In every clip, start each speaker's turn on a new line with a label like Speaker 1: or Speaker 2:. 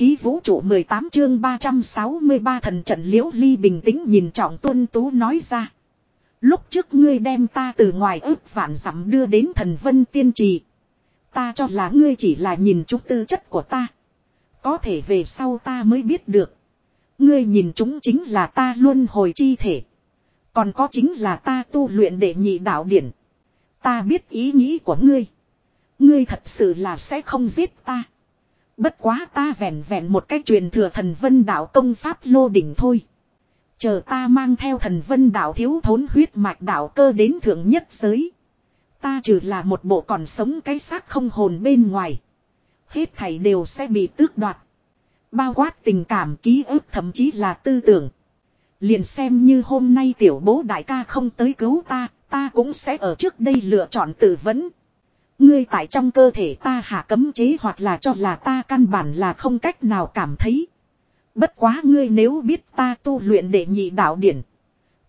Speaker 1: khí vũ trụ 18 chương 363 thần trận liễu ly bình tĩnh nhìn trọng tuân tú nói ra. Lúc trước ngươi đem ta từ ngoài ước vạn dặm đưa đến thần vân tiên trì. Ta cho là ngươi chỉ là nhìn chúng tư chất của ta. Có thể về sau ta mới biết được. Ngươi nhìn chúng chính là ta luôn hồi chi thể. Còn có chính là ta tu luyện để nhị đạo điển. Ta biết ý nghĩ của ngươi. Ngươi thật sự là sẽ không giết ta. Bất quá ta vẹn vẹn một cách truyền thừa thần vân đạo công pháp lô đỉnh thôi. Chờ ta mang theo thần vân đạo thiếu thốn huyết mạch đạo cơ đến thượng nhất giới. Ta trừ là một bộ còn sống cái xác không hồn bên ngoài. Hết thảy đều sẽ bị tước đoạt. Bao quát tình cảm ký ức thậm chí là tư tưởng. Liền xem như hôm nay tiểu bố đại ca không tới cứu ta, ta cũng sẽ ở trước đây lựa chọn tự vấn. Ngươi tại trong cơ thể ta hạ cấm chế hoặc là cho là ta căn bản là không cách nào cảm thấy. Bất quá ngươi nếu biết ta tu luyện để nhị đạo điển.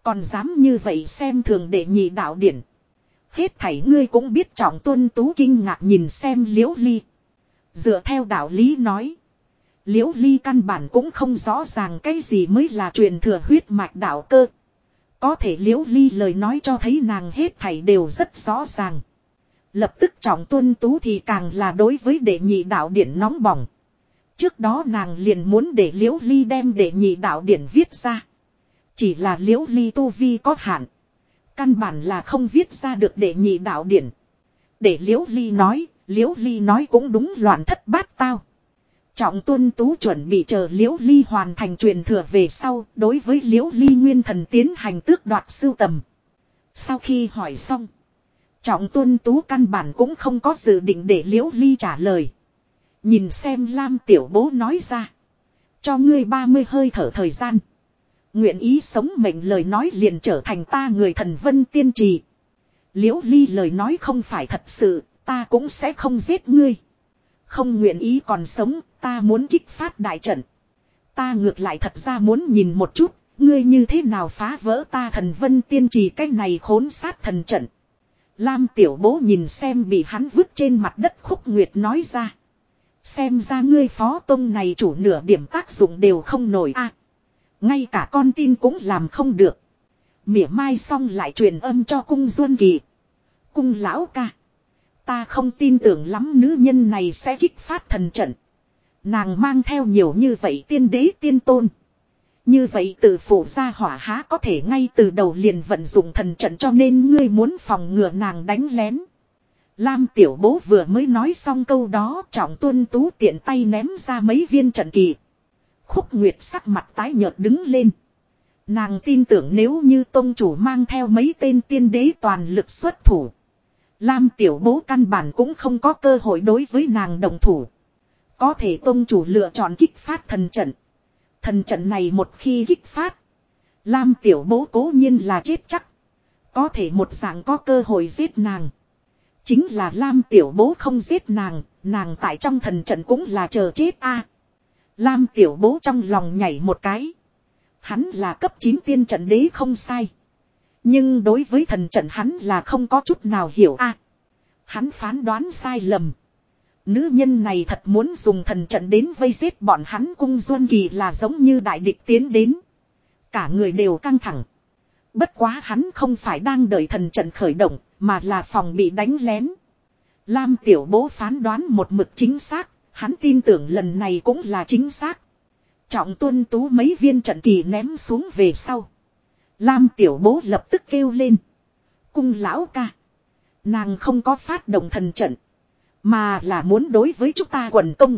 Speaker 1: Còn dám như vậy xem thường để nhị đạo điển. Hết thảy ngươi cũng biết trọng tuân tú kinh ngạc nhìn xem liễu ly. Dựa theo đạo lý nói. Liễu ly căn bản cũng không rõ ràng cái gì mới là truyền thừa huyết mạch đạo cơ. Có thể liễu ly lời nói cho thấy nàng hết thảy đều rất rõ ràng. Lập tức trọng tuân tú thì càng là đối với đệ nhị đạo điển nóng bỏng. Trước đó nàng liền muốn để liễu ly đem đệ nhị đạo điển viết ra. Chỉ là liễu ly tu vi có hạn. Căn bản là không viết ra được đệ nhị đạo điển. Để liễu ly nói, liễu ly nói cũng đúng loạn thất bát tao. Trọng tuân tú chuẩn bị chờ liễu ly hoàn thành truyền thừa về sau, đối với liễu ly nguyên thần tiến hành tước đoạt sưu tầm. Sau khi hỏi xong, trọng tuân tú căn bản cũng không có dự định để liễu ly trả lời. Nhìn xem Lam tiểu bố nói ra. Cho ngươi 30 hơi thở thời gian. Nguyện ý sống mệnh lời nói liền trở thành ta người thần vân tiên trì. Liễu ly lời nói không phải thật sự, ta cũng sẽ không giết ngươi. Không nguyện ý còn sống, ta muốn kích phát đại trận. Ta ngược lại thật ra muốn nhìn một chút, ngươi như thế nào phá vỡ ta thần vân tiên trì cái này khốn sát thần trận. Lam tiểu bố nhìn xem bị hắn vứt trên mặt đất khúc nguyệt nói ra. Xem ra ngươi phó tông này chủ nửa điểm tác dụng đều không nổi a Ngay cả con tin cũng làm không được. Mỉa mai xong lại truyền âm cho cung duân kỳ. Cung lão ca. Ta không tin tưởng lắm nữ nhân này sẽ kích phát thần trận. Nàng mang theo nhiều như vậy tiên đế tiên tôn. Như vậy từ phủ ra hỏa há có thể ngay từ đầu liền vận dụng thần trận cho nên ngươi muốn phòng ngừa nàng đánh lén. Lam tiểu bố vừa mới nói xong câu đó, trọng tuân tú tiện tay ném ra mấy viên trận kỳ. Khúc Nguyệt sắc mặt tái nhợt đứng lên. Nàng tin tưởng nếu như tôn chủ mang theo mấy tên tiên đế toàn lực xuất thủ. Lam tiểu bố căn bản cũng không có cơ hội đối với nàng đồng thủ. Có thể tôn chủ lựa chọn kích phát thần trận. Thần trận này một khi kích phát. Lam tiểu bố cố nhiên là chết chắc. Có thể một dạng có cơ hội giết nàng. Chính là Lam tiểu bố không giết nàng, nàng tại trong thần trận cũng là chờ chết a. Lam tiểu bố trong lòng nhảy một cái. Hắn là cấp 9 tiên trận đế không sai. Nhưng đối với thần trận hắn là không có chút nào hiểu a. hắn phán đoán sai lầm. Nữ nhân này thật muốn dùng thần trận đến vây giết bọn hắn cung duân kỳ là giống như đại địch tiến đến. Cả người đều căng thẳng. Bất quá hắn không phải đang đợi thần trận khởi động, mà là phòng bị đánh lén. Lam tiểu bố phán đoán một mực chính xác, hắn tin tưởng lần này cũng là chính xác. Trọng tuân tú mấy viên trận kỳ ném xuống về sau. Lam tiểu bố lập tức kêu lên. Cung lão ca. Nàng không có phát động thần trận. Mà là muốn đối với chúng ta quần công.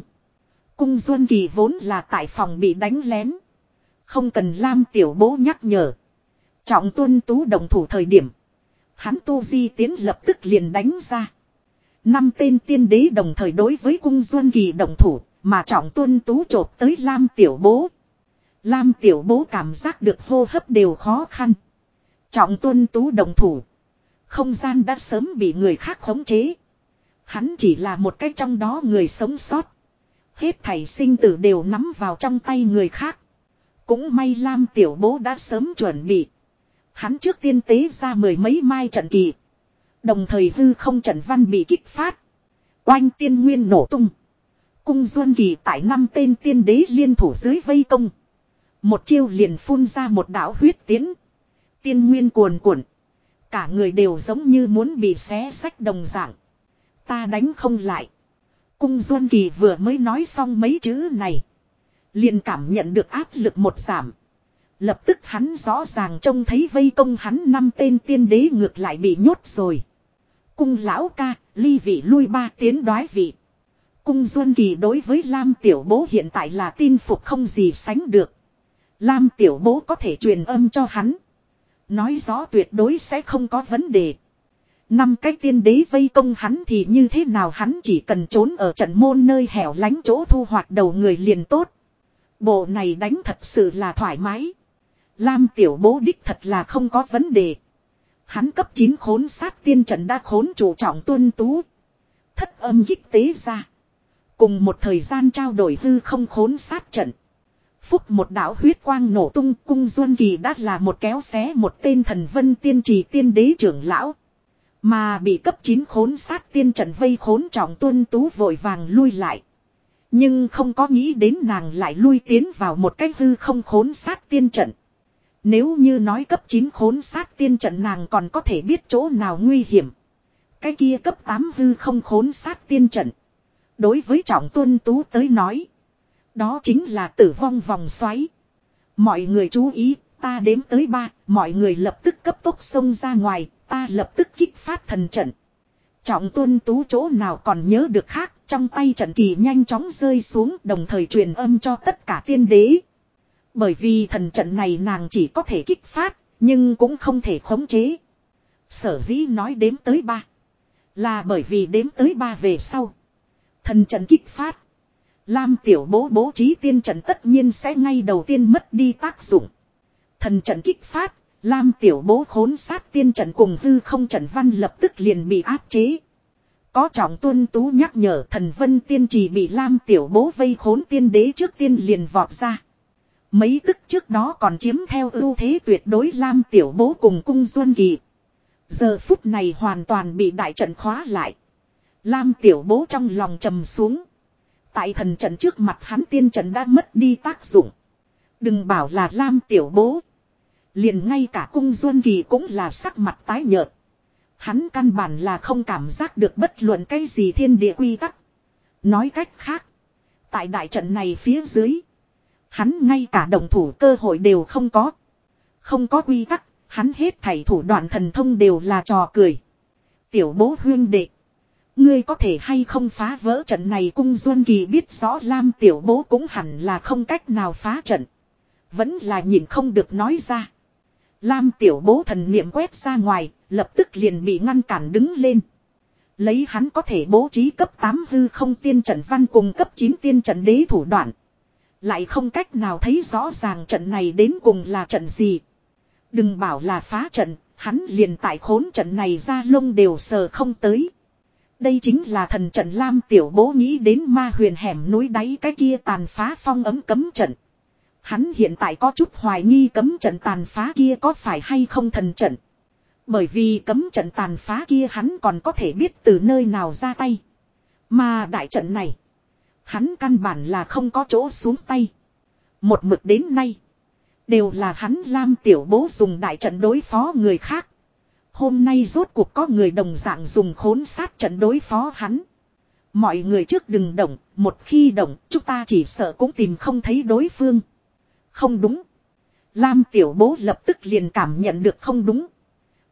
Speaker 1: Cung Duân Kỳ vốn là tại phòng bị đánh lén. Không cần Lam tiểu bố nhắc nhở. Trọng tuân tú đồng thủ thời điểm. Hắn tu di tiến lập tức liền đánh ra. Năm tên tiên đế đồng thời đối với cung Duân Kỳ đồng thủ. Mà trọng tuân tú chộp tới Lam tiểu bố. Lam tiểu bố cảm giác được hô hấp đều khó khăn. Trọng tuân tú đồng thủ. Không gian đã sớm bị người khác khống chế. Hắn chỉ là một cái trong đó người sống sót. Hết thảy sinh tử đều nắm vào trong tay người khác. Cũng may Lam tiểu bố đã sớm chuẩn bị. Hắn trước tiên tế ra mười mấy mai trận kỳ. Đồng thời hư không trận văn bị kích phát. Oanh tiên nguyên nổ tung. Cung Duân Kỳ tại năm tên tiên đế liên thủ dưới vây công. Một chiêu liền phun ra một đạo huyết tiến. Tiên nguyên cuồn cuộn. Cả người đều giống như muốn bị xé sách đồng dạng. Ta đánh không lại. Cung Duân Kỳ vừa mới nói xong mấy chữ này. Liền cảm nhận được áp lực một giảm. Lập tức hắn rõ ràng trông thấy vây công hắn năm tên tiên đế ngược lại bị nhốt rồi. Cung lão ca, ly vị lui ba tiến đoái vị. Cung Duân Kỳ đối với Lam Tiểu Bố hiện tại là tin phục không gì sánh được. Lam Tiểu Bố có thể truyền âm cho hắn. Nói rõ tuyệt đối sẽ không có vấn đề. Năm cái tiên đế vây công hắn thì như thế nào hắn chỉ cần trốn ở trận môn nơi hẻo lánh chỗ thu hoạch đầu người liền tốt. Bộ này đánh thật sự là thoải mái. Lam tiểu bố đích thật là không có vấn đề. Hắn cấp 9 khốn sát tiên trận đã khốn chủ trọng tuân tú. Thất âm gích tế ra. Cùng một thời gian trao đổi hư không khốn sát trận. Phúc một đạo huyết quang nổ tung, cung duân kỳ đã là một kéo xé một tên thần vân tiên trì tiên đế trưởng lão. Mà bị cấp 9 khốn sát tiên trận vây khốn trọng tuân tú vội vàng lui lại. Nhưng không có nghĩ đến nàng lại lui tiến vào một cái hư không khốn sát tiên trận. Nếu như nói cấp 9 khốn sát tiên trận nàng còn có thể biết chỗ nào nguy hiểm. Cái kia cấp 8 hư không khốn sát tiên trận. Đối với trọng tuân tú tới nói. Đó chính là tử vong vòng xoáy. Mọi người chú ý, ta đếm tới ba, mọi người lập tức cấp tốc xông ra ngoài, ta lập tức kích phát thần trận. Trọng tuân tú chỗ nào còn nhớ được khác, trong tay trận kỳ nhanh chóng rơi xuống đồng thời truyền âm cho tất cả tiên đế. Bởi vì thần trận này nàng chỉ có thể kích phát, nhưng cũng không thể khống chế. Sở dĩ nói đếm tới ba. Là bởi vì đếm tới ba về sau. Thần trận kích phát. Lam tiểu bố bố trí tiên trận tất nhiên sẽ ngay đầu tiên mất đi tác dụng. Thần trận kích phát, Lam tiểu bố khốn sát tiên trận cùng hư không trận văn lập tức liền bị áp chế. Có trọng tuân tú nhắc nhở thần vân tiên trì bị Lam tiểu bố vây khốn tiên đế trước tiên liền vọt ra. Mấy tức trước đó còn chiếm theo ưu thế tuyệt đối Lam tiểu bố cùng cung duân kỳ. Giờ phút này hoàn toàn bị đại trận khóa lại. Lam tiểu bố trong lòng trầm xuống. Tại thần trận trước mặt hắn tiên trận đã mất đi tác dụng. Đừng bảo là Lam tiểu bố. Liền ngay cả cung duân kỳ cũng là sắc mặt tái nhợt. Hắn căn bản là không cảm giác được bất luận cái gì thiên địa quy tắc. Nói cách khác. Tại đại trận này phía dưới. Hắn ngay cả đồng thủ cơ hội đều không có. Không có quy tắc. Hắn hết thảy thủ đoạn thần thông đều là trò cười. Tiểu bố huyên đệ. Ngươi có thể hay không phá vỡ trận này cung duân kỳ biết rõ Lam tiểu bố cũng hẳn là không cách nào phá trận. Vẫn là nhìn không được nói ra. Lam tiểu bố thần niệm quét ra ngoài, lập tức liền bị ngăn cản đứng lên. Lấy hắn có thể bố trí cấp 8 hư không tiên trận văn cùng cấp 9 tiên trận đế thủ đoạn. Lại không cách nào thấy rõ ràng trận này đến cùng là trận gì. Đừng bảo là phá trận, hắn liền tại khốn trận này ra lông đều sờ không tới. Đây chính là thần trận Lam tiểu bố nghĩ đến ma huyền hẻm núi đáy cái kia tàn phá phong ấm cấm trận. Hắn hiện tại có chút hoài nghi cấm trận tàn phá kia có phải hay không thần trận. Bởi vì cấm trận tàn phá kia hắn còn có thể biết từ nơi nào ra tay. Mà đại trận này. Hắn căn bản là không có chỗ xuống tay. Một mực đến nay. Đều là hắn Lam tiểu bố dùng đại trận đối phó người khác. Hôm nay rốt cuộc có người đồng dạng dùng khốn sát trận đối phó hắn. Mọi người trước đừng động, một khi động, chúng ta chỉ sợ cũng tìm không thấy đối phương. Không đúng. Lam tiểu bố lập tức liền cảm nhận được không đúng.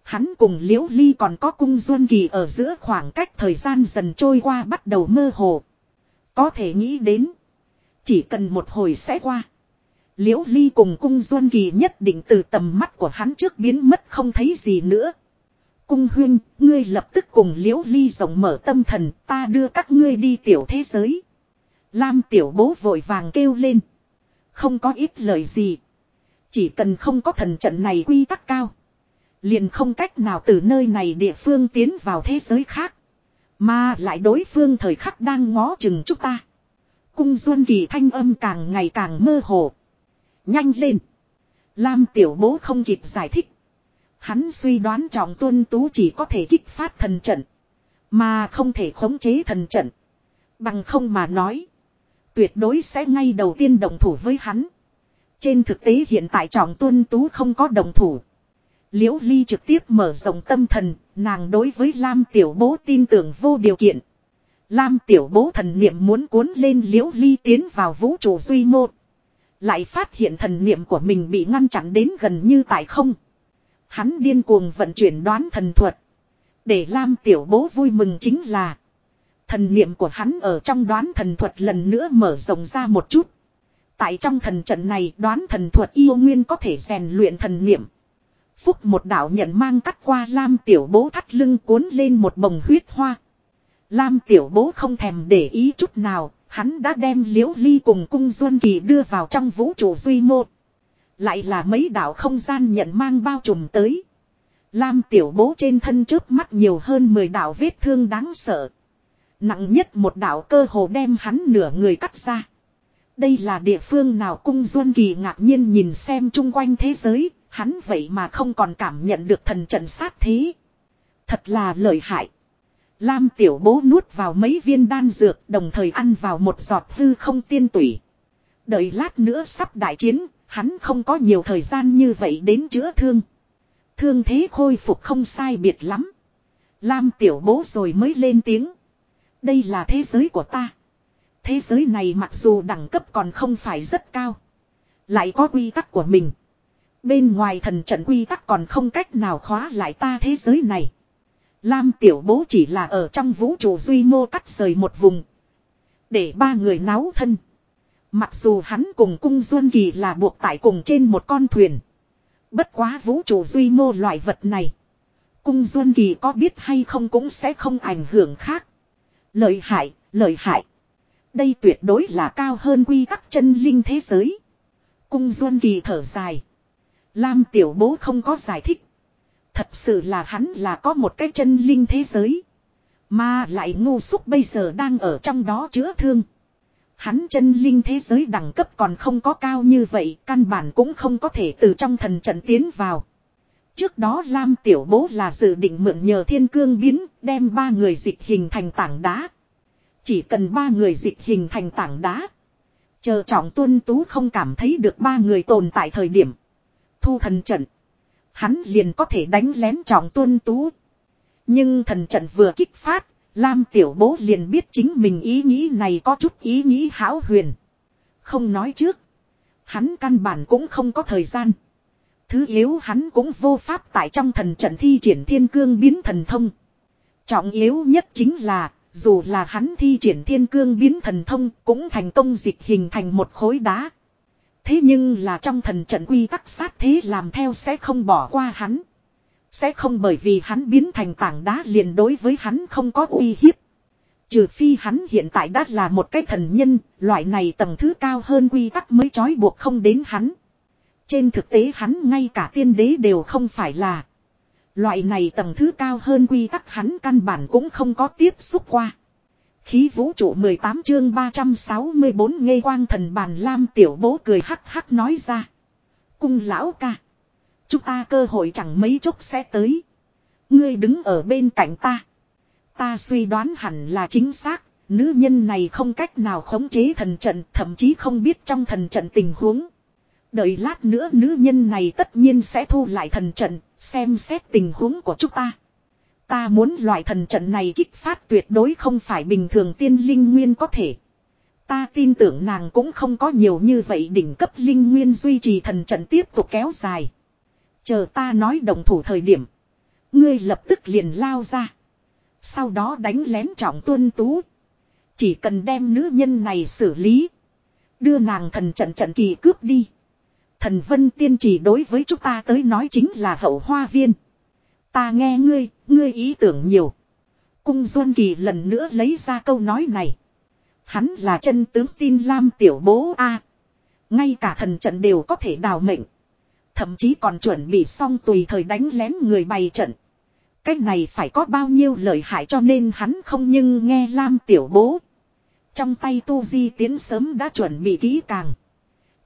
Speaker 1: Hắn cùng liễu ly còn có cung duân kỳ ở giữa khoảng cách thời gian dần trôi qua bắt đầu mơ hồ. Có thể nghĩ đến. Chỉ cần một hồi sẽ qua. Liễu ly cùng cung duân kỳ nhất định từ tầm mắt của hắn trước biến mất không thấy gì nữa. Cung huyên, ngươi lập tức cùng liễu ly rộng mở tâm thần, ta đưa các ngươi đi tiểu thế giới. Lam tiểu bố vội vàng kêu lên. Không có ít lời gì. Chỉ cần không có thần trận này quy tắc cao. Liền không cách nào từ nơi này địa phương tiến vào thế giới khác. Mà lại đối phương thời khắc đang ngó chừng chúng ta. Cung Duân Kỳ thanh âm càng ngày càng mơ hồ. Nhanh lên. Lam tiểu bố không kịp giải thích. Hắn suy đoán trọng tuân tú chỉ có thể kích phát thần trận. Mà không thể khống chế thần trận. Bằng không mà nói. Tuyệt đối sẽ ngay đầu tiên đồng thủ với hắn. Trên thực tế hiện tại trọng tuân tú không có đồng thủ. Liễu Ly trực tiếp mở rộng tâm thần, nàng đối với Lam Tiểu Bố tin tưởng vô điều kiện. Lam Tiểu Bố thần niệm muốn cuốn lên Liễu Ly tiến vào vũ trụ duy một, Lại phát hiện thần niệm của mình bị ngăn chặn đến gần như tại không. Hắn điên cuồng vận chuyển đoán thần thuật. Để Lam Tiểu Bố vui mừng chính là Thần niệm của hắn ở trong đoán thần thuật lần nữa mở rộng ra một chút. Tại trong thần trận này đoán thần thuật yêu nguyên có thể rèn luyện thần niệm. Phúc một đạo nhận mang cắt qua Lam tiểu bố thắt lưng cuốn lên một bồng huyết hoa. Lam tiểu bố không thèm để ý chút nào, hắn đã đem liễu ly cùng cung duân kỳ đưa vào trong vũ trụ duy mô. Lại là mấy đạo không gian nhận mang bao trùm tới. Lam tiểu bố trên thân trước mắt nhiều hơn 10 đạo vết thương đáng sợ. Nặng nhất một đạo cơ hồ đem hắn nửa người cắt ra. Đây là địa phương nào cung duân kỳ ngạc nhiên nhìn xem chung quanh thế giới, hắn vậy mà không còn cảm nhận được thần trận sát thế. Thật là lợi hại. Lam tiểu bố nuốt vào mấy viên đan dược đồng thời ăn vào một giọt hư không tiên tủy. Đợi lát nữa sắp đại chiến, hắn không có nhiều thời gian như vậy đến chữa thương. Thương thế khôi phục không sai biệt lắm. Lam tiểu bố rồi mới lên tiếng. Đây là thế giới của ta. Thế giới này mặc dù đẳng cấp còn không phải rất cao. Lại có quy tắc của mình. Bên ngoài thần trận quy tắc còn không cách nào khóa lại ta thế giới này. Lam tiểu bố chỉ là ở trong vũ trụ duy mô cắt rời một vùng. Để ba người náo thân. Mặc dù hắn cùng cung duân kỳ là buộc tại cùng trên một con thuyền. Bất quá vũ trụ duy mô loại vật này. Cung duân kỳ có biết hay không cũng sẽ không ảnh hưởng khác. Lợi hại, lợi hại. Đây tuyệt đối là cao hơn quy tắc chân linh thế giới. Cung Duân Kỳ thở dài. Lam tiểu bố không có giải thích. Thật sự là hắn là có một cái chân linh thế giới. Mà lại ngu xúc bây giờ đang ở trong đó chữa thương. Hắn chân linh thế giới đẳng cấp còn không có cao như vậy, căn bản cũng không có thể từ trong thần trận tiến vào. Trước đó Lam Tiểu Bố là dự định mượn nhờ thiên cương biến, đem ba người dịch hình thành tảng đá. Chỉ cần ba người dịch hình thành tảng đá. Chờ trọng tuân tú không cảm thấy được ba người tồn tại thời điểm. Thu thần trận. Hắn liền có thể đánh lén trọng tuân tú. Nhưng thần trận vừa kích phát, Lam Tiểu Bố liền biết chính mình ý nghĩ này có chút ý nghĩ hão huyền. Không nói trước. Hắn căn bản cũng không có thời gian. Thứ yếu hắn cũng vô pháp tại trong thần trận thi triển thiên cương biến thần thông. Trọng yếu nhất chính là, dù là hắn thi triển thiên cương biến thần thông cũng thành công dịch hình thành một khối đá. Thế nhưng là trong thần trận quy tắc sát thế làm theo sẽ không bỏ qua hắn. Sẽ không bởi vì hắn biến thành tảng đá liền đối với hắn không có uy hiếp. Trừ phi hắn hiện tại đã là một cái thần nhân, loại này tầng thứ cao hơn quy tắc mới trói buộc không đến hắn. Trên thực tế hắn ngay cả tiên đế đều không phải là. Loại này tầng thứ cao hơn quy tắc hắn căn bản cũng không có tiếp xúc qua. Khí vũ trụ 18 chương 364 ngây quang thần bàn lam tiểu bố cười hắc hắc nói ra. Cung lão ca. Chúng ta cơ hội chẳng mấy chốc sẽ tới. Ngươi đứng ở bên cạnh ta. Ta suy đoán hẳn là chính xác. Nữ nhân này không cách nào khống chế thần trận, thậm chí không biết trong thần trận tình huống. Đợi lát nữa nữ nhân này tất nhiên sẽ thu lại thần trận, xem xét tình huống của chúng ta. Ta muốn loại thần trận này kích phát tuyệt đối không phải bình thường tiên linh nguyên có thể. Ta tin tưởng nàng cũng không có nhiều như vậy đỉnh cấp linh nguyên duy trì thần trận tiếp tục kéo dài. Chờ ta nói đồng thủ thời điểm. Ngươi lập tức liền lao ra. Sau đó đánh lén trọng tuân tú. Chỉ cần đem nữ nhân này xử lý. Đưa nàng thần trận trận kỳ cướp đi. Thần vân tiên chỉ đối với chúng ta tới nói chính là hậu hoa viên. Ta nghe ngươi, ngươi ý tưởng nhiều. Cung Duân Kỳ lần nữa lấy ra câu nói này. Hắn là chân tướng tin Lam tiểu bố A. ngay cả thần trận đều có thể đào mệnh. Thậm chí còn chuẩn bị xong tùy thời đánh lén người bày trận. Cái này phải có bao nhiêu lợi hại cho nên hắn không nhưng nghe Lam tiểu bố. Trong tay tu di tiến sớm đã chuẩn bị kỹ càng.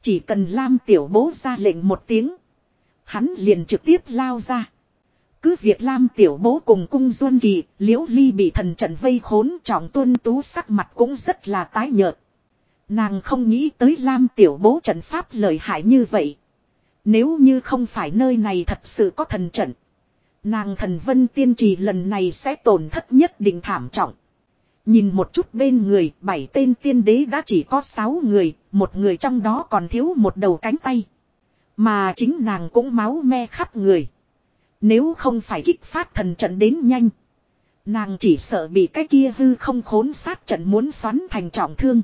Speaker 1: Chỉ cần Lam tiểu bố ra lệnh một tiếng. Hắn liền trực tiếp lao ra. Cứ việc Lam tiểu bố cùng cung duân kỳ, liễu ly bị thần trận vây khốn trọng tuân tú sắc mặt cũng rất là tái nhợt. Nàng không nghĩ tới Lam tiểu bố trận pháp lợi hại như vậy. Nếu như không phải nơi này thật sự có thần trận. Nàng thần vân tiên trì lần này sẽ tổn thất nhất định thảm trọng. Nhìn một chút bên người, bảy tên tiên đế đã chỉ có sáu người, một người trong đó còn thiếu một đầu cánh tay. Mà chính nàng cũng máu me khắp người. Nếu không phải kích phát thần trận đến nhanh. Nàng chỉ sợ bị cái kia hư không khốn sát trận muốn xoắn thành trọng thương.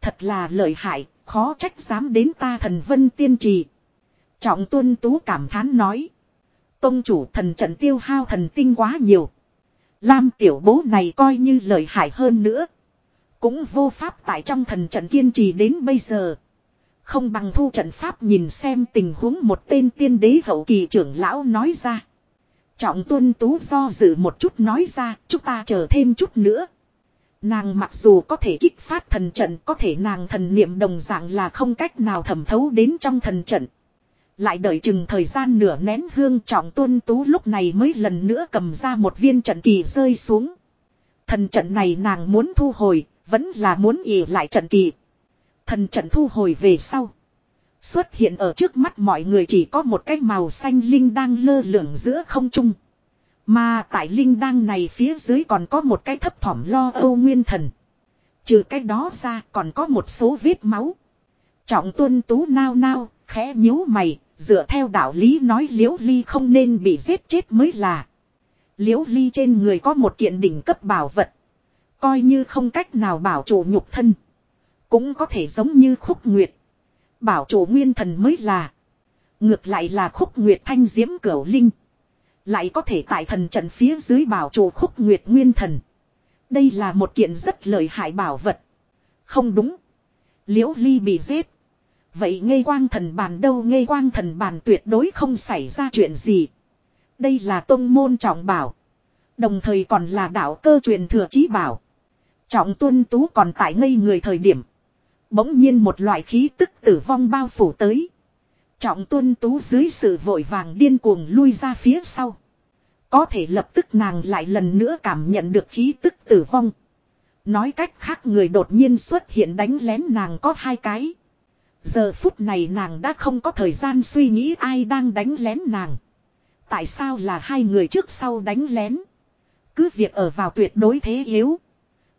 Speaker 1: Thật là lợi hại, khó trách dám đến ta thần vân tiên trì. Trọng tuân tú cảm thán nói. Tông chủ thần trận tiêu hao thần tinh quá nhiều. Lam tiểu bố này coi như lợi hại hơn nữa. Cũng vô pháp tại trong thần trận kiên trì đến bây giờ. Không bằng thu trận pháp nhìn xem tình huống một tên tiên đế hậu kỳ trưởng lão nói ra. Trọng tuân tú do dự một chút nói ra, chúng ta chờ thêm chút nữa. Nàng mặc dù có thể kích phát thần trận, có thể nàng thần niệm đồng dạng là không cách nào thẩm thấu đến trong thần trận. Lại đợi chừng thời gian nửa nén hương trọng tuân tú lúc này mới lần nữa cầm ra một viên trận kỳ rơi xuống. Thần trận này nàng muốn thu hồi, vẫn là muốn ỉ lại trận kỳ. Thần trận thu hồi về sau. Xuất hiện ở trước mắt mọi người chỉ có một cái màu xanh linh đang lơ lửng giữa không trung. Mà tại linh đăng này phía dưới còn có một cái thấp thỏm lo âu nguyên thần. Trừ cái đó ra còn có một số vết máu. Trọng tuân tú nao nao, khẽ nhíu mày, dựa theo đạo lý nói liễu ly không nên bị giết chết mới là. Liễu ly trên người có một kiện đỉnh cấp bảo vật. Coi như không cách nào bảo chủ nhục thân. Cũng có thể giống như khúc nguyệt. Bảo chủ nguyên thần mới là. Ngược lại là khúc nguyệt thanh diễm cửu linh. Lại có thể tại thần trận phía dưới bảo chủ khúc nguyệt nguyên thần. Đây là một kiện rất lợi hại bảo vật. Không đúng. Liễu ly bị giết. Vậy ngây quang thần bàn đâu ngây quang thần bàn tuyệt đối không xảy ra chuyện gì. Đây là tông môn trọng bảo. Đồng thời còn là đạo cơ truyền thừa chí bảo. Trọng tuân tú còn tại ngây người thời điểm. Bỗng nhiên một loại khí tức tử vong bao phủ tới. Trọng tuân tú dưới sự vội vàng điên cuồng lui ra phía sau. Có thể lập tức nàng lại lần nữa cảm nhận được khí tức tử vong. Nói cách khác người đột nhiên xuất hiện đánh lén nàng có hai cái. Giờ phút này nàng đã không có thời gian suy nghĩ ai đang đánh lén nàng. Tại sao là hai người trước sau đánh lén. Cứ việc ở vào tuyệt đối thế yếu.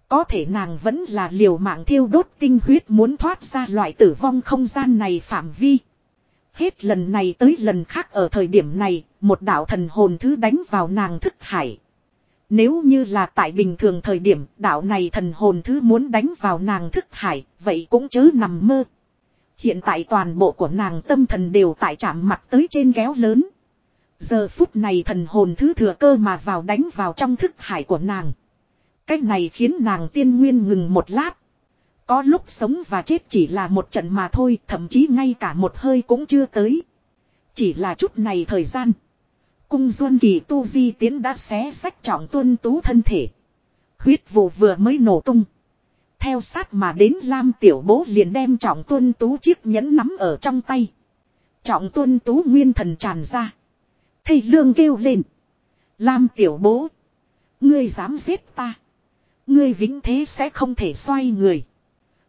Speaker 1: Có thể nàng vẫn là liều mạng thiêu đốt tinh huyết muốn thoát ra loại tử vong không gian này phạm vi. Hết lần này tới lần khác ở thời điểm này, một đạo thần hồn thứ đánh vào nàng thức hải. Nếu như là tại bình thường thời điểm đạo này thần hồn thứ muốn đánh vào nàng thức hải, vậy cũng chớ nằm mơ. Hiện tại toàn bộ của nàng tâm thần đều tại chạm mặt tới trên kéo lớn. Giờ phút này thần hồn thứ thừa cơ mà vào đánh vào trong thức hải của nàng. Cách này khiến nàng tiên nguyên ngừng một lát. Có lúc sống và chết chỉ là một trận mà thôi, thậm chí ngay cả một hơi cũng chưa tới. Chỉ là chút này thời gian. Cung Duân Kỳ Tu Di Tiến đã xé sách trọng tuân tú thân thể. Huyết vụ vừa mới nổ tung. Theo sát mà đến Lam Tiểu Bố liền đem trọng tuân tú chiếc nhẫn nắm ở trong tay. Trọng tuân tú nguyên thần tràn ra. Thầy lương kêu lên. Lam Tiểu Bố. Ngươi dám giết ta. Ngươi vĩnh thế sẽ không thể xoay người.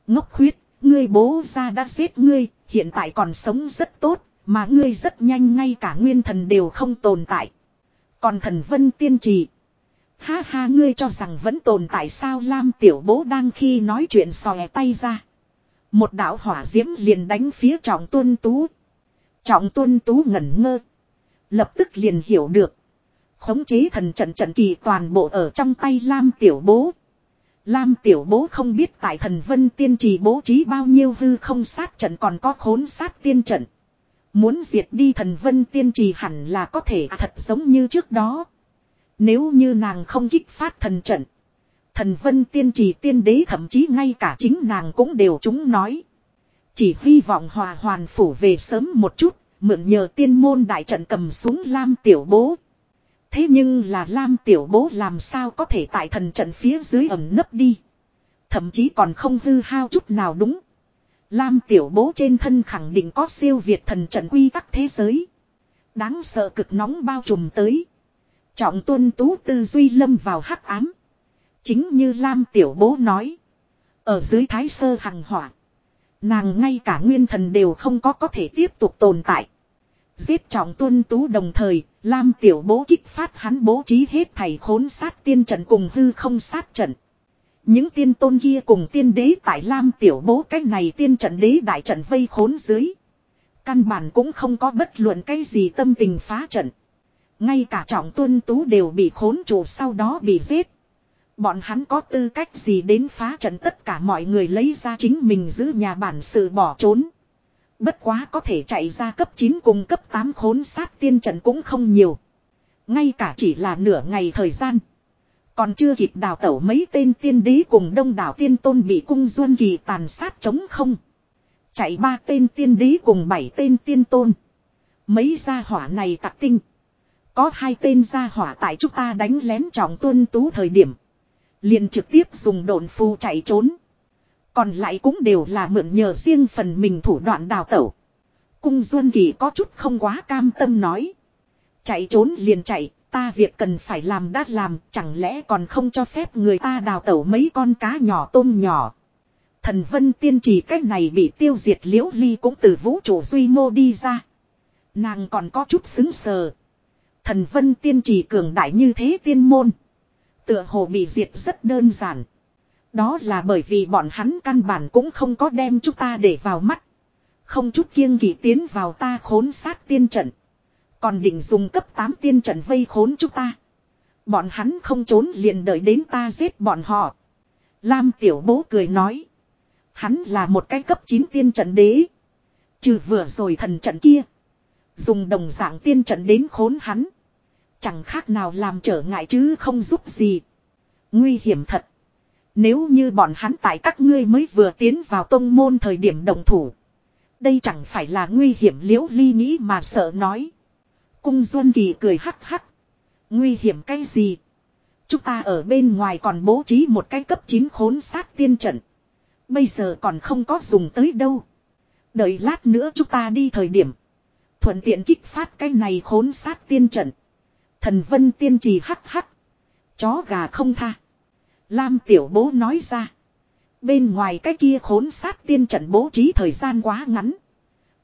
Speaker 1: Ngốc khuyết, ngươi bố ra đã giết ngươi, hiện tại còn sống rất tốt, mà ngươi rất nhanh ngay cả nguyên thần đều không tồn tại. Còn thần vân tiên trì. Ha ha, ngươi cho rằng vẫn tồn tại sao Lam tiểu bố đang khi nói chuyện xòe tay ra. Một đạo hỏa diễm liền đánh phía trọng tuân tú. Trọng tuân tú ngẩn ngơ. Lập tức liền hiểu được. Khống chế thần trận trận kỳ toàn bộ ở trong tay Lam tiểu bố. Lam tiểu bố không biết tại thần vân tiên trì bố trí bao nhiêu hư không sát trận còn có khốn sát tiên trận. Muốn diệt đi thần vân tiên trì hẳn là có thể à, thật giống như trước đó. Nếu như nàng không kích phát thần trận. Thần vân tiên trì tiên đế thậm chí ngay cả chính nàng cũng đều chúng nói. Chỉ hy vọng hòa hoàn phủ về sớm một chút, mượn nhờ tiên môn đại trận cầm xuống lam tiểu bố. Thế nhưng là Lam tiểu bố làm sao có thể tại thần trận phía dưới ẩm nấp đi. Thậm chí còn không hư hao chút nào đúng. Lam tiểu bố trên thân khẳng định có siêu việt thần trận quy tắc thế giới. Đáng sợ cực nóng bao trùm tới. Trọng tuân tú tư duy lâm vào hắc ám. Chính như Lam tiểu bố nói. Ở dưới thái sơ hằng hỏa. Nàng ngay cả nguyên thần đều không có có thể tiếp tục tồn tại. Giết trọng tuân tú đồng thời, Lam tiểu bố kích phát hắn bố trí hết thầy khốn sát tiên trận cùng hư không sát trận. Những tiên tôn kia cùng tiên đế tại Lam tiểu bố cách này tiên trận đế đại trận vây khốn dưới. Căn bản cũng không có bất luận cái gì tâm tình phá trận. Ngay cả trọng tuân tú đều bị khốn chủ sau đó bị giết. Bọn hắn có tư cách gì đến phá trận tất cả mọi người lấy ra chính mình giữ nhà bản sự bỏ trốn. Bất quá có thể chạy ra cấp 9 cùng cấp 8 khốn sát tiên trận cũng không nhiều. Ngay cả chỉ là nửa ngày thời gian. Còn chưa kịp đào tẩu mấy tên tiên đế cùng đông đảo tiên tôn bị cung duân kỳ tàn sát chống không. Chạy ba tên tiên đế cùng bảy tên tiên tôn. Mấy gia hỏa này tặc tinh. Có hai tên gia hỏa tại chúng ta đánh lén trọng tuân tú thời điểm. Liền trực tiếp dùng đồn phu chạy trốn. Còn lại cũng đều là mượn nhờ riêng phần mình thủ đoạn đào tẩu. Cung Duân Kỳ có chút không quá cam tâm nói. Chạy trốn liền chạy, ta việc cần phải làm đã làm, chẳng lẽ còn không cho phép người ta đào tẩu mấy con cá nhỏ tôm nhỏ. Thần vân tiên trì cách này bị tiêu diệt liễu ly cũng từ vũ trụ duy mô đi ra. Nàng còn có chút xứng sờ. Thần vân tiên trì cường đại như thế tiên môn. Tựa hồ bị diệt rất đơn giản. Đó là bởi vì bọn hắn căn bản cũng không có đem chúng ta để vào mắt. Không chút kiêng kỳ tiến vào ta khốn sát tiên trận. Còn định dùng cấp 8 tiên trận vây khốn chúng ta. Bọn hắn không trốn liền đợi đến ta giết bọn họ. Lam tiểu bố cười nói. Hắn là một cái cấp 9 tiên trận đế. Trừ vừa rồi thần trận kia. Dùng đồng dạng tiên trận đến khốn hắn. Chẳng khác nào làm trở ngại chứ không giúp gì. Nguy hiểm thật. Nếu như bọn hắn tại các ngươi mới vừa tiến vào tông môn thời điểm đồng thủ. Đây chẳng phải là nguy hiểm liễu ly nghĩ mà sợ nói. Cung Duân Kỳ cười hắc hắc. Nguy hiểm cái gì? Chúng ta ở bên ngoài còn bố trí một cái cấp 9 khốn sát tiên trận. Bây giờ còn không có dùng tới đâu. Đợi lát nữa chúng ta đi thời điểm. Thuận tiện kích phát cái này khốn sát tiên trận. Thần vân tiên trì hắc hắc. Chó gà không tha. Lam tiểu bố nói ra. Bên ngoài cái kia khốn sát tiên trận bố trí thời gian quá ngắn.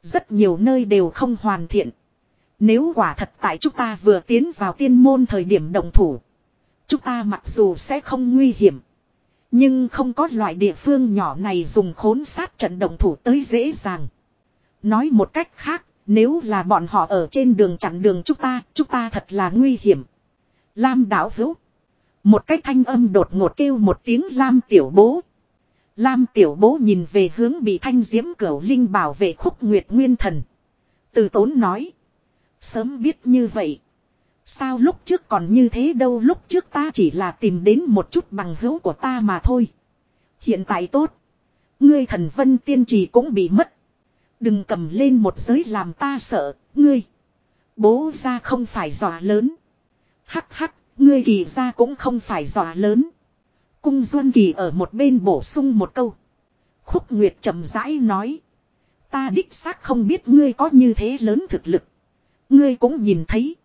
Speaker 1: Rất nhiều nơi đều không hoàn thiện. Nếu quả thật tại chúng ta vừa tiến vào tiên môn thời điểm đồng thủ. Chúng ta mặc dù sẽ không nguy hiểm. Nhưng không có loại địa phương nhỏ này dùng khốn sát trận đồng thủ tới dễ dàng. Nói một cách khác, nếu là bọn họ ở trên đường chặn đường chúng ta, chúng ta thật là nguy hiểm. Lam đảo hữu. Một cái thanh âm đột ngột kêu một tiếng Lam tiểu bố. Lam tiểu bố nhìn về hướng bị thanh diễm cửu linh bảo vệ khúc nguyệt nguyên thần. Từ tốn nói. Sớm biết như vậy. Sao lúc trước còn như thế đâu lúc trước ta chỉ là tìm đến một chút bằng hữu của ta mà thôi. Hiện tại tốt. Ngươi thần vân tiên trì cũng bị mất. Đừng cầm lên một giới làm ta sợ, ngươi. Bố ra không phải dọa lớn. Hắc hắc, ngươi kỳ ra cũng không phải dọa lớn. Cung Duân Kỳ ở một bên bổ sung một câu. Khúc Nguyệt chậm rãi nói. Ta đích xác không biết ngươi có như thế lớn thực lực. Ngươi cũng nhìn thấy.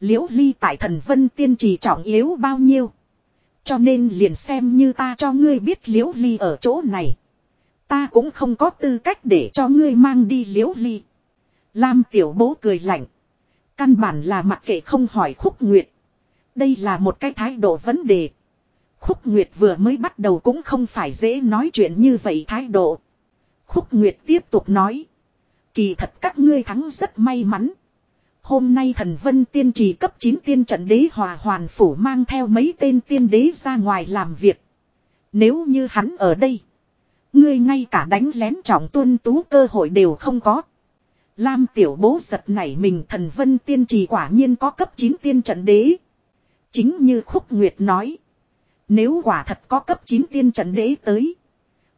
Speaker 1: Liễu ly tại thần vân tiên trì trọng yếu bao nhiêu. Cho nên liền xem như ta cho ngươi biết liễu ly ở chỗ này. Ta cũng không có tư cách để cho ngươi mang đi liễu ly. Lam tiểu bố cười lạnh. Căn bản là mặc kệ không hỏi khúc nguyệt. Đây là một cái thái độ vấn đề. Khúc Nguyệt vừa mới bắt đầu cũng không phải dễ nói chuyện như vậy thái độ. Khúc Nguyệt tiếp tục nói. Kỳ thật các ngươi thắng rất may mắn. Hôm nay thần vân tiên trì cấp 9 tiên trận đế hòa hoàn phủ mang theo mấy tên tiên đế ra ngoài làm việc. Nếu như hắn ở đây. Ngươi ngay cả đánh lén trọng tuân tú cơ hội đều không có. Lam tiểu bố giật nảy mình thần vân tiên trì quả nhiên có cấp 9 tiên trận đế. Chính như Khúc Nguyệt nói. Nếu quả thật có cấp 9 tiên trận đế tới.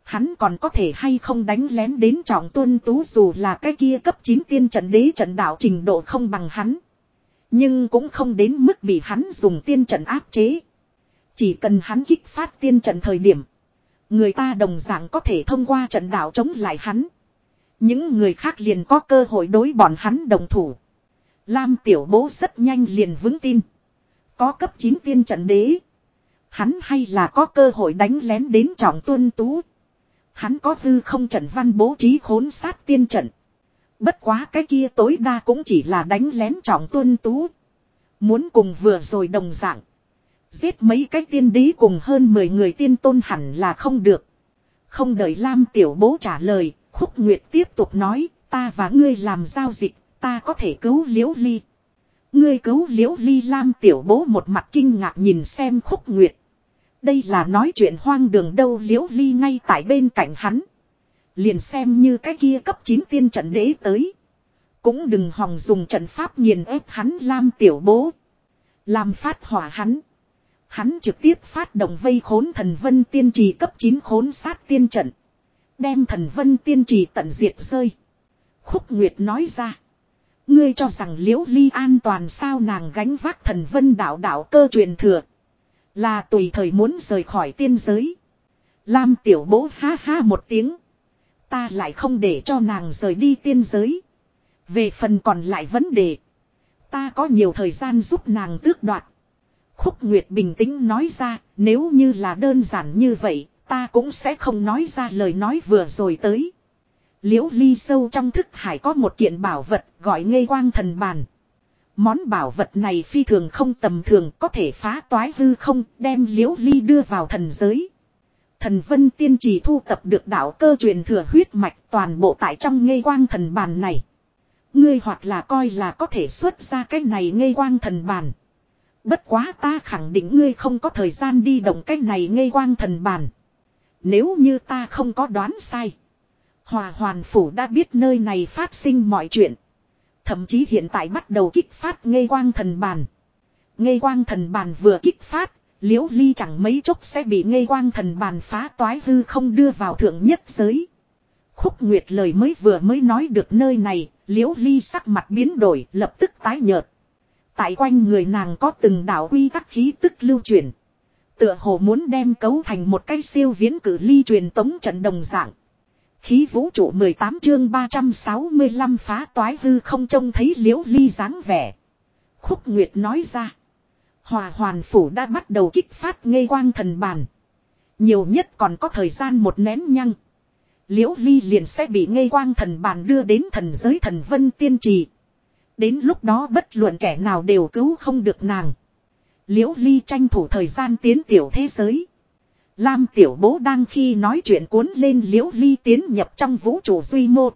Speaker 1: Hắn còn có thể hay không đánh lén đến trọng tuân tú dù là cái kia cấp 9 tiên trận đế trận đạo trình độ không bằng hắn. Nhưng cũng không đến mức bị hắn dùng tiên trận áp chế. Chỉ cần hắn kích phát tiên trận thời điểm. Người ta đồng dạng có thể thông qua trận đạo chống lại hắn. Những người khác liền có cơ hội đối bọn hắn đồng thủ. Lam tiểu bố rất nhanh liền vững tin. Có cấp 9 tiên trận đế. Hắn hay là có cơ hội đánh lén đến trọng tuân tú. Hắn có hư không trận văn bố trí khốn sát tiên trận. Bất quá cái kia tối đa cũng chỉ là đánh lén trọng tuân tú. Muốn cùng vừa rồi đồng dạng. Giết mấy cái tiên đế cùng hơn 10 người tiên tôn hẳn là không được. Không đợi Lam tiểu bố trả lời, Khúc Nguyệt tiếp tục nói, ta và ngươi làm giao dịch, ta có thể cứu liễu ly. Ngươi cứu liễu ly Lam tiểu bố một mặt kinh ngạc nhìn xem Khúc Nguyệt. Đây là nói chuyện hoang đường đâu liễu ly ngay tại bên cạnh hắn. Liền xem như cái kia cấp 9 tiên trận đế tới. Cũng đừng hòng dùng trận pháp nghiền ép hắn Lam tiểu bố. Làm phát hỏa hắn. Hắn trực tiếp phát động vây khốn thần vân tiên trì cấp 9 khốn sát tiên trận. Đem thần vân tiên trì tận diệt rơi. Khúc Nguyệt nói ra. Ngươi cho rằng liễu ly an toàn sao nàng gánh vác thần vân đạo đạo cơ truyền thừa. Là tùy thời muốn rời khỏi tiên giới. Lam tiểu bố ha ha một tiếng. Ta lại không để cho nàng rời đi tiên giới. Về phần còn lại vấn đề. Ta có nhiều thời gian giúp nàng tước đoạt. Khúc Nguyệt bình tĩnh nói ra, nếu như là đơn giản như vậy, ta cũng sẽ không nói ra lời nói vừa rồi tới. Liễu ly sâu trong thức hải có một kiện bảo vật gọi ngây quang thần bàn. Món bảo vật này phi thường không tầm thường có thể phá toái hư không đem liễu ly đưa vào thần giới. Thần vân tiên trì thu tập được đạo cơ truyền thừa huyết mạch toàn bộ tại trong ngây quang thần bàn này. Ngươi hoặc là coi là có thể xuất ra cái này ngây quang thần bàn. Bất quá ta khẳng định ngươi không có thời gian đi động cái này ngây quang thần bàn. Nếu như ta không có đoán sai. Hòa hoàn phủ đã biết nơi này phát sinh mọi chuyện. Thậm chí hiện tại bắt đầu kích phát ngây quang thần bàn. Ngây quang thần bàn vừa kích phát, liễu ly chẳng mấy chốc sẽ bị ngây quang thần bàn phá toái hư không đưa vào thượng nhất giới. Khúc Nguyệt lời mới vừa mới nói được nơi này, liễu ly sắc mặt biến đổi lập tức tái nhợt. Tại quanh người nàng có từng đảo quy các khí tức lưu truyền. Tựa hồ muốn đem cấu thành một cái siêu viễn cử ly truyền tống trận đồng dạng. Khí vũ trụ 18 chương 365 phá toái hư không trông thấy liễu ly dáng vẻ. Khúc Nguyệt nói ra. Hòa hoàn phủ đã bắt đầu kích phát ngây quang thần bàn. Nhiều nhất còn có thời gian một nén nhăng. Liễu ly liền sẽ bị ngây quang thần bàn đưa đến thần giới thần vân tiên trì. Đến lúc đó bất luận kẻ nào đều cứu không được nàng. Liễu ly tranh thủ thời gian tiến tiểu thế giới. Lam tiểu bố đang khi nói chuyện cuốn lên liễu ly tiến nhập trong vũ trụ duy mô.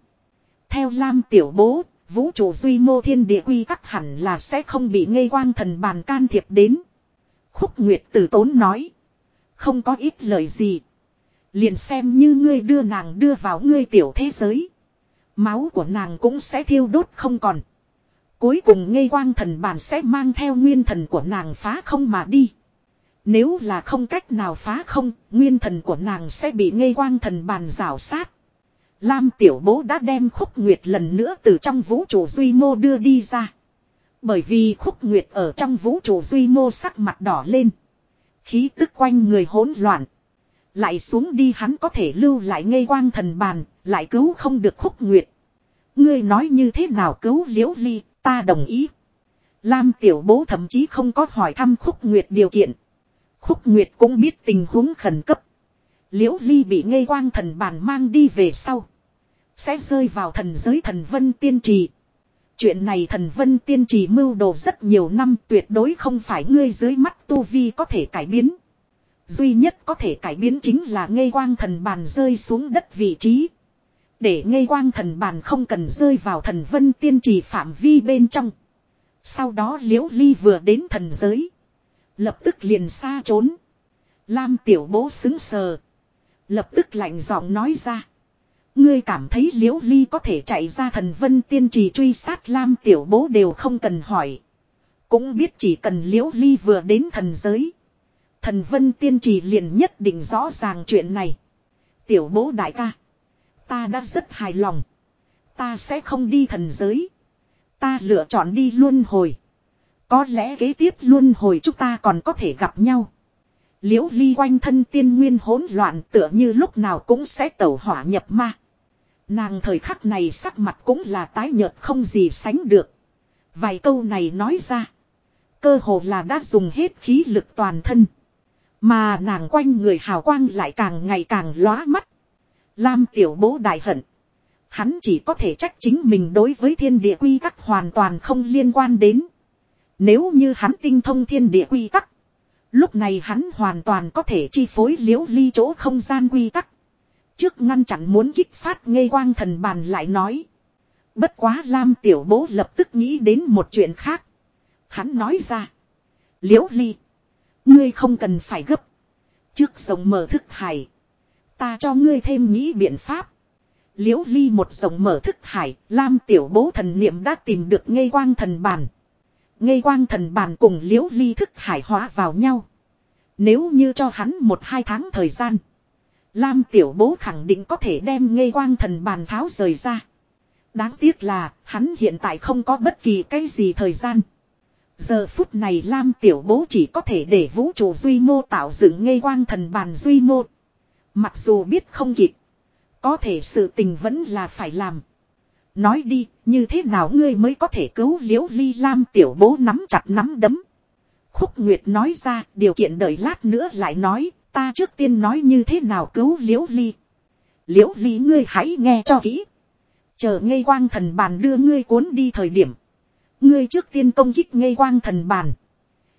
Speaker 1: Theo Lam tiểu bố, vũ trụ duy mô thiên địa quy tắc hẳn là sẽ không bị ngây quang thần bàn can thiệp đến. Khúc Nguyệt tử tốn nói. Không có ít lời gì. Liền xem như ngươi đưa nàng đưa vào ngươi tiểu thế giới. Máu của nàng cũng sẽ thiêu đốt không còn. Cuối cùng ngây quang thần bàn sẽ mang theo nguyên thần của nàng phá không mà đi. Nếu là không cách nào phá không, nguyên thần của nàng sẽ bị ngây quang thần bàn rào sát. Lam tiểu bố đã đem khúc nguyệt lần nữa từ trong vũ trụ duy mô đưa đi ra. Bởi vì khúc nguyệt ở trong vũ trụ duy mô sắc mặt đỏ lên. Khí tức quanh người hỗn loạn. Lại xuống đi hắn có thể lưu lại ngây quang thần bàn, lại cứu không được khúc nguyệt. Ngươi nói như thế nào cứu liễu ly, ta đồng ý. Lam tiểu bố thậm chí không có hỏi thăm khúc nguyệt điều kiện. Khúc nguyệt cũng biết tình huống khẩn cấp. Liễu ly bị ngây quang thần bàn mang đi về sau. Sẽ rơi vào thần giới thần vân tiên trì. Chuyện này thần vân tiên trì mưu đồ rất nhiều năm tuyệt đối không phải ngươi dưới mắt tu vi có thể cải biến. Duy nhất có thể cải biến chính là ngây quang thần bàn rơi xuống đất vị trí. Để ngây quang thần bàn không cần rơi vào thần vân tiên trì phạm vi bên trong. Sau đó liễu ly vừa đến thần giới. Lập tức liền xa trốn. Lam tiểu bố xứng sờ. Lập tức lạnh giọng nói ra. Ngươi cảm thấy liễu ly có thể chạy ra thần vân tiên trì truy sát Lam tiểu bố đều không cần hỏi. Cũng biết chỉ cần liễu ly vừa đến thần giới. Thần vân tiên trì liền nhất định rõ ràng chuyện này. Tiểu bố đại ca. Ta đã rất hài lòng. Ta sẽ không đi thần giới. Ta lựa chọn đi luân hồi. Có lẽ kế tiếp luân hồi chúng ta còn có thể gặp nhau. Liễu ly quanh thân tiên nguyên hỗn loạn tựa như lúc nào cũng sẽ tẩu hỏa nhập ma. Nàng thời khắc này sắc mặt cũng là tái nhợt không gì sánh được. Vài câu này nói ra. Cơ hồ là đã dùng hết khí lực toàn thân. Mà nàng quanh người hào quang lại càng ngày càng lóa mắt. Lam tiểu bố đại hận. Hắn chỉ có thể trách chính mình đối với thiên địa quy tắc hoàn toàn không liên quan đến. Nếu như hắn tinh thông thiên địa quy tắc. Lúc này hắn hoàn toàn có thể chi phối liễu ly chỗ không gian quy tắc. Trước ngăn chặn muốn kích phát ngây quang thần bàn lại nói. Bất quá Lam tiểu bố lập tức nghĩ đến một chuyện khác. Hắn nói ra. Liễu ly. Ngươi không cần phải gấp. Trước rồng mở thức hải. Ta cho ngươi thêm nghĩ biện pháp. Liễu ly một rộng mở thức hải. Lam tiểu bố thần niệm đã tìm được ngây quang thần bàn. Ngây quang thần bàn cùng liễu ly thức hải hóa vào nhau. Nếu như cho hắn một hai tháng thời gian. Lam tiểu bố khẳng định có thể đem ngây quang thần bàn tháo rời ra. Đáng tiếc là, hắn hiện tại không có bất kỳ cái gì thời gian. Giờ phút này Lam tiểu bố chỉ có thể để vũ trụ duy mô tạo dựng ngây quang thần bàn duy mô. Mặc dù biết không kịp. Có thể sự tình vẫn là phải làm. Nói đi, như thế nào ngươi mới có thể cứu liễu ly lam tiểu bố nắm chặt nắm đấm. Khúc Nguyệt nói ra, điều kiện đợi lát nữa lại nói, ta trước tiên nói như thế nào cứu liễu ly. Liễu ly ngươi hãy nghe cho kỹ. Chờ ngây quang thần bàn đưa ngươi cuốn đi thời điểm. Ngươi trước tiên công kích ngây quang thần bàn.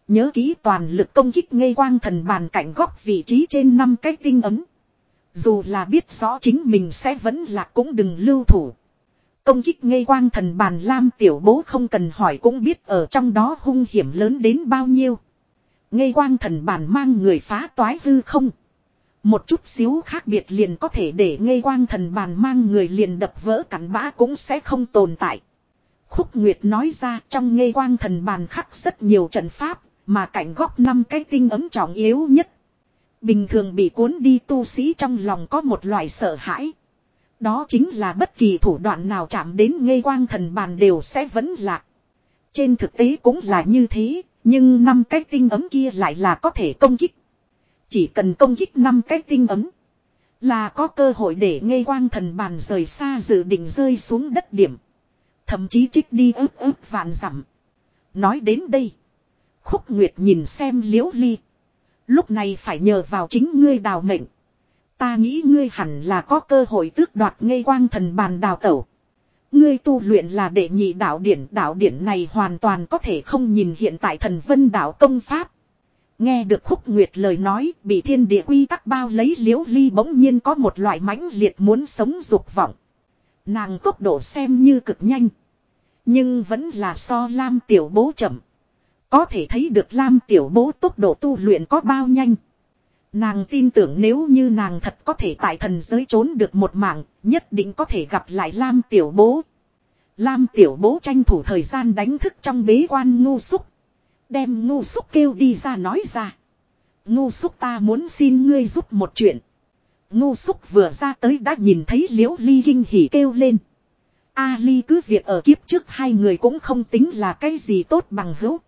Speaker 1: Nhớ kỹ toàn lực công kích ngây quang thần bàn cạnh góc vị trí trên năm cái tinh ấm. Dù là biết rõ chính mình sẽ vẫn là cũng đừng lưu thủ. Công kích ngây quang thần bàn lam tiểu bố không cần hỏi cũng biết ở trong đó hung hiểm lớn đến bao nhiêu. Ngây quang thần bàn mang người phá toái hư không. Một chút xíu khác biệt liền có thể để ngây quang thần bàn mang người liền đập vỡ cắn bã cũng sẽ không tồn tại. Khúc Nguyệt nói ra trong ngây quang thần bàn khắc rất nhiều trận pháp, mà cạnh góc năm cái tinh ấm trọng yếu nhất. Bình thường bị cuốn đi tu sĩ trong lòng có một loại sợ hãi. Đó chính là bất kỳ thủ đoạn nào chạm đến ngây quang thần bàn đều sẽ vẫn lạc. Trên thực tế cũng là như thế, nhưng năm cái tinh ấm kia lại là có thể công kích. Chỉ cần công kích năm cái tinh ấm. Là có cơ hội để ngây quang thần bàn rời xa dự định rơi xuống đất điểm. Thậm chí trích đi ướp ướp vạn dặm Nói đến đây. Khúc Nguyệt nhìn xem liễu ly. Lúc này phải nhờ vào chính ngươi đào mệnh. Ta nghĩ ngươi hẳn là có cơ hội tước đoạt ngây quang thần bàn đào tẩu. Ngươi tu luyện là đệ nhị đạo điển. Đạo điển này hoàn toàn có thể không nhìn hiện tại thần vân đạo công pháp. Nghe được khúc nguyệt lời nói, bị thiên địa quy tắc bao lấy liễu ly bỗng nhiên có một loại mãnh liệt muốn sống dục vọng. Nàng tốc độ xem như cực nhanh. Nhưng vẫn là so Lam tiểu bố chậm. Có thể thấy được Lam tiểu bố tốc độ tu luyện có bao nhanh. Nàng tin tưởng nếu như nàng thật có thể tại thần giới trốn được một mạng, nhất định có thể gặp lại Lam tiểu bố. Lam tiểu bố tranh thủ thời gian đánh thức trong bế quan ngu xúc. Đem ngu xúc kêu đi ra nói ra. Ngu xúc ta muốn xin ngươi giúp một chuyện. Ngu xúc vừa ra tới đã nhìn thấy liễu ly kinh hỉ kêu lên. A ly cứ việc ở kiếp trước hai người cũng không tính là cái gì tốt bằng hữu.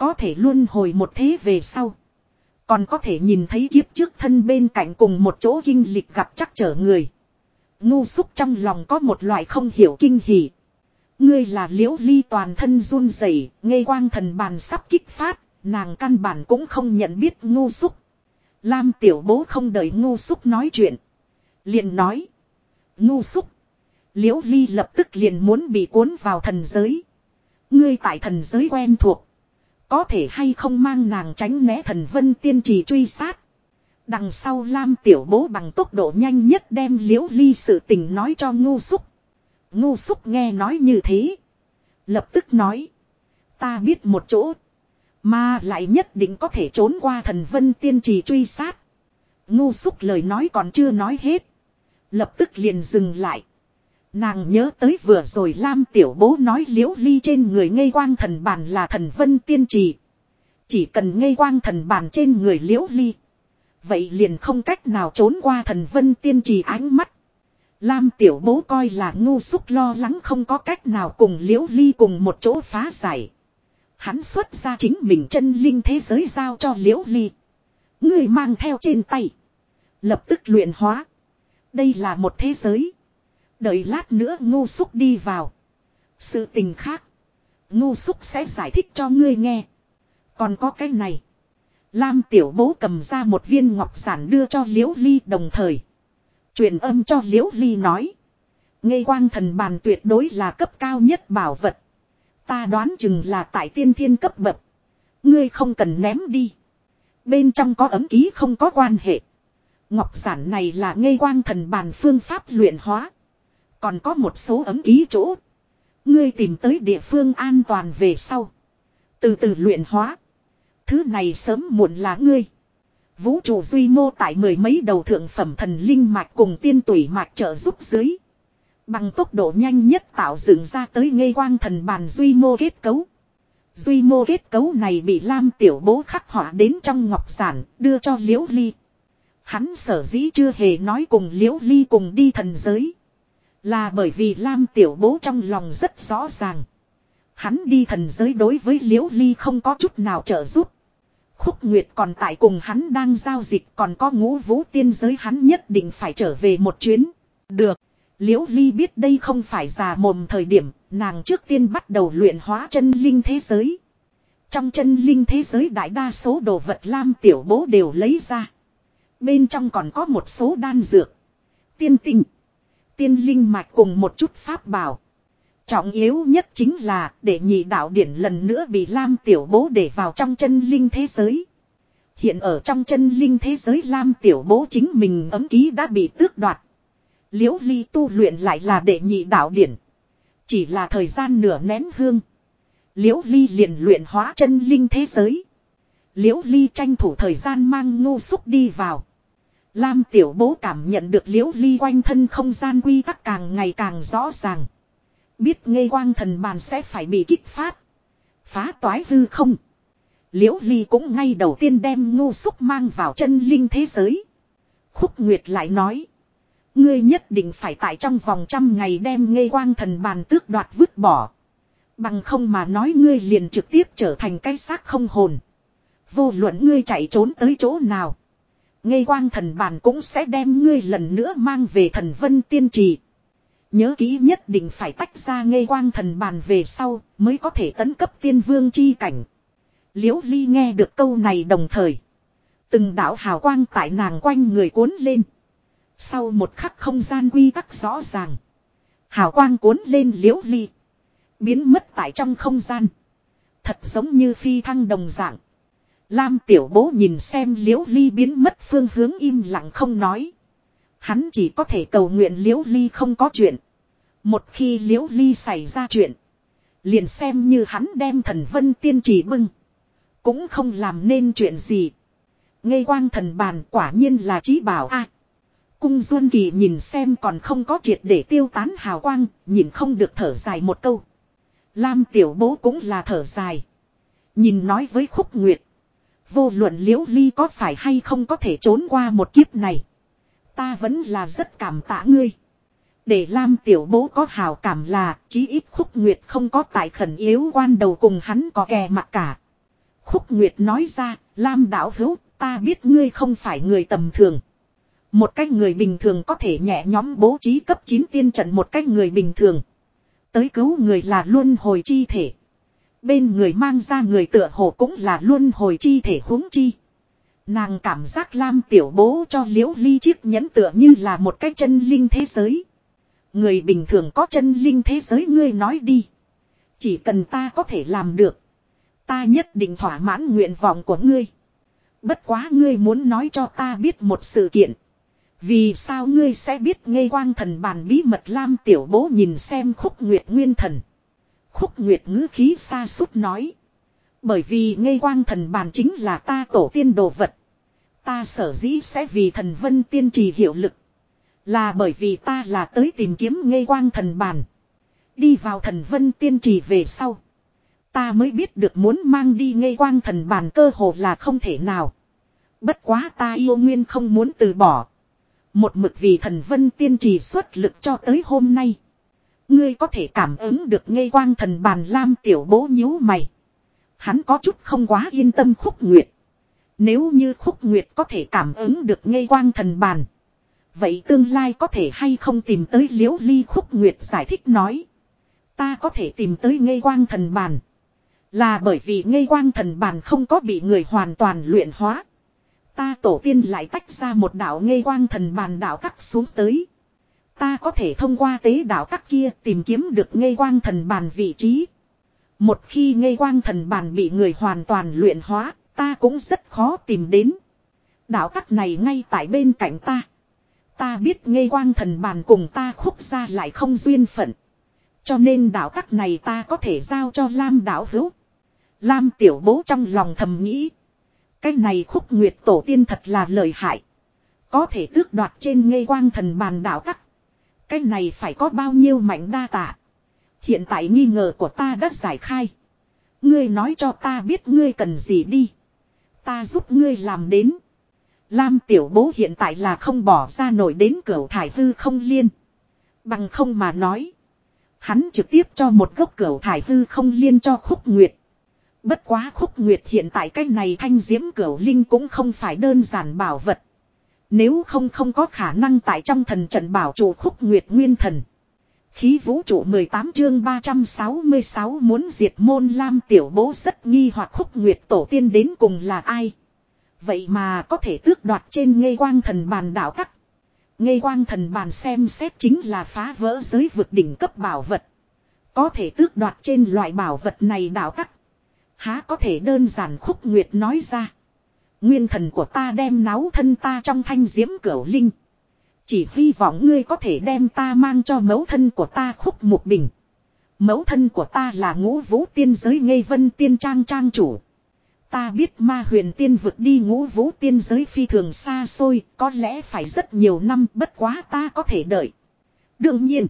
Speaker 1: Có thể luôn hồi một thế về sau. Còn có thể nhìn thấy kiếp trước thân bên cạnh cùng một chỗ kinh lịch gặp chắc trở người. Ngu xúc trong lòng có một loại không hiểu kinh hỉ. Ngươi là liễu ly toàn thân run rẩy, ngây quang thần bàn sắp kích phát, nàng căn bản cũng không nhận biết ngu xúc. Lam tiểu bố không đợi ngu xúc nói chuyện. liền nói. Ngu xúc. Liễu ly lập tức liền muốn bị cuốn vào thần giới. Ngươi tại thần giới quen thuộc. Có thể hay không mang nàng tránh né thần vân tiên trì truy sát. Đằng sau Lam tiểu bố bằng tốc độ nhanh nhất đem liễu ly sự tình nói cho ngu xúc. Ngu xúc nghe nói như thế. Lập tức nói. Ta biết một chỗ. Mà lại nhất định có thể trốn qua thần vân tiên trì truy sát. Ngu xúc lời nói còn chưa nói hết. Lập tức liền dừng lại. Nàng nhớ tới vừa rồi Lam tiểu bố nói liễu ly trên người ngây quang thần bàn là thần vân tiên trì. Chỉ cần ngây quang thần bàn trên người liễu ly. Vậy liền không cách nào trốn qua thần vân tiên trì ánh mắt. Lam tiểu bố coi là ngu xúc lo lắng không có cách nào cùng liễu ly cùng một chỗ phá giải. Hắn xuất ra chính mình chân linh thế giới giao cho liễu ly. Người mang theo trên tay. Lập tức luyện hóa. Đây là một thế giới. Đợi lát nữa ngu xúc đi vào. Sự tình khác. Ngu xúc sẽ giải thích cho ngươi nghe. Còn có cái này. Lam tiểu bố cầm ra một viên ngọc sản đưa cho liễu ly đồng thời. truyền âm cho liễu ly nói. Ngây quang thần bàn tuyệt đối là cấp cao nhất bảo vật. Ta đoán chừng là tại tiên thiên cấp bậc. Ngươi không cần ném đi. Bên trong có ấm ký không có quan hệ. Ngọc sản này là ngây quang thần bàn phương pháp luyện hóa. Còn có một số ấm ký chỗ. Ngươi tìm tới địa phương an toàn về sau. Từ từ luyện hóa. Thứ này sớm muộn là ngươi. Vũ trụ duy mô tại mười mấy đầu thượng phẩm thần linh mạch cùng tiên tủy mạch trợ giúp dưới. Bằng tốc độ nhanh nhất tạo dựng ra tới ngây quang thần bàn duy mô kết cấu. Duy mô kết cấu này bị Lam Tiểu Bố khắc họa đến trong ngọc giản, đưa cho Liễu Ly. Hắn sở dĩ chưa hề nói cùng Liễu Ly cùng đi thần giới. Là bởi vì Lam Tiểu Bố trong lòng rất rõ ràng. Hắn đi thần giới đối với Liễu Ly không có chút nào trợ giúp. Khúc Nguyệt còn tại cùng hắn đang giao dịch còn có ngũ vũ tiên giới hắn nhất định phải trở về một chuyến. Được. Liễu Ly biết đây không phải già mồm thời điểm, nàng trước tiên bắt đầu luyện hóa chân linh thế giới. Trong chân linh thế giới đại đa số đồ vật lam tiểu bố đều lấy ra. Bên trong còn có một số đan dược, tiên tịnh tiên linh mạch cùng một chút pháp bảo. Trọng yếu nhất chính là để nhị đạo điển lần nữa bị Lam Tiểu Bố để vào trong chân linh thế giới. Hiện ở trong chân linh thế giới Lam Tiểu Bố chính mình ấm ký đã bị tước đoạt. Liễu ly tu luyện lại là để nhị đạo điển. Chỉ là thời gian nửa nén hương. Liễu ly liền luyện hóa chân linh thế giới. Liễu ly tranh thủ thời gian mang ngu xúc đi vào. Lam tiểu bố cảm nhận được liễu ly quanh thân không gian quy tắc càng ngày càng rõ ràng. Biết ngây quang thần bàn sẽ phải bị kích phát. Phá toái hư không. Liễu ly cũng ngay đầu tiên đem ngu xúc mang vào chân linh thế giới. Khúc Nguyệt lại nói. Ngươi nhất định phải tại trong vòng trăm ngày đem ngây quang thần bàn tước đoạt vứt bỏ. Bằng không mà nói ngươi liền trực tiếp trở thành cái xác không hồn. Vô luận ngươi chạy trốn tới chỗ nào. Ngây quang thần bàn cũng sẽ đem ngươi lần nữa mang về thần vân tiên trì. Nhớ kỹ nhất định phải tách ra ngây quang thần bàn về sau mới có thể tấn cấp tiên vương chi cảnh. Liễu ly nghe được câu này đồng thời. Từng đạo hào quang tại nàng quanh người cuốn lên. Sau một khắc không gian quy tắc rõ ràng. Hào quang cuốn lên liễu ly. Biến mất tại trong không gian. Thật giống như phi thăng đồng dạng. Lam tiểu bố nhìn xem liễu ly biến mất phương hướng im lặng không nói. Hắn chỉ có thể cầu nguyện liễu ly không có chuyện. Một khi liễu ly xảy ra chuyện. Liền xem như hắn đem thần vân tiên trì bưng. Cũng không làm nên chuyện gì. Ngây quang thần bàn quả nhiên là trí bảo a Cung Duân Kỳ nhìn xem còn không có triệt để tiêu tán hào quang, nhìn không được thở dài một câu. Lam tiểu bố cũng là thở dài. Nhìn nói với khúc nguyệt. Vô luận liễu ly có phải hay không có thể trốn qua một kiếp này. Ta vẫn là rất cảm tạ ngươi. Để Lam tiểu bố có hào cảm là chí ít khúc nguyệt không có tại khẩn yếu quan đầu cùng hắn có kè mặt cả. Khúc nguyệt nói ra, Lam đảo hữu, ta biết ngươi không phải người tầm thường. Một cách người bình thường có thể nhẹ nhóm bố trí cấp 9 tiên trận một cách người bình thường. Tới cứu người là luân hồi chi thể. Bên người mang ra người tựa hồ cũng là luân hồi chi thể huống chi. Nàng cảm giác lam tiểu bố cho liễu ly chiếc nhẫn tựa như là một cái chân linh thế giới. Người bình thường có chân linh thế giới ngươi nói đi. Chỉ cần ta có thể làm được. Ta nhất định thỏa mãn nguyện vọng của ngươi. Bất quá ngươi muốn nói cho ta biết một sự kiện. Vì sao ngươi sẽ biết ngây quang thần bàn bí mật lam tiểu bố nhìn xem khúc nguyệt nguyên thần. Khúc nguyệt ngữ khí xa sút nói. Bởi vì ngây quang thần bàn chính là ta tổ tiên đồ vật. Ta sở dĩ sẽ vì thần vân tiên trì hiệu lực. Là bởi vì ta là tới tìm kiếm ngây quang thần bàn. Đi vào thần vân tiên trì về sau. Ta mới biết được muốn mang đi ngây quang thần bàn cơ hồ là không thể nào. Bất quá ta yêu nguyên không muốn từ bỏ. Một mực vì thần vân tiên trì xuất lực cho tới hôm nay. Ngươi có thể cảm ứng được ngây quang thần bàn lam tiểu bố nhíu mày. Hắn có chút không quá yên tâm khúc nguyệt. Nếu như khúc nguyệt có thể cảm ứng được ngây quang thần bàn. Vậy tương lai có thể hay không tìm tới liễu ly khúc nguyệt giải thích nói. Ta có thể tìm tới ngây quang thần bàn. Là bởi vì ngây quang thần bàn không có bị người hoàn toàn luyện hóa. Ta tổ tiên lại tách ra một đạo ngây quang thần bàn đạo cắt xuống tới. Ta có thể thông qua tế đạo các kia tìm kiếm được ngây quang thần bàn vị trí. Một khi ngây quang thần bàn bị người hoàn toàn luyện hóa, ta cũng rất khó tìm đến. Đạo các này ngay tại bên cạnh ta. Ta biết ngây quang thần bàn cùng ta khúc ra lại không duyên phận. Cho nên đạo các này ta có thể giao cho Lam đạo hữu. Lam tiểu bố trong lòng thầm nghĩ. Cái này khúc nguyệt tổ tiên thật là lợi hại. Có thể tước đoạt trên ngây quang thần bàn đạo các. Cái này phải có bao nhiêu mạnh đa tạ. Hiện tại nghi ngờ của ta đã giải khai. Ngươi nói cho ta biết ngươi cần gì đi. Ta giúp ngươi làm đến. Lam tiểu bố hiện tại là không bỏ ra nổi đến cửa thải hư không liên. Bằng không mà nói. Hắn trực tiếp cho một gốc cửa thải hư không liên cho khúc nguyệt. Bất quá khúc nguyệt hiện tại cái này thanh diễm cửa linh cũng không phải đơn giản bảo vật. Nếu không không có khả năng tại trong thần trận bảo chủ khúc nguyệt nguyên thần. Khí vũ trụ 18 chương 366 muốn diệt môn lam tiểu bố rất nghi hoặc khúc nguyệt tổ tiên đến cùng là ai. Vậy mà có thể tước đoạt trên ngây quang thần bàn đảo tắc. Ngây quang thần bàn xem xét chính là phá vỡ giới vực đỉnh cấp bảo vật. Có thể tước đoạt trên loại bảo vật này đảo tắc. Há có thể đơn giản khúc nguyệt nói ra. Nguyên thần của ta đem náo thân ta trong thanh diễm cửu linh. Chỉ hy vọng ngươi có thể đem ta mang cho mẫu thân của ta khúc một bình. Mẫu thân của ta là ngũ vũ tiên giới ngây vân tiên trang trang chủ. Ta biết ma huyền tiên vượt đi ngũ vũ tiên giới phi thường xa xôi, có lẽ phải rất nhiều năm bất quá ta có thể đợi. Đương nhiên,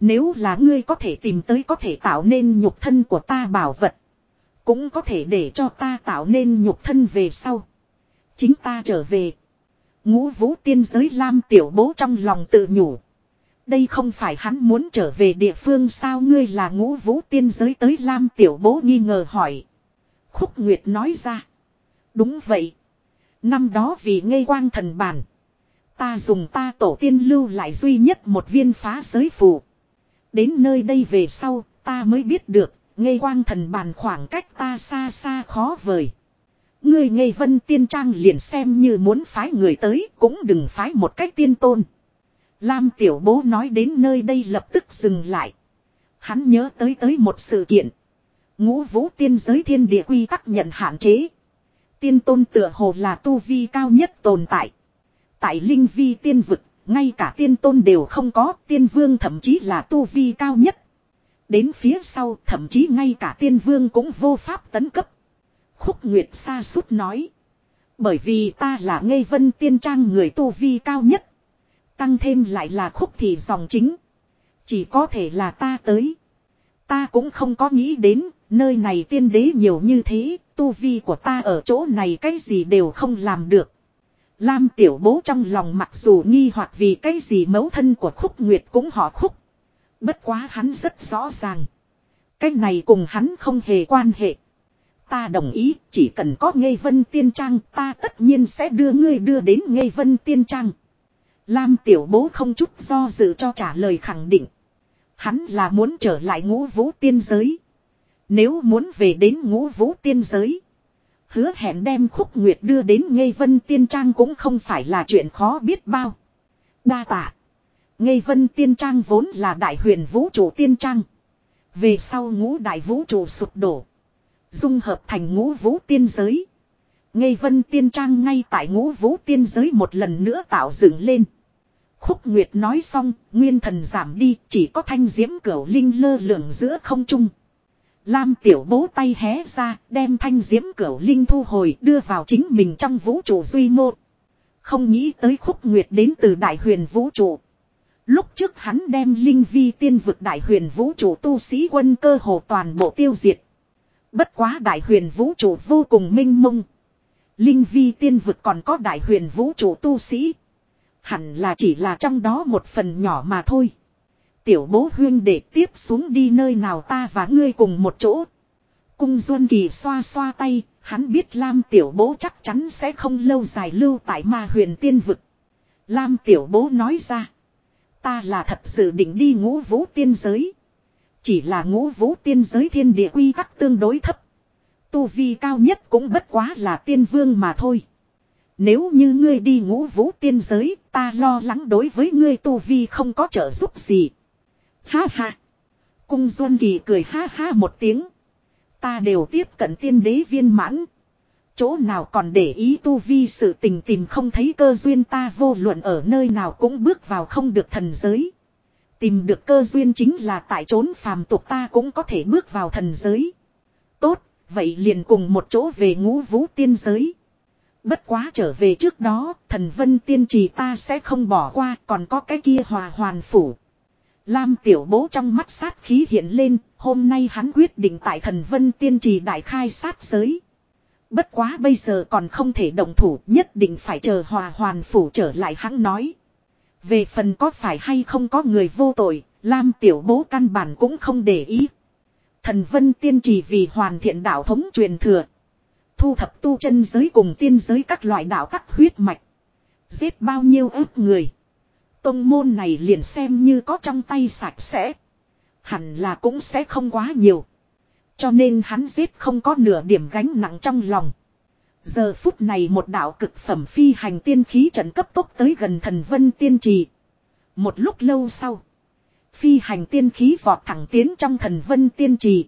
Speaker 1: nếu là ngươi có thể tìm tới có thể tạo nên nhục thân của ta bảo vật. Cũng có thể để cho ta tạo nên nhục thân về sau. Chính ta trở về. Ngũ vũ tiên giới lam tiểu bố trong lòng tự nhủ. Đây không phải hắn muốn trở về địa phương sao ngươi là ngũ vũ tiên giới tới lam tiểu bố nghi ngờ hỏi. Khúc Nguyệt nói ra. Đúng vậy. Năm đó vì ngây quang thần bản. Ta dùng ta tổ tiên lưu lại duy nhất một viên phá giới phù. Đến nơi đây về sau, ta mới biết được, ngây quang thần bàn khoảng cách ta xa xa khó vời. Ngươi ngây vân tiên trang liền xem như muốn phái người tới, cũng đừng phái một cách tiên tôn. Lam tiểu bố nói đến nơi đây lập tức dừng lại. Hắn nhớ tới tới một sự kiện. Ngũ vũ tiên giới thiên địa quy tắc nhận hạn chế. Tiên tôn tựa hồ là tu vi cao nhất tồn tại. Tại linh vi tiên vực, ngay cả tiên tôn đều không có, tiên vương thậm chí là tu vi cao nhất. Đến phía sau thậm chí ngay cả tiên vương cũng vô pháp tấn cấp. Khúc Nguyệt xa sút nói. Bởi vì ta là ngây vân tiên trang người tu vi cao nhất. Tăng thêm lại là khúc thì dòng chính. Chỉ có thể là ta tới. Ta cũng không có nghĩ đến, nơi này tiên đế nhiều như thế, tu vi của ta ở chỗ này cái gì đều không làm được. Lam tiểu bố trong lòng mặc dù nghi hoặc vì cái gì mẫu thân của khúc nguyệt cũng họ khúc. Bất quá hắn rất rõ ràng. Cái này cùng hắn không hề quan hệ. Ta đồng ý, chỉ cần có ngây vân tiên trang, ta tất nhiên sẽ đưa ngươi đưa đến ngây vân tiên trang. Lam tiểu bố không chút do dự cho trả lời khẳng định. Hắn là muốn trở lại ngũ vũ tiên giới. Nếu muốn về đến ngũ vũ tiên giới. Hứa hẹn đem khúc nguyệt đưa đến ngây vân tiên trang cũng không phải là chuyện khó biết bao. Đa tạ. Ngây vân tiên trang vốn là đại huyền vũ trụ tiên trang. Về sau ngũ đại vũ trụ sụp đổ. Dung hợp thành ngũ vũ tiên giới. Ngây vân tiên trang ngay tại ngũ vũ tiên giới một lần nữa tạo dựng lên. Khúc Nguyệt nói xong, nguyên thần giảm đi, chỉ có thanh diễm cửu linh lơ lửng giữa không trung. Lam tiểu bố tay hé ra, đem thanh diễm cửu linh thu hồi đưa vào chính mình trong vũ trụ duy mô. Không nghĩ tới khúc nguyệt đến từ đại huyền vũ trụ. Lúc trước hắn đem linh vi tiên vực đại huyền vũ trụ tu sĩ quân cơ hồ toàn bộ tiêu diệt. Bất quá đại huyền vũ trụ vô cùng minh mông. Linh vi tiên vực còn có đại huyền vũ trụ tu sĩ. Hẳn là chỉ là trong đó một phần nhỏ mà thôi. Tiểu bố huyên để tiếp xuống đi nơi nào ta và ngươi cùng một chỗ. Cung Duân Kỳ xoa xoa tay, hắn biết Lam tiểu bố chắc chắn sẽ không lâu dài lưu tại ma huyền tiên vực. Lam tiểu bố nói ra. Ta là thật sự định đi ngũ vũ tiên giới. Chỉ là ngũ vũ tiên giới thiên địa quy tắc tương đối thấp. Tu vi cao nhất cũng bất quá là tiên vương mà thôi. Nếu như ngươi đi ngũ vũ tiên giới, ta lo lắng đối với ngươi tu vi không có trợ giúp gì. Ha ha. Cung Duân Kỳ cười ha ha một tiếng. Ta đều tiếp cận tiên đế viên mãn. Chỗ nào còn để ý tu vi sự tình tìm không thấy cơ duyên ta vô luận ở nơi nào cũng bước vào không được thần giới. Tìm được cơ duyên chính là tại trốn phàm tục ta cũng có thể bước vào thần giới. Tốt, vậy liền cùng một chỗ về ngũ vũ tiên giới. Bất quá trở về trước đó, thần vân tiên trì ta sẽ không bỏ qua, còn có cái kia hòa hoàn phủ. Lam tiểu bố trong mắt sát khí hiện lên, hôm nay hắn quyết định tại thần vân tiên trì đại khai sát giới. Bất quá bây giờ còn không thể động thủ, nhất định phải chờ hòa hoàn phủ trở lại hắn nói. Về phần có phải hay không có người vô tội, Lam tiểu bố căn bản cũng không để ý. Thần vân tiên trì vì hoàn thiện đạo thống truyền thừa. Thu thập tu chân giới cùng tiên giới các loại đạo tắc huyết mạch. Giết bao nhiêu ước người. Tông môn này liền xem như có trong tay sạch sẽ. Hẳn là cũng sẽ không quá nhiều. Cho nên hắn giết không có nửa điểm gánh nặng trong lòng. Giờ phút này một đạo cực phẩm phi hành tiên khí trận cấp tốc tới gần thần vân tiên trì. Một lúc lâu sau. Phi hành tiên khí vọt thẳng tiến trong thần vân tiên trì.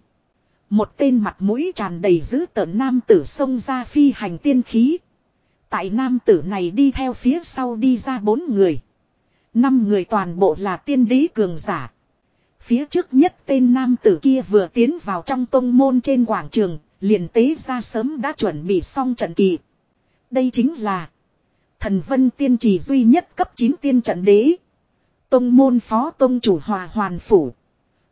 Speaker 1: Một tên mặt mũi tràn đầy dữ tợn nam tử xông ra phi hành tiên khí. Tại nam tử này đi theo phía sau đi ra bốn người. Năm người toàn bộ là tiên đế cường giả. Phía trước nhất tên nam tử kia vừa tiến vào trong tông môn trên quảng trường, liền tế ra sớm đã chuẩn bị xong trận kỳ. Đây chính là thần vân tiên trì duy nhất cấp 9 tiên trận đế. Tông môn phó tông chủ hòa hoàn phủ.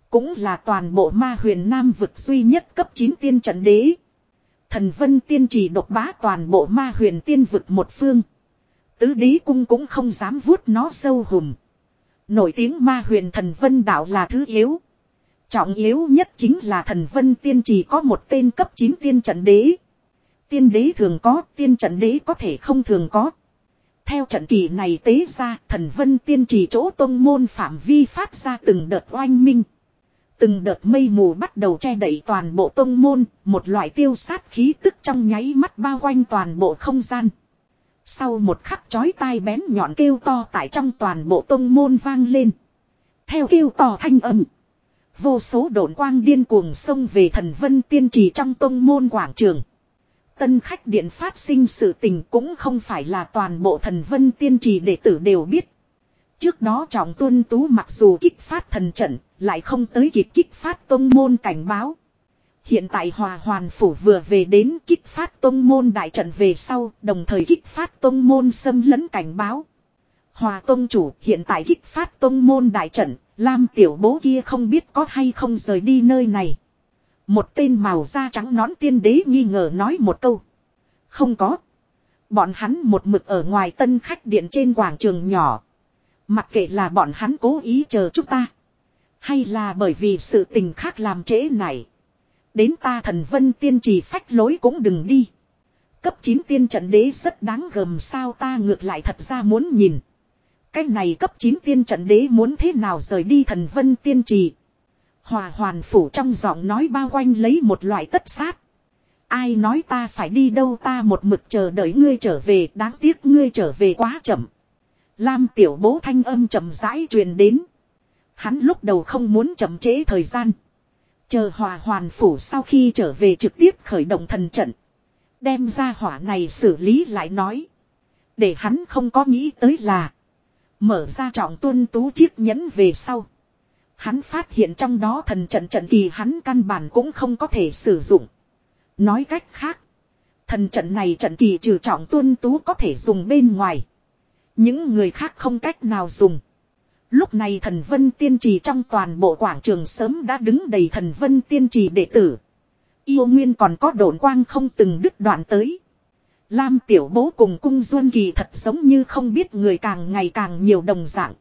Speaker 1: Cũng là toàn bộ ma huyền nam vực duy nhất cấp 9 tiên trận đế. Thần vân tiên trì độc bá toàn bộ ma huyền tiên vực một phương. Tứ đế cung cũng không dám vuốt nó sâu hùm. Nổi tiếng ma huyền thần vân đạo là thứ yếu. Trọng yếu nhất chính là thần vân tiên trì có một tên cấp 9 tiên trận đế. Tiên đế thường có, tiên trận đế có thể không thường có. Theo trận kỳ này tế ra, thần vân tiên trì chỗ tông môn phạm vi phát ra từng đợt oanh minh. Từng đợt mây mù bắt đầu che đậy toàn bộ tông môn, một loại tiêu sát khí tức trong nháy mắt bao quanh toàn bộ không gian. Sau một khắc chói tai bén nhọn kêu to tại trong toàn bộ tông môn vang lên. Theo kêu to thanh âm. Vô số độn quang điên cuồng xông về thần vân tiên trì trong tông môn quảng trường. Tân khách điện phát sinh sự tình cũng không phải là toàn bộ thần vân tiên trì đệ tử đều biết. Trước đó trọng tuân tú mặc dù kích phát thần trận, lại không tới kịp kích phát tông môn cảnh báo. Hiện tại hòa hoàn phủ vừa về đến kích phát tông môn đại trận về sau, đồng thời kích phát tông môn xâm lấn cảnh báo. Hòa tông chủ hiện tại kích phát tông môn đại trận, Lam tiểu bố kia không biết có hay không rời đi nơi này. Một tên màu da trắng nón tiên đế nghi ngờ nói một câu. Không có. Bọn hắn một mực ở ngoài tân khách điện trên quảng trường nhỏ. Mặc kệ là bọn hắn cố ý chờ chúng ta. Hay là bởi vì sự tình khác làm trễ này. Đến ta thần vân tiên trì phách lối cũng đừng đi. Cấp 9 tiên trận đế rất đáng gầm sao ta ngược lại thật ra muốn nhìn. Cái này cấp 9 tiên trận đế muốn thế nào rời đi thần vân tiên trì. Hòa hoàn phủ trong giọng nói bao quanh lấy một loại tất sát. Ai nói ta phải đi đâu ta một mực chờ đợi ngươi trở về, đáng tiếc ngươi trở về quá chậm. Lam tiểu bố thanh âm chậm rãi truyền đến. Hắn lúc đầu không muốn chậm trễ thời gian. Chờ hòa hoàn phủ sau khi trở về trực tiếp khởi động thần trận. Đem ra hỏa này xử lý lại nói. Để hắn không có nghĩ tới là. Mở ra trọng tuân tú chiếc nhẫn về sau. Hắn phát hiện trong đó thần trận trận kỳ hắn căn bản cũng không có thể sử dụng. Nói cách khác. Thần trận này trận kỳ trừ trọng tuân tú có thể dùng bên ngoài. Những người khác không cách nào dùng. Lúc này thần vân tiên trì trong toàn bộ quảng trường sớm đã đứng đầy thần vân tiên trì đệ tử. Yêu nguyên còn có đồn quang không từng đứt đoạn tới. Lam tiểu bố cùng cung duân kỳ thật giống như không biết người càng ngày càng nhiều đồng dạng.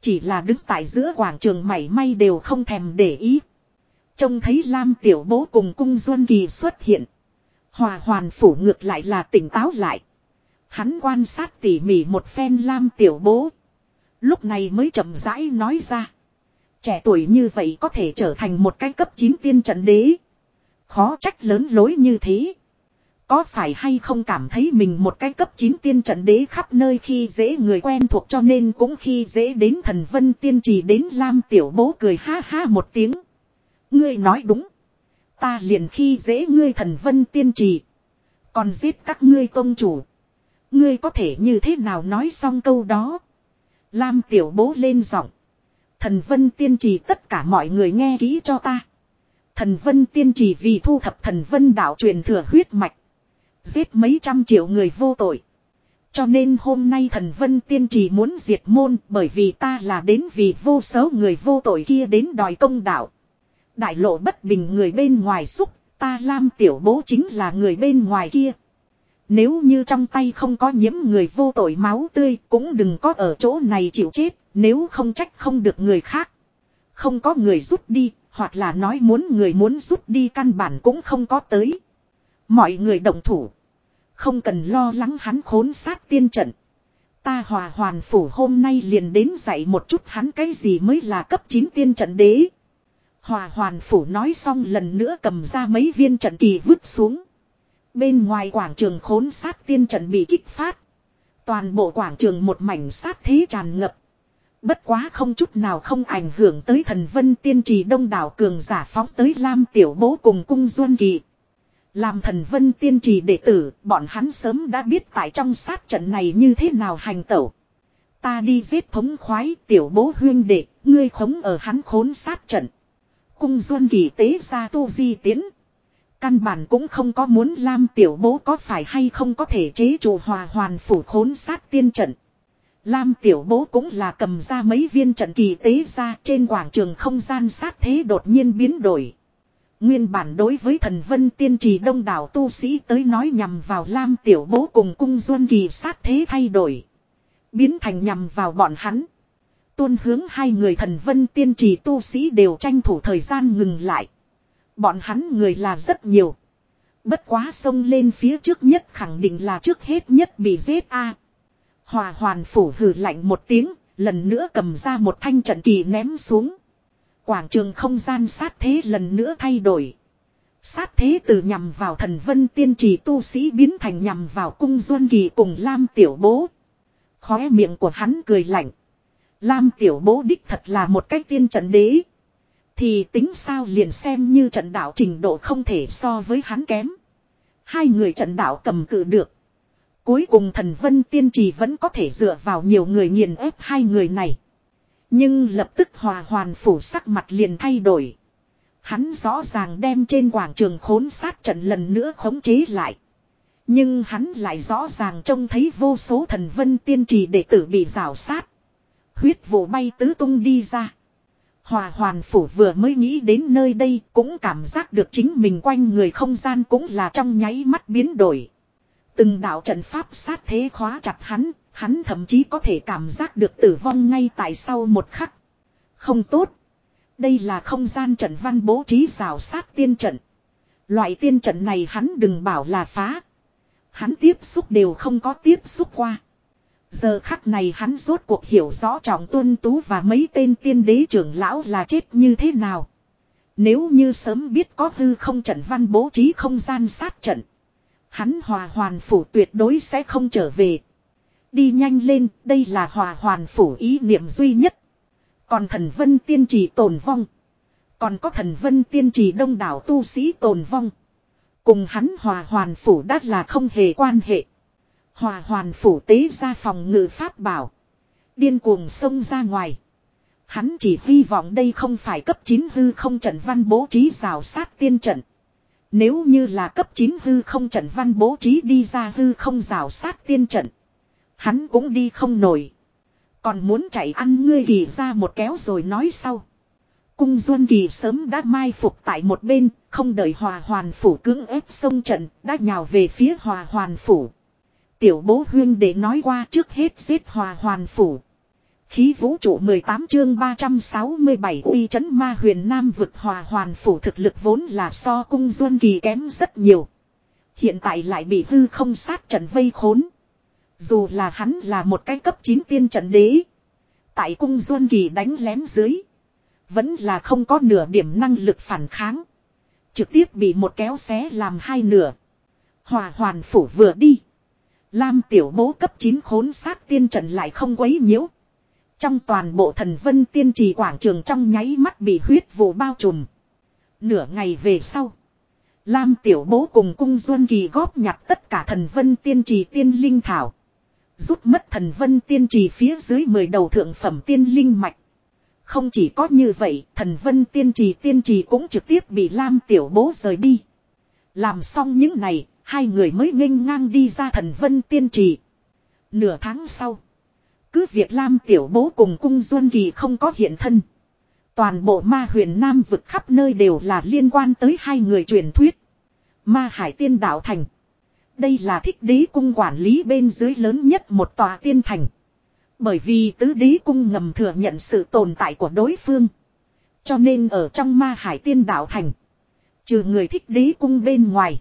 Speaker 1: Chỉ là đứng tại giữa quảng trường mảy may đều không thèm để ý. Trông thấy Lam tiểu bố cùng cung duân kỳ xuất hiện. Hòa hoàn phủ ngược lại là tỉnh táo lại. Hắn quan sát tỉ mỉ một phen Lam tiểu bố. Lúc này mới chậm rãi nói ra. Trẻ tuổi như vậy có thể trở thành một cái cấp 9 tiên trận đế. Khó trách lớn lối như thế. Có phải hay không cảm thấy mình một cái cấp 9 tiên trận đế khắp nơi khi dễ người quen thuộc cho nên cũng khi dễ đến thần vân tiên trì đến Lam tiểu bố cười ha ha một tiếng. Ngươi nói đúng. Ta liền khi dễ ngươi thần vân tiên trì. Còn giết các ngươi tôn chủ. Ngươi có thể như thế nào nói xong câu đó. Lam tiểu bố lên giọng. Thần vân tiên trì tất cả mọi người nghe kỹ cho ta. Thần vân tiên trì vì thu thập thần vân đạo truyền thừa huyết mạch. Giết mấy trăm triệu người vô tội. Cho nên hôm nay thần vân tiên trì muốn diệt môn bởi vì ta là đến vì vô số người vô tội kia đến đòi công đạo. Đại lộ bất bình người bên ngoài xúc, ta Lam tiểu bố chính là người bên ngoài kia. Nếu như trong tay không có nhiễm người vô tội máu tươi cũng đừng có ở chỗ này chịu chết, nếu không trách không được người khác. Không có người rút đi, hoặc là nói muốn người muốn rút đi căn bản cũng không có tới. Mọi người động thủ. Không cần lo lắng hắn khốn sát tiên trận. Ta hòa hoàn phủ hôm nay liền đến dạy một chút hắn cái gì mới là cấp 9 tiên trận đế. Hòa hoàn phủ nói xong lần nữa cầm ra mấy viên trận kỳ vứt xuống. Bên ngoài quảng trường khốn sát tiên trận bị kích phát. Toàn bộ quảng trường một mảnh sát thế tràn ngập. Bất quá không chút nào không ảnh hưởng tới thần vân tiên trì đông đảo cường giả phóng tới Lam Tiểu Bố cùng cung Duân Kỳ. Làm thần vân tiên trì đệ tử, bọn hắn sớm đã biết tại trong sát trận này như thế nào hành tẩu. Ta đi giết thống khoái tiểu bố huyên đệ, ngươi khống ở hắn khốn sát trận. Cung Duân Kỳ tế ra tu di tiến. Căn bản cũng không có muốn Lam tiểu bố có phải hay không có thể chế chủ hòa hoàn phủ khốn sát tiên trận. Lam tiểu bố cũng là cầm ra mấy viên trận kỳ tế ra trên quảng trường không gian sát thế đột nhiên biến đổi. Nguyên bản đối với thần vân tiên trì đông đảo tu sĩ tới nói nhằm vào Lam tiểu bố cùng cung duân kỳ sát thế thay đổi. Biến thành nhằm vào bọn hắn. Tuôn hướng hai người thần vân tiên trì tu sĩ đều tranh thủ thời gian ngừng lại. Bọn hắn người là rất nhiều. Bất quá sông lên phía trước nhất khẳng định là trước hết nhất bị giết a. Hòa hoàn phủ hử lạnh một tiếng, lần nữa cầm ra một thanh trận kỳ ném xuống. Quảng trường không gian sát thế lần nữa thay đổi. Sát thế từ nhằm vào thần vân tiên trì tu sĩ biến thành nhằm vào cung duân kỳ cùng Lam tiểu bố. Khóe miệng của hắn cười lạnh. Lam tiểu bố đích thật là một cái tiên trận đế. Thì tính sao liền xem như trận đạo trình độ không thể so với hắn kém. Hai người trận đạo cầm cự được. Cuối cùng thần vân tiên trì vẫn có thể dựa vào nhiều người nghiền ép hai người này. Nhưng lập tức hòa hoàn phủ sắc mặt liền thay đổi. Hắn rõ ràng đem trên quảng trường khốn sát trận lần nữa khống chế lại. Nhưng hắn lại rõ ràng trông thấy vô số thần vân tiên trì đệ tử bị rào sát. Huyết vụ bay tứ tung đi ra. Hòa hoàn phủ vừa mới nghĩ đến nơi đây cũng cảm giác được chính mình quanh người không gian cũng là trong nháy mắt biến đổi. Từng đạo trận pháp sát thế khóa chặt hắn, hắn thậm chí có thể cảm giác được tử vong ngay tại sau một khắc. Không tốt. Đây là không gian trận văn bố trí rào sát tiên trận. Loại tiên trận này hắn đừng bảo là phá. Hắn tiếp xúc đều không có tiếp xúc qua. Giờ khắc này hắn rốt cuộc hiểu rõ trọng tuân tú và mấy tên tiên đế trưởng lão là chết như thế nào. Nếu như sớm biết có hư không trận văn bố trí không gian sát trận. Hắn hòa hoàn phủ tuyệt đối sẽ không trở về. Đi nhanh lên, đây là hòa hoàn phủ ý niệm duy nhất. Còn thần vân tiên trì tồn vong. Còn có thần vân tiên trì đông đảo tu sĩ tồn vong. Cùng hắn hòa hoàn phủ đã là không hề quan hệ. Hòa hoàn phủ tế ra phòng ngự pháp bảo. Điên cuồng xông ra ngoài. Hắn chỉ hy vọng đây không phải cấp 9 hư không trận văn bố trí rào sát tiên trận. Nếu như là cấp 9 hư không trận văn bố trí đi ra hư không rào sát tiên trận. Hắn cũng đi không nổi. Còn muốn chạy ăn ngươi kỳ ra một kéo rồi nói sau. Cung Duân Kỳ sớm đã mai phục tại một bên, không đợi hòa hoàn phủ cưỡng ép sông trận, đã nhào về phía hòa hoàn phủ. Tiểu bố huyên để nói qua trước hết giết hòa hoàn phủ. Khí vũ trụ 18 chương 367 uy chấn ma huyền nam vực hòa hoàn phủ thực lực vốn là so cung Duân Kỳ kém rất nhiều. Hiện tại lại bị hư không sát trận vây khốn. Dù là hắn là một cái cấp 9 tiên trận đế. Tại cung Duân Kỳ đánh lén dưới. Vẫn là không có nửa điểm năng lực phản kháng. Trực tiếp bị một kéo xé làm hai nửa. Hòa hoàn phủ vừa đi. Lam tiểu bố cấp 9 khốn sát tiên trận lại không quấy nhiễu. Trong toàn bộ thần vân tiên trì quảng trường trong nháy mắt bị huyết vụ bao trùm. Nửa ngày về sau. Lam tiểu bố cùng cung duân kỳ góp nhặt tất cả thần vân tiên trì tiên linh thảo. Rút mất thần vân tiên trì phía dưới mười đầu thượng phẩm tiên linh mạch. Không chỉ có như vậy, thần vân tiên trì tiên trì cũng trực tiếp bị Lam tiểu bố rời đi. Làm xong những này, hai người mới nghênh ngang đi ra thần vân tiên trì. Nửa tháng sau, cứ việc Lam tiểu bố cùng cung duân kỳ không có hiện thân. Toàn bộ ma huyền Nam vực khắp nơi đều là liên quan tới hai người truyền thuyết. Ma hải tiên đạo thành. Đây là thích đế cung quản lý bên dưới lớn nhất một tòa tiên thành. Bởi vì tứ đế cung ngầm thừa nhận sự tồn tại của đối phương. Cho nên ở trong ma hải tiên đạo thành. Trừ người thích đế cung bên ngoài.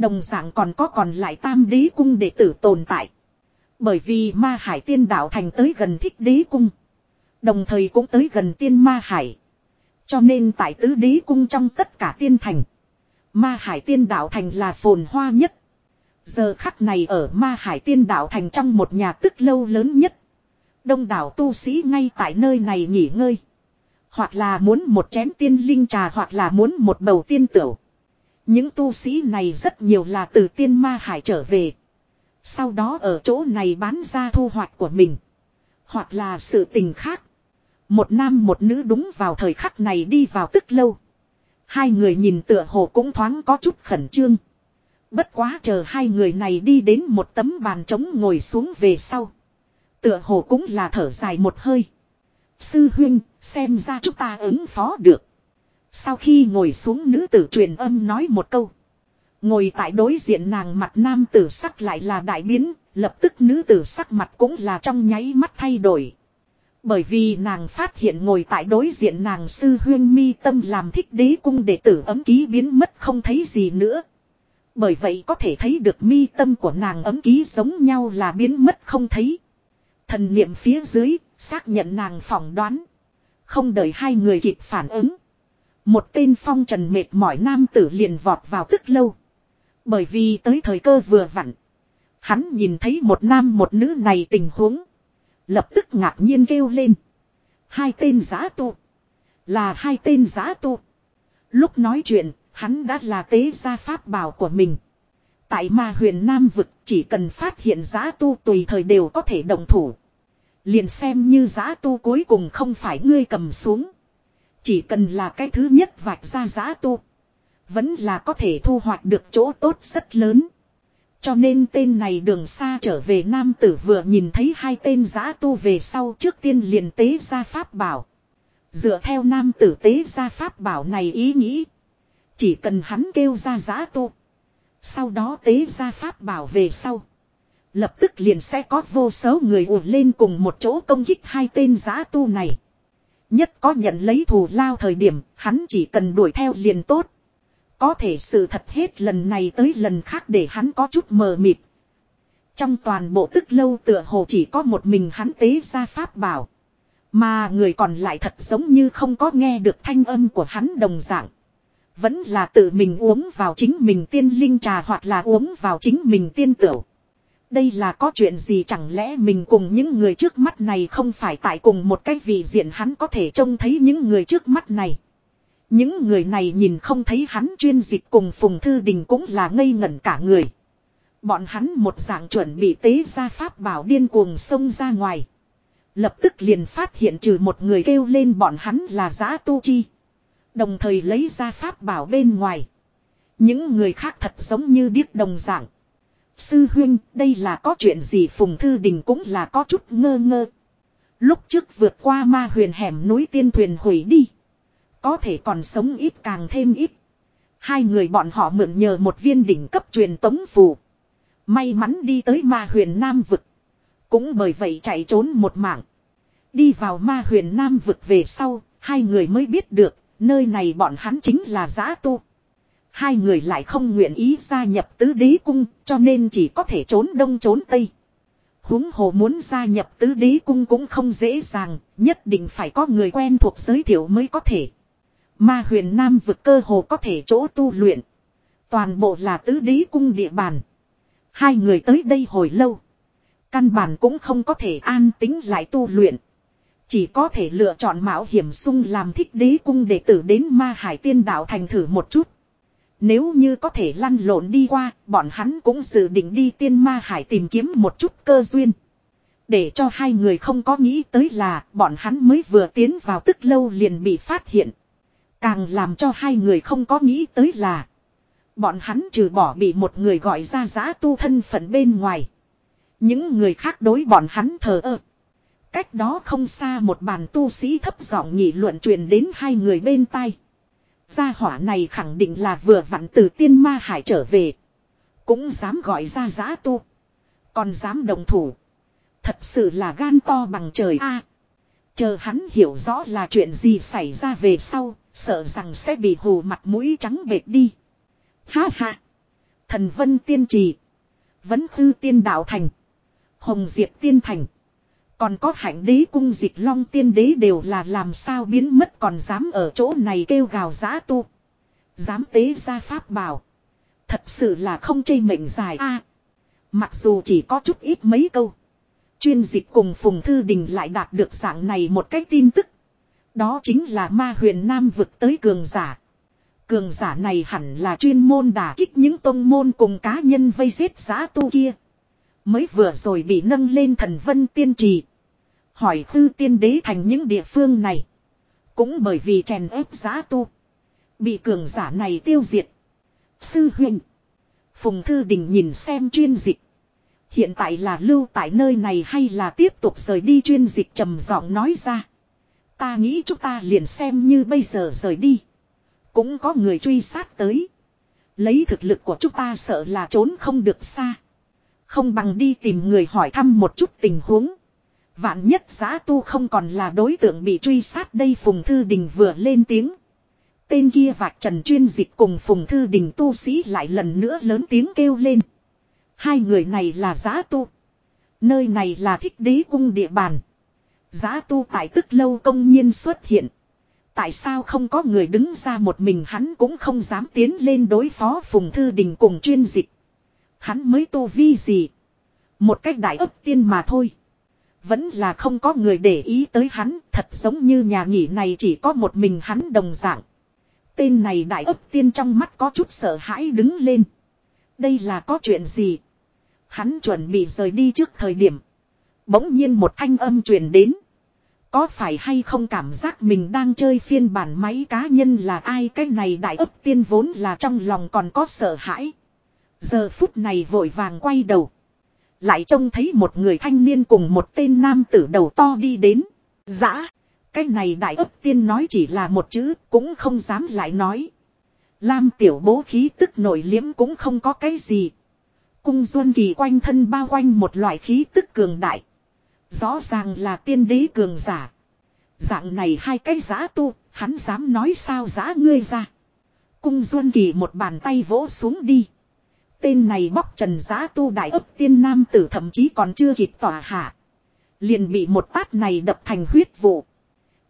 Speaker 1: Đồng dạng còn có còn lại tam đế cung đệ tử tồn tại. Bởi vì ma hải tiên đạo thành tới gần thích đế cung. Đồng thời cũng tới gần tiên ma hải. Cho nên tại tứ đế cung trong tất cả tiên thành. Ma hải tiên đạo thành là phồn hoa nhất. Giờ khắc này ở ma hải tiên đạo thành trong một nhà tức lâu lớn nhất. Đông đảo tu sĩ ngay tại nơi này nghỉ ngơi. Hoặc là muốn một chén tiên linh trà hoặc là muốn một bầu tiên tửu. Những tu sĩ này rất nhiều là từ tiên ma hải trở về. Sau đó ở chỗ này bán ra thu hoạch của mình. Hoặc là sự tình khác. Một nam một nữ đúng vào thời khắc này đi vào tức lâu. Hai người nhìn tựa hồ cũng thoáng có chút khẩn trương. Bất quá chờ hai người này đi đến một tấm bàn trống ngồi xuống về sau. Tựa hồ cũng là thở dài một hơi. Sư huynh, xem ra chúng ta ứng phó được. Sau khi ngồi xuống nữ tử truyền âm nói một câu. Ngồi tại đối diện nàng mặt nam tử sắc lại là đại biến, lập tức nữ tử sắc mặt cũng là trong nháy mắt thay đổi. Bởi vì nàng phát hiện ngồi tại đối diện nàng sư huyên mi tâm làm thích đế cung đệ tử ấm ký biến mất không thấy gì nữa. Bởi vậy có thể thấy được mi tâm của nàng ấm ký giống nhau là biến mất không thấy. Thần niệm phía dưới, xác nhận nàng phỏng đoán. Không đợi hai người kịp phản ứng. Một tên phong trần mệt mỏi nam tử liền vọt vào tức lâu. Bởi vì tới thời cơ vừa vặn. Hắn nhìn thấy một nam một nữ này tình huống. Lập tức ngạc nhiên kêu lên. Hai tên giá tu. Là hai tên giá tu. Lúc nói chuyện, hắn đã là tế gia pháp bảo của mình. Tại ma huyền Nam vực chỉ cần phát hiện giá tu tùy thời đều có thể động thủ. Liền xem như giá tu cuối cùng không phải ngươi cầm xuống. Chỉ cần là cái thứ nhất vạch ra giá tu. Vẫn là có thể thu hoạch được chỗ tốt rất lớn. Cho nên tên này đường xa trở về nam tử vừa nhìn thấy hai tên giá tu về sau trước tiên liền tế ra pháp bảo. Dựa theo nam tử tế ra pháp bảo này ý nghĩ. Chỉ cần hắn kêu ra giá tu. Sau đó tế ra pháp bảo về sau. Lập tức liền sẽ có vô số người ùa lên cùng một chỗ công kích hai tên giá tu này. Nhất có nhận lấy thù lao thời điểm, hắn chỉ cần đuổi theo liền tốt. Có thể sự thật hết lần này tới lần khác để hắn có chút mờ mịt. Trong toàn bộ tức lâu tựa hồ chỉ có một mình hắn tế ra pháp bảo. Mà người còn lại thật giống như không có nghe được thanh âm của hắn đồng dạng. Vẫn là tự mình uống vào chính mình tiên linh trà hoặc là uống vào chính mình tiên tửu. Đây là có chuyện gì chẳng lẽ mình cùng những người trước mắt này không phải tại cùng một cái vị diện hắn có thể trông thấy những người trước mắt này. Những người này nhìn không thấy hắn chuyên dịch cùng Phùng Thư Đình cũng là ngây ngẩn cả người. Bọn hắn một dạng chuẩn bị tế ra pháp bảo điên cuồng xông ra ngoài. Lập tức liền phát hiện trừ một người kêu lên bọn hắn là giã tu chi. Đồng thời lấy ra pháp bảo bên ngoài. Những người khác thật giống như điếc đồng dạng. Sư huynh, đây là có chuyện gì Phùng Thư Đình cũng là có chút ngơ ngơ. Lúc trước vượt qua ma huyền hẻm núi tiên thuyền hủy đi. Có thể còn sống ít càng thêm ít. Hai người bọn họ mượn nhờ một viên đỉnh cấp truyền tống phù. May mắn đi tới ma huyền Nam vực. Cũng bởi vậy chạy trốn một mạng. Đi vào ma huyền Nam vực về sau, hai người mới biết được, nơi này bọn hắn chính là giã tu. Hai người lại không nguyện ý gia nhập tứ đế cung, cho nên chỉ có thể trốn đông trốn tây. huống hồ muốn gia nhập tứ đế cung cũng không dễ dàng, nhất định phải có người quen thuộc giới thiệu mới có thể. Ma huyền Nam vực cơ hồ có thể chỗ tu luyện. Toàn bộ là tứ đế cung địa bàn. Hai người tới đây hồi lâu. Căn bản cũng không có thể an tính lại tu luyện. Chỉ có thể lựa chọn mạo hiểm sung làm thích đế cung đệ tử đến ma hải tiên đạo thành thử một chút. Nếu như có thể lăn lộn đi qua, bọn hắn cũng dự định đi tiên ma hải tìm kiếm một chút cơ duyên. Để cho hai người không có nghĩ tới là bọn hắn mới vừa tiến vào tức lâu liền bị phát hiện. Càng làm cho hai người không có nghĩ tới là Bọn hắn trừ bỏ bị một người gọi ra giã tu thân phận bên ngoài. Những người khác đối bọn hắn thờ ơ. Cách đó không xa một bàn tu sĩ thấp giọng nghị luận truyền đến hai người bên tai. Gia hỏa này khẳng định là vừa vặn từ tiên ma hải trở về. Cũng dám gọi ra giã tu. Còn dám đồng thủ. Thật sự là gan to bằng trời a. chờ hắn hiểu rõ là chuyện gì xảy ra về sau, sợ rằng sẽ bị hù mặt mũi trắng bệt đi. Ha ha. Thần vân tiên trì. Vẫn hư tiên đạo thành. Hồng diệp tiên thành. Còn có hạnh đế cung dịch long tiên đế đều là làm sao biến mất còn dám ở chỗ này kêu gào giã tu. Dám tế ra pháp bảo. Thật sự là không chê mệnh dài a. mặc dù chỉ có chút ít mấy câu. Chuyên dịch cùng Phùng Thư Đình lại đạt được dạng này một cách tin tức. Đó chính là ma huyền Nam vực tới cường giả. Cường giả này hẳn là chuyên môn đả kích những tông môn cùng cá nhân vây giết giá tu kia. Mới vừa rồi bị nâng lên thần vân tiên trì. Hỏi tư tiên đế thành những địa phương này. Cũng bởi vì chèn ép giá tu. Bị cường giả này tiêu diệt. Sư huynh. Phùng Thư Đình nhìn xem chuyên dịch. Hiện tại là lưu tại nơi này hay là tiếp tục rời đi chuyên dịch trầm giọng nói ra. Ta nghĩ chúng ta liền xem như bây giờ rời đi. Cũng có người truy sát tới. Lấy thực lực của chúng ta sợ là trốn không được xa. Không bằng đi tìm người hỏi thăm một chút tình huống. Vạn nhất giá tu không còn là đối tượng bị truy sát đây Phùng Thư Đình vừa lên tiếng. Tên kia vạch trần chuyên dịch cùng Phùng Thư Đình tu sĩ lại lần nữa lớn tiếng kêu lên. Hai người này là giá tu. Nơi này là thích đế cung địa bàn. Giá tu tại tức lâu công nhiên xuất hiện. Tại sao không có người đứng ra một mình hắn cũng không dám tiến lên đối phó Phùng Thư Đình cùng chuyên dịch. Hắn mới tu vi gì. Một cách đại ấp tiên mà thôi. Vẫn là không có người để ý tới hắn, thật giống như nhà nghỉ này chỉ có một mình hắn đồng dạng. Tên này đại ấp tiên trong mắt có chút sợ hãi đứng lên. Đây là có chuyện gì? Hắn chuẩn bị rời đi trước thời điểm. Bỗng nhiên một thanh âm truyền đến. Có phải hay không cảm giác mình đang chơi phiên bản máy cá nhân là ai cái này đại ấp tiên vốn là trong lòng còn có sợ hãi. Giờ phút này vội vàng quay đầu. Lại trông thấy một người thanh niên cùng một tên nam tử đầu to đi đến. Dã. Cái này đại ấp tiên nói chỉ là một chữ cũng không dám lại nói. Lam tiểu bố khí tức nổi liếm cũng không có cái gì. Cung duân kỳ quanh thân bao quanh một loại khí tức cường đại. Rõ ràng là tiên đế cường giả. Dạng này hai cái giã tu, hắn dám nói sao giã ngươi ra. Cung Duân Kỳ một bàn tay vỗ xuống đi. Tên này bóc trần giá tu đại ấp tiên nam tử thậm chí còn chưa kịp tỏa hạ. Liền bị một tát này đập thành huyết vụ.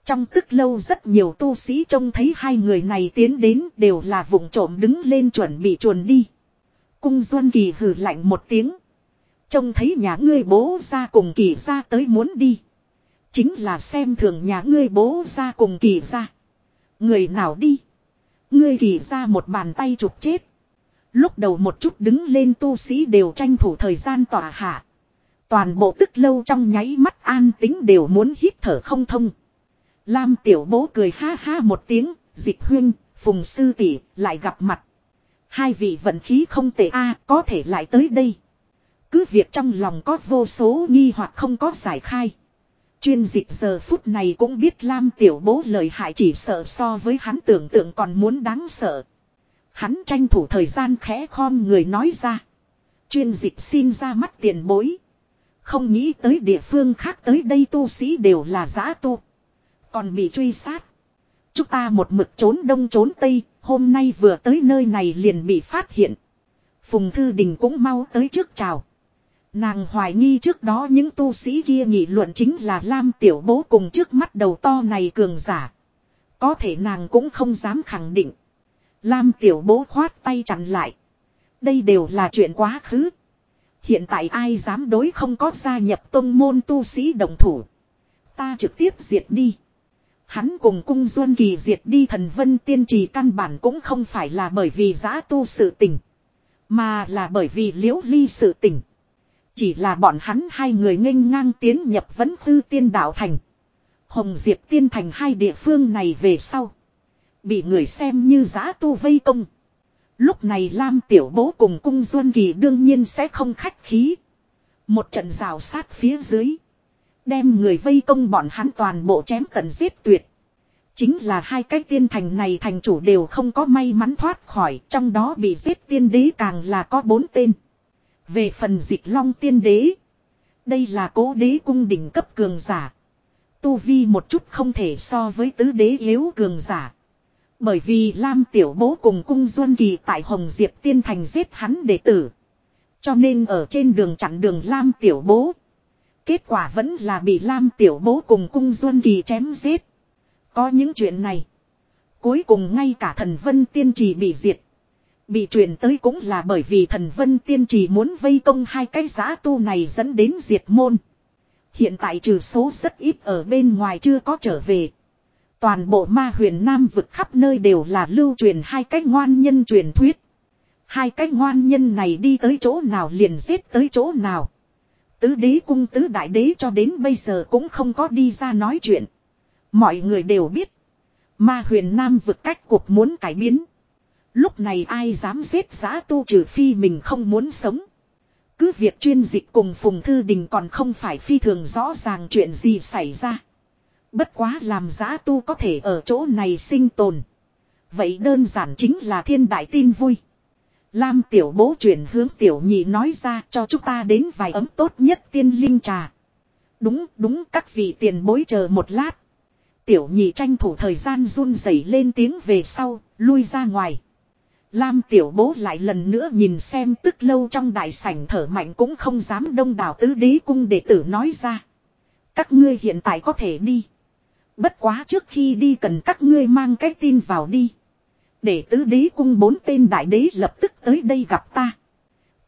Speaker 1: Trong tức lâu rất nhiều tu sĩ trông thấy hai người này tiến đến đều là vùng trộm đứng lên chuẩn bị chuồn đi. Cung Duân Kỳ hừ lạnh một tiếng. Trông thấy nhà ngươi bố ra cùng kỳ ra tới muốn đi. Chính là xem thường nhà ngươi bố ra cùng kỳ ra. Người nào đi. Ngươi kỳ ra một bàn tay chụp chết. Lúc đầu một chút đứng lên tu sĩ đều tranh thủ thời gian tỏa hạ. Toàn bộ tức lâu trong nháy mắt an tính đều muốn hít thở không thông. Lam tiểu bố cười ha ha một tiếng, dịch huyên, phùng sư tỷ lại gặp mặt. Hai vị vận khí không tệ a có thể lại tới đây. Cứ việc trong lòng có vô số nghi hoặc không có giải khai. Chuyên dịch giờ phút này cũng biết Lam tiểu bố lời hại chỉ sợ so với hắn tưởng tượng còn muốn đáng sợ. Hắn tranh thủ thời gian khẽ khom người nói ra. Chuyên dịch xin ra mắt tiền bối. Không nghĩ tới địa phương khác tới đây tu sĩ đều là giã tu. Còn bị truy sát. Chúng ta một mực trốn đông trốn tây, hôm nay vừa tới nơi này liền bị phát hiện. Phùng Thư Đình cũng mau tới trước chào. Nàng hoài nghi trước đó những tu sĩ kia nghị luận chính là Lam Tiểu Bố cùng trước mắt đầu to này cường giả. Có thể nàng cũng không dám khẳng định. Lam Tiểu Bố khoát tay chặn lại. Đây đều là chuyện quá khứ. Hiện tại ai dám đối không có gia nhập tông môn tu sĩ đồng thủ. Ta trực tiếp diệt đi. Hắn cùng cung duân kỳ diệt đi thần vân tiên trì căn bản cũng không phải là bởi vì giã tu sự tình. Mà là bởi vì liễu ly sự tình. Chỉ là bọn hắn hai người nghênh ngang tiến nhập vấn tư tiên đạo thành. Hồng Diệp tiên thành hai địa phương này về sau. Bị người xem như giá tu vây công. Lúc này Lam Tiểu Bố cùng cung Duân Kỳ đương nhiên sẽ không khách khí. Một trận rào sát phía dưới. Đem người vây công bọn hắn toàn bộ chém tận giết tuyệt. Chính là hai cái tiên thành này thành chủ đều không có may mắn thoát khỏi. Trong đó bị giết tiên đế càng là có bốn tên. Về phần dịch long tiên đế. Đây là cố đế cung đỉnh cấp cường giả. Tu vi một chút không thể so với tứ đế yếu cường giả. Bởi vì Lam Tiểu Bố cùng cung Duân Kỳ tại Hồng Diệp Tiên Thành giết hắn đệ tử. Cho nên ở trên đường chặn đường Lam Tiểu Bố. Kết quả vẫn là bị Lam Tiểu Bố cùng cung Duân Kỳ chém giết. Có những chuyện này. Cuối cùng ngay cả thần vân tiên trì bị diệt. Bị truyền tới cũng là bởi vì thần vân tiên trì muốn vây công hai cái giá tu này dẫn đến diệt môn. Hiện tại trừ số rất ít ở bên ngoài chưa có trở về. Toàn bộ ma huyền nam vực khắp nơi đều là lưu truyền hai cách ngoan nhân truyền thuyết. Hai cách ngoan nhân này đi tới chỗ nào liền giết tới chỗ nào. Tứ đế cung tứ đại đế cho đến bây giờ cũng không có đi ra nói chuyện. Mọi người đều biết. Ma huyền nam vực cách cuộc muốn cải biến. Lúc này ai dám giết giá tu trừ phi mình không muốn sống. Cứ việc chuyên dịch cùng Phùng Thư Đình còn không phải phi thường rõ ràng chuyện gì xảy ra. Bất quá làm giã tu có thể ở chỗ này sinh tồn. Vậy đơn giản chính là thiên đại tin vui. Lam tiểu bố chuyển hướng tiểu nhị nói ra cho chúng ta đến vài ấm tốt nhất tiên linh trà. Đúng đúng các vị tiền bối chờ một lát. Tiểu nhị tranh thủ thời gian run rẩy lên tiếng về sau, lui ra ngoài. Lam tiểu bố lại lần nữa nhìn xem tức lâu trong đại sảnh thở mạnh cũng không dám đông đảo tứ đế cung đệ tử nói ra. Các ngươi hiện tại có thể đi. Bất quá trước khi đi cần các ngươi mang cái tin vào đi. Để tứ đế cung bốn tên đại đế lập tức tới đây gặp ta.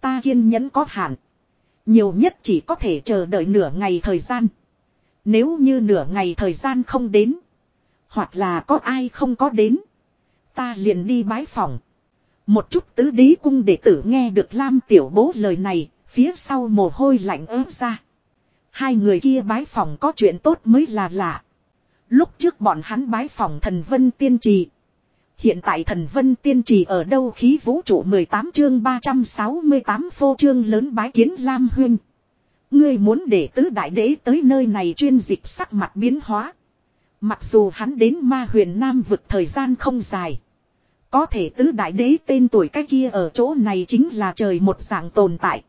Speaker 1: Ta kiên nhẫn có hạn. Nhiều nhất chỉ có thể chờ đợi nửa ngày thời gian. Nếu như nửa ngày thời gian không đến. Hoặc là có ai không có đến. Ta liền đi bái phòng. Một chút tứ đế cung đệ tử nghe được Lam tiểu bố lời này. Phía sau mồ hôi lạnh ớt ra. Hai người kia bái phòng có chuyện tốt mới là lạ. Lúc trước bọn hắn bái phòng thần vân tiên trì. Hiện tại thần vân tiên trì ở đâu khí vũ trụ 18 chương 368 phô chương lớn bái kiến Lam Huyên. Ngươi muốn để tứ đại đế tới nơi này chuyên dịch sắc mặt biến hóa. Mặc dù hắn đến ma huyền nam vực thời gian không dài. Có thể tứ đại đế tên tuổi cái kia ở chỗ này chính là trời một dạng tồn tại.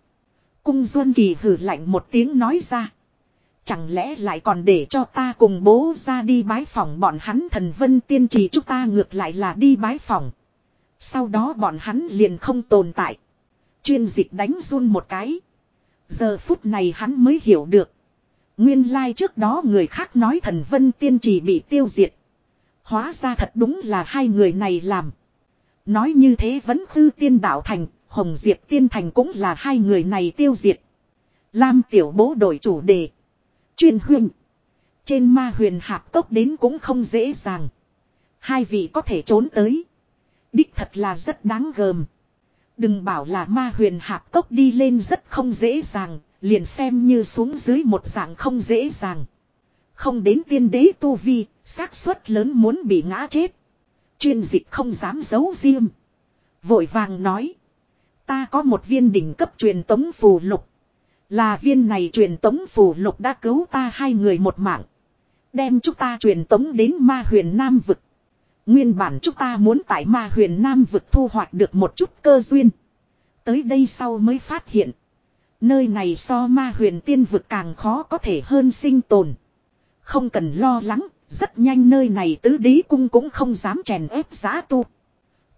Speaker 1: Cung Duân Kỳ hử lạnh một tiếng nói ra. Chẳng lẽ lại còn để cho ta cùng bố ra đi bái phòng bọn hắn thần vân tiên trì chúng ta ngược lại là đi bái phòng. Sau đó bọn hắn liền không tồn tại. Chuyên dịch đánh run một cái. Giờ phút này hắn mới hiểu được. Nguyên lai like trước đó người khác nói thần vân tiên trì bị tiêu diệt. Hóa ra thật đúng là hai người này làm. Nói như thế vẫn hư tiên đạo thành, Hồng Diệp tiên thành cũng là hai người này tiêu diệt. Lam tiểu bố đổi chủ đề. Chuyên huyền. Trên ma huyền hạp cốc đến cũng không dễ dàng. Hai vị có thể trốn tới. Đích thật là rất đáng gờm. Đừng bảo là ma huyền hạp cốc đi lên rất không dễ dàng. Liền xem như xuống dưới một dạng không dễ dàng. Không đến tiên đế tu vi, xác suất lớn muốn bị ngã chết. Chuyên dịch không dám giấu riêng. Vội vàng nói. Ta có một viên đỉnh cấp truyền tống phù lục. Là viên này truyền tống phù lục đã cứu ta hai người một mạng. Đem chúng ta truyền tống đến ma huyền Nam vực. Nguyên bản chúng ta muốn tại ma huyền Nam vực thu hoạch được một chút cơ duyên. Tới đây sau mới phát hiện. Nơi này so ma huyền tiên vực càng khó có thể hơn sinh tồn. Không cần lo lắng, rất nhanh nơi này tứ đế cung cũng không dám chèn ép giá tu.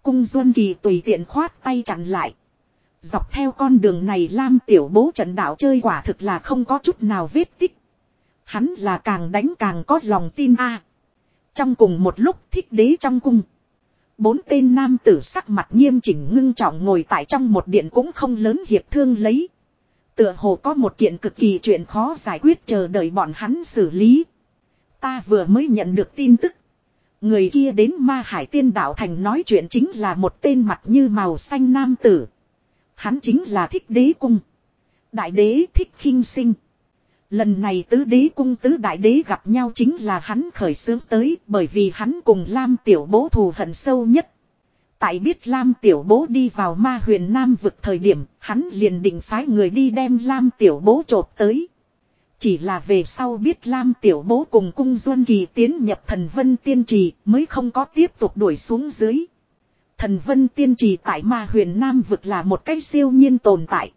Speaker 1: Cung Duân Kỳ tùy tiện khoát tay chặn lại. Dọc theo con đường này Lam tiểu bố trận đạo chơi quả thực là không có chút nào vết tích. Hắn là càng đánh càng có lòng tin a. Trong cùng một lúc thích đế trong cung. Bốn tên nam tử sắc mặt nghiêm chỉnh ngưng trọng ngồi tại trong một điện cũng không lớn hiệp thương lấy. Tựa hồ có một kiện cực kỳ chuyện khó giải quyết chờ đợi bọn hắn xử lý. Ta vừa mới nhận được tin tức. Người kia đến ma hải tiên đạo thành nói chuyện chính là một tên mặt như màu xanh nam tử. Hắn chính là thích đế cung. Đại đế thích khinh sinh. Lần này tứ đế cung tứ đại đế gặp nhau chính là hắn khởi xướng tới bởi vì hắn cùng Lam tiểu bố thù hận sâu nhất. Tại biết Lam tiểu bố đi vào ma huyền Nam vực thời điểm, hắn liền định phái người đi đem Lam tiểu bố trộp tới. Chỉ là về sau biết Lam tiểu bố cùng cung Duân Kỳ tiến nhập thần vân tiên trì mới không có tiếp tục đuổi xuống dưới. Thần vân tiên trì tại ma huyền Nam vực là một cái siêu nhiên tồn tại.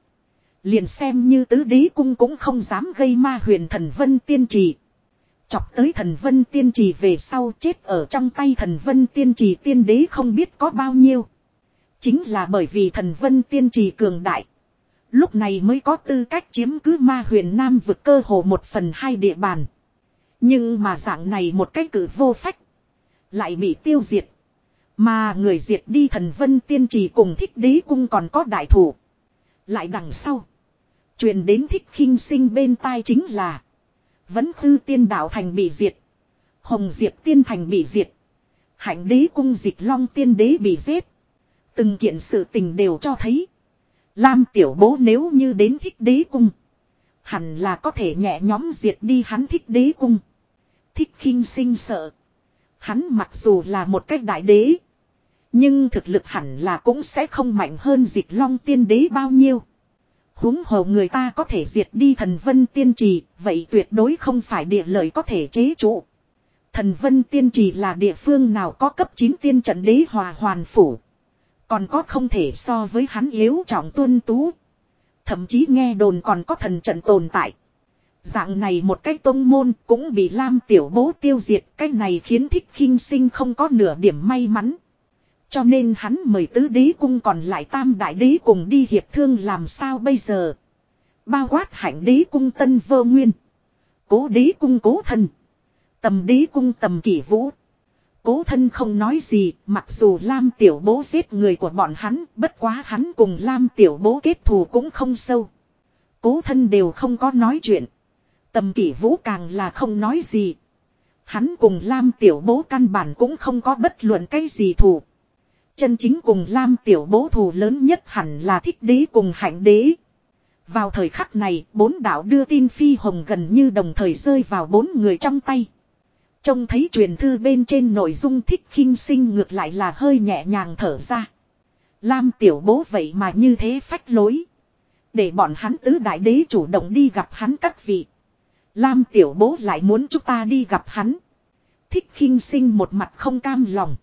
Speaker 1: Liền xem như tứ đế cung cũng không dám gây ma huyền thần vân tiên trì. Chọc tới thần vân tiên trì về sau chết ở trong tay thần vân tiên trì tiên đế không biết có bao nhiêu. Chính là bởi vì thần vân tiên trì cường đại. Lúc này mới có tư cách chiếm cứ ma huyền nam vực cơ hồ một phần hai địa bàn. Nhưng mà dạng này một cái cử vô phách. Lại bị tiêu diệt. Mà người diệt đi thần vân tiên trì cùng thích đế cung còn có đại thủ. Lại đằng sau. truyền đến thích khinh sinh bên tai chính là. Vẫn hư tiên đạo thành bị diệt. Hồng diệp tiên thành bị diệt. Hạnh đế cung dịch long tiên đế bị giết. Từng kiện sự tình đều cho thấy. Lam tiểu bố nếu như đến thích đế cung. Hẳn là có thể nhẹ nhóm diệt đi hắn thích đế cung. Thích khinh sinh sợ. Hắn mặc dù là một cách đại đế. Nhưng thực lực hẳn là cũng sẽ không mạnh hơn dịch long tiên đế bao nhiêu. huống hồ người ta có thể diệt đi thần vân tiên trì, vậy tuyệt đối không phải địa lợi có thể chế trụ. Thần vân tiên trì là địa phương nào có cấp 9 tiên trận đế hòa hoàn phủ. Còn có không thể so với hắn yếu trọng tuân tú. Thậm chí nghe đồn còn có thần trận tồn tại. Dạng này một cái tôn môn cũng bị Lam tiểu bố tiêu diệt. Cái này khiến thích khinh sinh không có nửa điểm may mắn. Cho nên hắn mời tứ đế cung còn lại tam đại đế cùng đi hiệp thương làm sao bây giờ. Bao quát hạnh đế cung tân vơ nguyên. Cố đế cung cố thân. Tầm đế cung tầm kỷ vũ. Cố thân không nói gì, mặc dù Lam tiểu bố giết người của bọn hắn, bất quá hắn cùng Lam tiểu bố kết thù cũng không sâu. Cố thân đều không có nói chuyện. Tầm kỷ vũ càng là không nói gì. Hắn cùng Lam tiểu bố căn bản cũng không có bất luận cái gì thù. Chân chính cùng Lam tiểu bố thù lớn nhất hẳn là thích đế cùng hạnh đế. Vào thời khắc này, bốn đạo đưa tin phi hồng gần như đồng thời rơi vào bốn người trong tay. Trông thấy truyền thư bên trên nội dung thích khinh sinh ngược lại là hơi nhẹ nhàng thở ra. Lam tiểu bố vậy mà như thế phách lối. Để bọn hắn tứ đại đế chủ động đi gặp hắn các vị. Lam tiểu bố lại muốn chúng ta đi gặp hắn. Thích khinh sinh một mặt không cam lòng.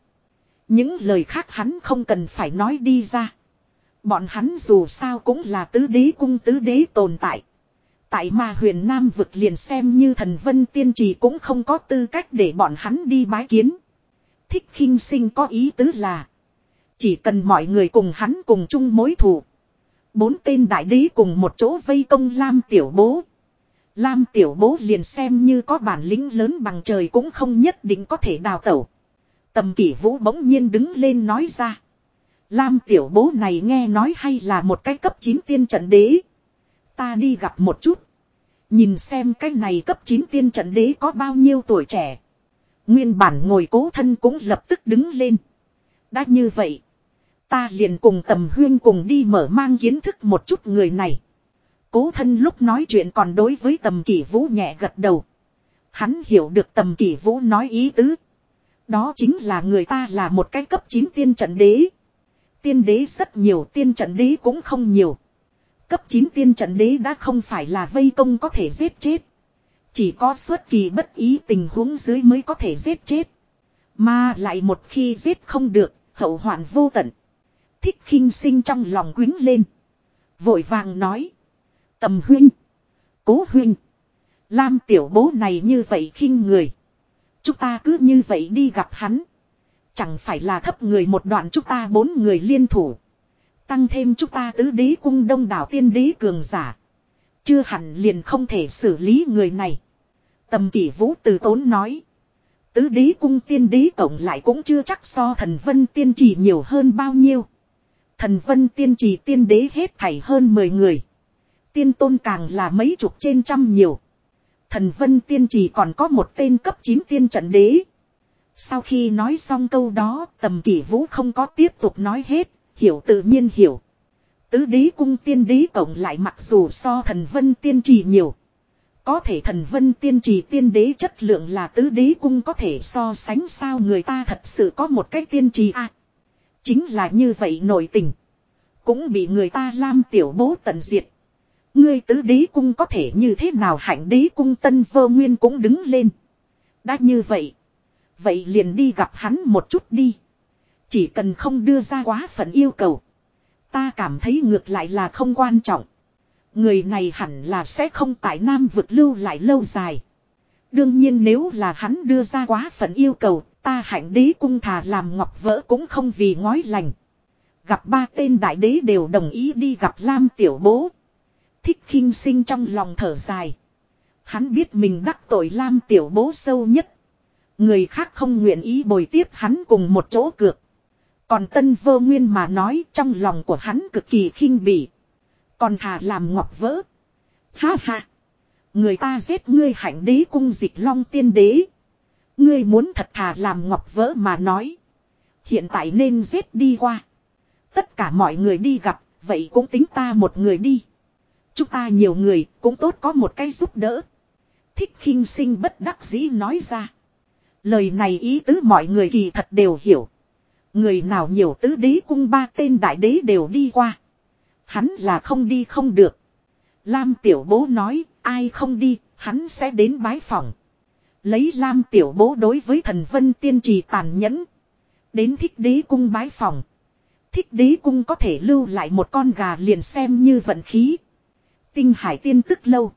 Speaker 1: Những lời khác hắn không cần phải nói đi ra. Bọn hắn dù sao cũng là tứ đế cung tứ đế tồn tại. Tại mà huyền Nam vực liền xem như thần vân tiên trì cũng không có tư cách để bọn hắn đi bái kiến. Thích khinh sinh có ý tứ là. Chỉ cần mọi người cùng hắn cùng chung mối thù. Bốn tên đại đế cùng một chỗ vây công Lam tiểu bố. Lam tiểu bố liền xem như có bản lĩnh lớn bằng trời cũng không nhất định có thể đào tẩu. Tầm kỷ vũ bỗng nhiên đứng lên nói ra. Lam tiểu bố này nghe nói hay là một cái cấp 9 tiên trận đế. Ta đi gặp một chút. Nhìn xem cái này cấp 9 tiên trận đế có bao nhiêu tuổi trẻ. Nguyên bản ngồi cố thân cũng lập tức đứng lên. Đã như vậy. Ta liền cùng tầm huyên cùng đi mở mang kiến thức một chút người này. Cố thân lúc nói chuyện còn đối với tầm kỷ vũ nhẹ gật đầu. Hắn hiểu được tầm kỷ vũ nói ý tứ. Đó chính là người ta là một cái cấp 9 tiên trận đế. Tiên đế rất nhiều tiên trận đế cũng không nhiều. Cấp 9 tiên trận đế đã không phải là vây công có thể giết chết. Chỉ có xuất kỳ bất ý tình huống dưới mới có thể giết chết. Mà lại một khi giết không được, hậu hoạn vô tận. Thích khinh sinh trong lòng quính lên. Vội vàng nói. Tầm huynh. Cố huynh. Lam tiểu bố này như vậy khinh người. Chúng ta cứ như vậy đi gặp hắn. Chẳng phải là thấp người một đoạn chúng ta bốn người liên thủ. Tăng thêm chúng ta tứ đế cung đông đảo tiên đế cường giả. Chưa hẳn liền không thể xử lý người này. Tầm kỷ vũ từ tốn nói. Tứ đế cung tiên đế cộng lại cũng chưa chắc so thần vân tiên trì nhiều hơn bao nhiêu. Thần vân tiên trì tiên đế hết thảy hơn 10 người. Tiên tôn càng là mấy chục trên trăm nhiều. Thần vân tiên trì còn có một tên cấp 9 tiên trận đế. Sau khi nói xong câu đó tầm kỷ vũ không có tiếp tục nói hết, hiểu tự nhiên hiểu. Tứ đế cung tiên đế cộng lại mặc dù so thần vân tiên trì nhiều. Có thể thần vân tiên trì tiên đế chất lượng là tứ đế cung có thể so sánh sao người ta thật sự có một cái tiên trì à. Chính là như vậy nội tình. Cũng bị người ta lam tiểu bố tận diệt. Ngươi tứ đế cung có thể như thế nào hạnh đế cung tân vơ nguyên cũng đứng lên. Đã như vậy. Vậy liền đi gặp hắn một chút đi. Chỉ cần không đưa ra quá phận yêu cầu. Ta cảm thấy ngược lại là không quan trọng. Người này hẳn là sẽ không tại Nam vực lưu lại lâu dài. Đương nhiên nếu là hắn đưa ra quá phận yêu cầu, ta hạnh đế cung thà làm ngọc vỡ cũng không vì ngói lành. Gặp ba tên đại đế đều đồng ý đi gặp Lam tiểu bố. Thích khinh sinh trong lòng thở dài. Hắn biết mình đắc tội Lam tiểu bố sâu nhất. Người khác không nguyện ý bồi tiếp hắn cùng một chỗ cược. Còn tân vô nguyên mà nói trong lòng của hắn cực kỳ khinh bỉ. Còn thà làm ngọc vỡ. Ha ha. Người ta giết ngươi hạnh đế cung dịch long tiên đế. Ngươi muốn thật thà làm ngọc vỡ mà nói. Hiện tại nên giết đi qua. Tất cả mọi người đi gặp, vậy cũng tính ta một người đi. Chúng ta nhiều người, cũng tốt có một cái giúp đỡ. Thích khinh sinh bất đắc dĩ nói ra. Lời này ý tứ mọi người kỳ thật đều hiểu. Người nào nhiều tứ đế cung ba tên đại đế đều đi qua. Hắn là không đi không được. Lam tiểu bố nói, ai không đi, hắn sẽ đến bái phòng. Lấy Lam tiểu bố đối với thần vân tiên trì tàn nhẫn. Đến thích đế cung bái phòng. Thích đế cung có thể lưu lại một con gà liền xem như vận khí. Tinh hải tiên tức lâu.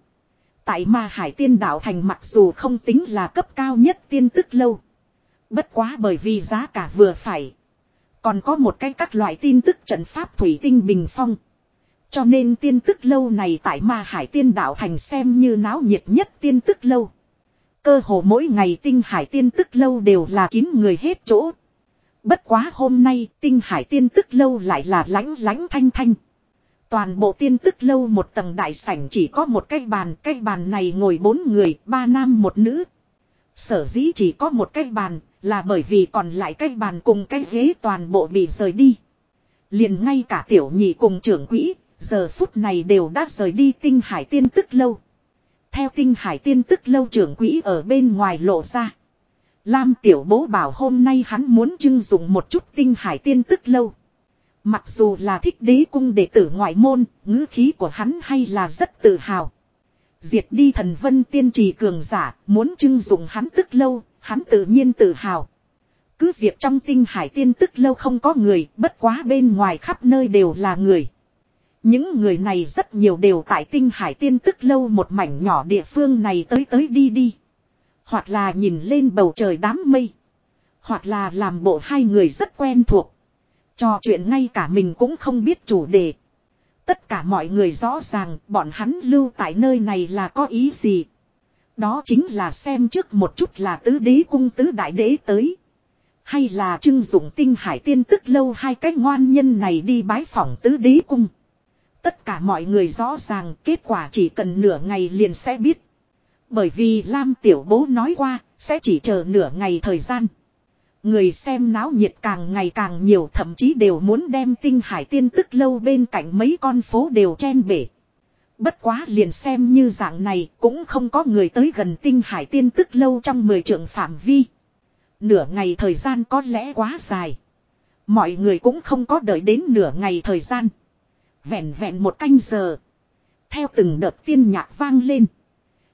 Speaker 1: Tại ma hải tiên đạo thành mặc dù không tính là cấp cao nhất tiên tức lâu. Bất quá bởi vì giá cả vừa phải. Còn có một cái các loại tin tức trận pháp thủy tinh bình phong. Cho nên tiên tức lâu này tại ma hải tiên đạo thành xem như náo nhiệt nhất tiên tức lâu. Cơ hồ mỗi ngày tinh hải tiên tức lâu đều là kín người hết chỗ. Bất quá hôm nay tinh hải tiên tức lâu lại là lánh lánh thanh thanh. Toàn bộ tiên tức lâu một tầng đại sảnh chỉ có một cái bàn, cái bàn này ngồi bốn người, ba nam một nữ. Sở dĩ chỉ có một cái bàn, là bởi vì còn lại cái bàn cùng cái ghế toàn bộ bị rời đi. Liền ngay cả tiểu nhị cùng trưởng quỹ, giờ phút này đều đã rời đi tinh hải tiên tức lâu. Theo tinh hải tiên tức lâu trưởng quỹ ở bên ngoài lộ ra. Lam tiểu bố bảo hôm nay hắn muốn trưng dụng một chút tinh hải tiên tức lâu. Mặc dù là thích đế cung đệ tử ngoại môn, ngữ khí của hắn hay là rất tự hào. Diệt đi thần vân tiên trì cường giả, muốn trưng dụng hắn tức lâu, hắn tự nhiên tự hào. Cứ việc trong tinh hải tiên tức lâu không có người, bất quá bên ngoài khắp nơi đều là người. Những người này rất nhiều đều tại tinh hải tiên tức lâu một mảnh nhỏ địa phương này tới tới đi đi. Hoặc là nhìn lên bầu trời đám mây. Hoặc là làm bộ hai người rất quen thuộc. Trò chuyện ngay cả mình cũng không biết chủ đề. Tất cả mọi người rõ ràng bọn hắn lưu tại nơi này là có ý gì. Đó chính là xem trước một chút là tứ đế cung tứ đại đế tới. Hay là trưng dụng tinh hải tiên tức lâu hai cái ngoan nhân này đi bái phỏng tứ đế cung. Tất cả mọi người rõ ràng kết quả chỉ cần nửa ngày liền sẽ biết. Bởi vì Lam Tiểu Bố nói qua, sẽ chỉ chờ nửa ngày thời gian. Người xem náo nhiệt càng ngày càng nhiều, thậm chí đều muốn đem tinh hải tiên tức lâu bên cạnh mấy con phố đều chen bể. Bất quá liền xem như dạng này, cũng không có người tới gần tinh hải tiên tức lâu trong mười trượng phạm vi. Nửa ngày thời gian có lẽ quá dài. Mọi người cũng không có đợi đến nửa ngày thời gian. Vẹn vẹn một canh giờ. Theo từng đợt tiên nhạc vang lên.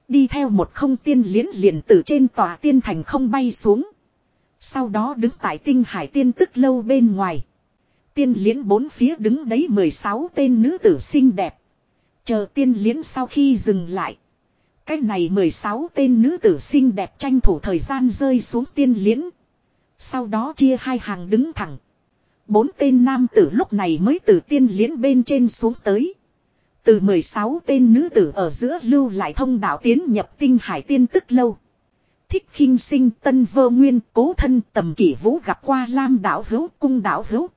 Speaker 1: Đi theo một không tiên liến liền từ trên tòa tiên thành không bay xuống. Sau đó đứng tại tinh hải tiên tức lâu bên ngoài. Tiên liễn bốn phía đứng đấy 16 tên nữ tử xinh đẹp. Chờ tiên liễn sau khi dừng lại. cách này 16 tên nữ tử xinh đẹp tranh thủ thời gian rơi xuống tiên liễn. Sau đó chia hai hàng đứng thẳng. Bốn tên nam tử lúc này mới từ tiên liễn bên trên xuống tới. Từ 16 tên nữ tử ở giữa lưu lại thông đạo tiến nhập tinh hải tiên tức lâu. Thích khinh sinh tân vơ nguyên, cố thân tầm kỷ vũ gặp qua lam đảo hữu, cung đảo hữu.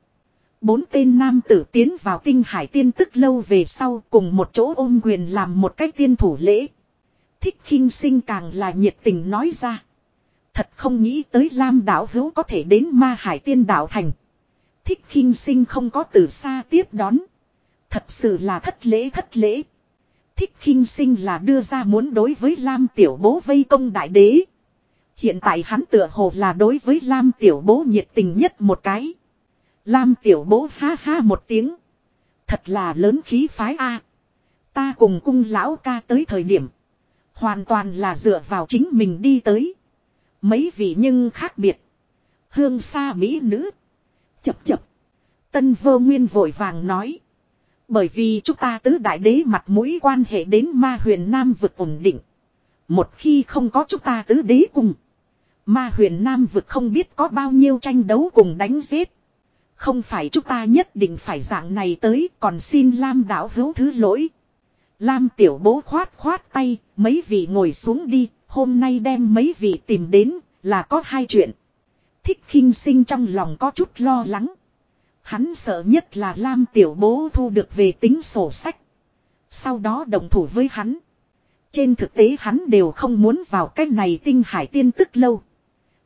Speaker 1: Bốn tên nam tử tiến vào tinh hải tiên tức lâu về sau cùng một chỗ ôm quyền làm một cách tiên thủ lễ. Thích khinh sinh càng là nhiệt tình nói ra. Thật không nghĩ tới lam đảo hữu có thể đến ma hải tiên đảo thành. Thích khinh sinh không có từ xa tiếp đón. Thật sự là thất lễ thất lễ. Thích khinh sinh là đưa ra muốn đối với Lam tiểu bố vây công đại đế. Hiện tại hắn tựa hồ là đối với Lam tiểu bố nhiệt tình nhất một cái. Lam tiểu bố ha ha một tiếng. Thật là lớn khí phái A. Ta cùng cung lão ca tới thời điểm. Hoàn toàn là dựa vào chính mình đi tới. Mấy vị nhưng khác biệt. Hương xa mỹ nữ. Chập chập. Tân vô nguyên vội vàng nói. Bởi vì chúng ta tứ đại đế mặt mũi quan hệ đến ma huyền nam vực ổn định. Một khi không có chúng ta tứ đế cùng. Ma huyền nam vực không biết có bao nhiêu tranh đấu cùng đánh giết. Không phải chúng ta nhất định phải dạng này tới còn xin Lam đảo hữu thứ lỗi. Lam tiểu bố khoát khoát tay, mấy vị ngồi xuống đi, hôm nay đem mấy vị tìm đến, là có hai chuyện. Thích khinh sinh trong lòng có chút lo lắng. Hắn sợ nhất là Lam tiểu bố thu được về tính sổ sách. Sau đó đồng thủ với hắn. Trên thực tế hắn đều không muốn vào cái này tinh hải tiên tức lâu.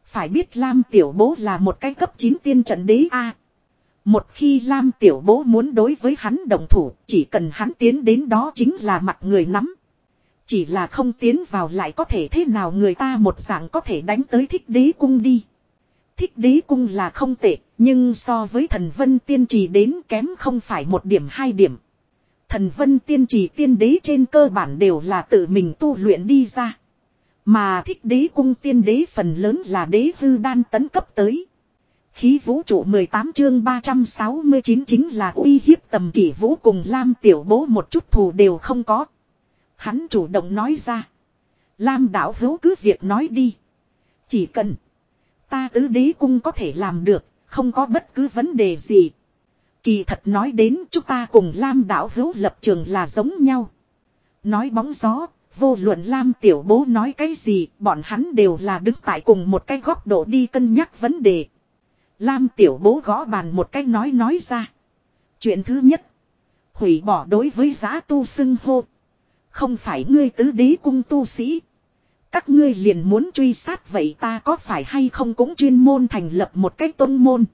Speaker 1: Phải biết Lam tiểu bố là một cái cấp 9 tiên trận đế A. Một khi Lam tiểu bố muốn đối với hắn đồng thủ, chỉ cần hắn tiến đến đó chính là mặt người nắm. Chỉ là không tiến vào lại có thể thế nào người ta một dạng có thể đánh tới thích đế cung đi. Thích đế cung là không tệ, nhưng so với thần vân tiên trì đến kém không phải một điểm hai điểm. Thần vân tiên trì tiên đế trên cơ bản đều là tự mình tu luyện đi ra. Mà thích đế cung tiên đế phần lớn là đế hư đan tấn cấp tới. Khí vũ trụ 18 chương 369 chính là uy hiếp tầm kỷ vũ cùng Lam tiểu bố một chút thù đều không có. Hắn chủ động nói ra. Lam đảo hữu cứ việc nói đi. Chỉ cần. Ta tứ đế cung có thể làm được. Không có bất cứ vấn đề gì. Kỳ thật nói đến chúng ta cùng Lam đảo hữu lập trường là giống nhau. Nói bóng gió, vô luận Lam tiểu bố nói cái gì, bọn hắn đều là đứng tại cùng một cái góc độ đi cân nhắc vấn đề. Lam tiểu bố gõ bàn một cái nói nói ra. Chuyện thứ nhất. Hủy bỏ đối với giá tu xưng hô. Không phải ngươi tứ đế cung tu sĩ. Các ngươi liền muốn truy sát vậy ta có phải hay không cũng chuyên môn thành lập một cái tôn môn.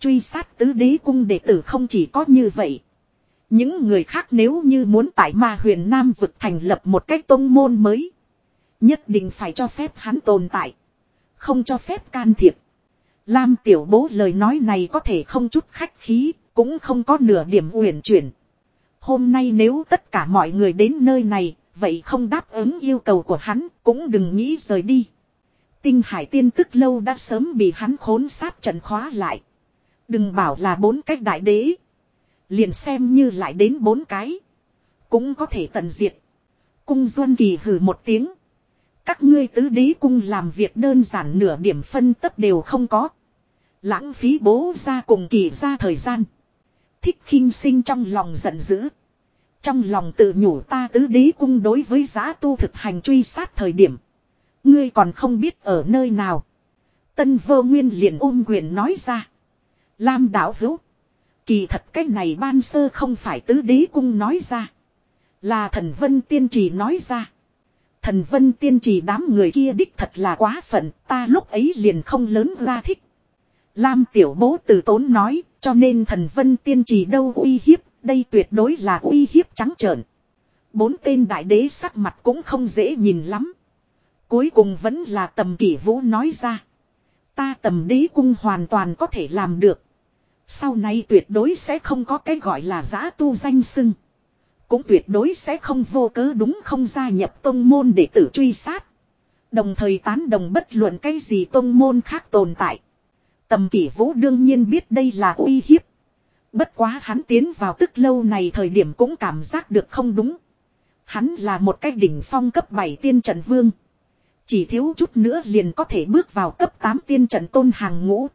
Speaker 1: Truy sát tứ đế cung đệ tử không chỉ có như vậy. Những người khác nếu như muốn tại ma huyền Nam vực thành lập một cái tôn môn mới. Nhất định phải cho phép hắn tồn tại. Không cho phép can thiệp. Lam tiểu bố lời nói này có thể không chút khách khí, cũng không có nửa điểm uyển chuyển. Hôm nay nếu tất cả mọi người đến nơi này, vậy không đáp ứng yêu cầu của hắn, cũng đừng nghĩ rời đi. Tinh hải tiên tức lâu đã sớm bị hắn khốn sát trận khóa lại. Đừng bảo là bốn cách đại đế. Liền xem như lại đến bốn cái. Cũng có thể tận diệt. Cung Duân Kỳ hử một tiếng. Các ngươi tứ đế cung làm việc đơn giản nửa điểm phân tất đều không có. Lãng phí bố ra cùng kỳ ra thời gian. Thích khinh sinh trong lòng giận dữ. Trong lòng tự nhủ ta tứ đế cung đối với giá tu thực hành truy sát thời điểm. Ngươi còn không biết ở nơi nào. Tân vô nguyên liền ôm quyền nói ra. Lam đảo hữu. Kỳ thật cái này ban sơ không phải tứ đế cung nói ra. Là thần vân tiên trì nói ra. Thần vân tiên trì đám người kia đích thật là quá phận. Ta lúc ấy liền không lớn ra thích. Lam tiểu bố từ tốn nói. Cho nên thần vân tiên trì đâu uy hiếp, đây tuyệt đối là uy hiếp trắng trợn. Bốn tên đại đế sắc mặt cũng không dễ nhìn lắm. Cuối cùng vẫn là tầm kỷ vũ nói ra. Ta tầm đế cung hoàn toàn có thể làm được. Sau này tuyệt đối sẽ không có cái gọi là giã tu danh sưng. Cũng tuyệt đối sẽ không vô cớ đúng không gia nhập tông môn để tử truy sát. Đồng thời tán đồng bất luận cái gì tông môn khác tồn tại. Tầm kỷ vũ đương nhiên biết đây là uy hiếp. Bất quá hắn tiến vào tức lâu này thời điểm cũng cảm giác được không đúng. Hắn là một cái đỉnh phong cấp 7 tiên trận vương. Chỉ thiếu chút nữa liền có thể bước vào cấp 8 tiên trận tôn hàng ngũ.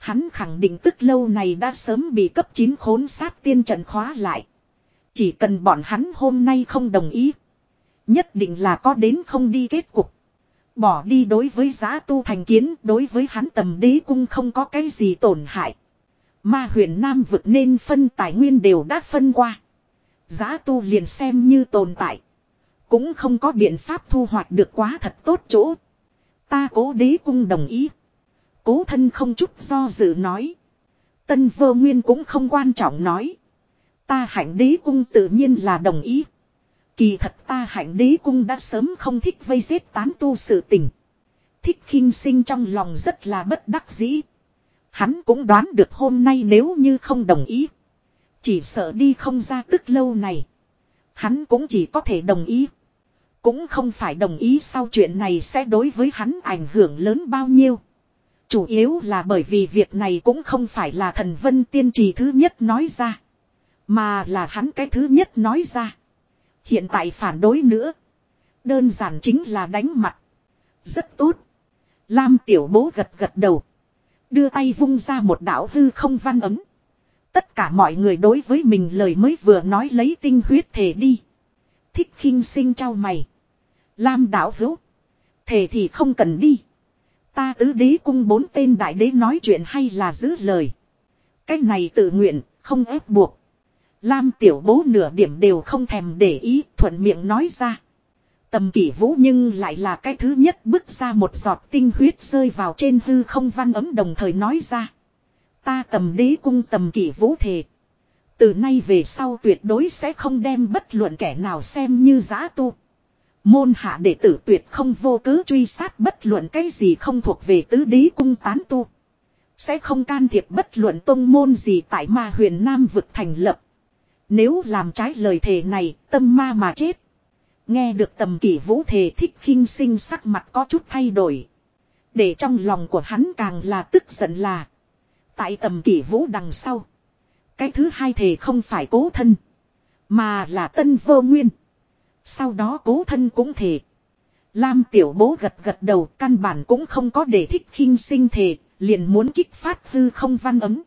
Speaker 1: Hắn khẳng định tức lâu này đã sớm bị cấp 9 khốn sát tiên trận khóa lại. Chỉ cần bọn hắn hôm nay không đồng ý. Nhất định là có đến không đi kết cục. Bỏ đi đối với giá tu thành kiến, đối với hắn tầm đế cung không có cái gì tổn hại. Ma huyền Nam vực nên phân tài nguyên đều đã phân qua. Giá tu liền xem như tồn tại. Cũng không có biện pháp thu hoạch được quá thật tốt chỗ. Ta cố đế cung đồng ý. Cố thân không chút do dự nói. Tân vơ nguyên cũng không quan trọng nói. Ta hạnh đế cung tự nhiên là đồng ý. Kỳ thật ta hạnh đế cung đã sớm không thích vây giết tán tu sự tình. Thích khinh sinh trong lòng rất là bất đắc dĩ. Hắn cũng đoán được hôm nay nếu như không đồng ý. Chỉ sợ đi không ra tức lâu này. Hắn cũng chỉ có thể đồng ý. Cũng không phải đồng ý sau chuyện này sẽ đối với hắn ảnh hưởng lớn bao nhiêu. Chủ yếu là bởi vì việc này cũng không phải là thần vân tiên trì thứ nhất nói ra. Mà là hắn cái thứ nhất nói ra. Hiện tại phản đối nữa. Đơn giản chính là đánh mặt. Rất tốt. Lam tiểu bố gật gật đầu. Đưa tay vung ra một đạo hư không văn ấm. Tất cả mọi người đối với mình lời mới vừa nói lấy tinh huyết thể đi. Thích khinh sinh trao mày. Lam đạo hữu. Thể thì không cần đi. Ta tứ đế cung bốn tên đại đế nói chuyện hay là giữ lời. Cái này tự nguyện, không ép buộc. Lam tiểu bố nửa điểm đều không thèm để ý, thuận miệng nói ra. Tầm kỷ vũ nhưng lại là cái thứ nhất bước ra một giọt tinh huyết rơi vào trên hư không văn ấm đồng thời nói ra. Ta tầm đế cung tầm kỷ vũ thề. Từ nay về sau tuyệt đối sẽ không đem bất luận kẻ nào xem như giã tu. Môn hạ đệ tử tuyệt không vô cứ truy sát bất luận cái gì không thuộc về tứ đế cung tán tu. Sẽ không can thiệp bất luận tông môn gì tại ma huyền Nam vực thành lập. Nếu làm trái lời thề này, tâm ma mà chết. Nghe được tầm kỷ vũ thề thích khinh sinh sắc mặt có chút thay đổi. Để trong lòng của hắn càng là tức giận là. Tại tầm kỷ vũ đằng sau. Cái thứ hai thề không phải cố thân. Mà là tân vô nguyên. Sau đó cố thân cũng thề. Lam tiểu bố gật gật đầu, căn bản cũng không có để thích khinh sinh thề. Liền muốn kích phát hư không văn ấm.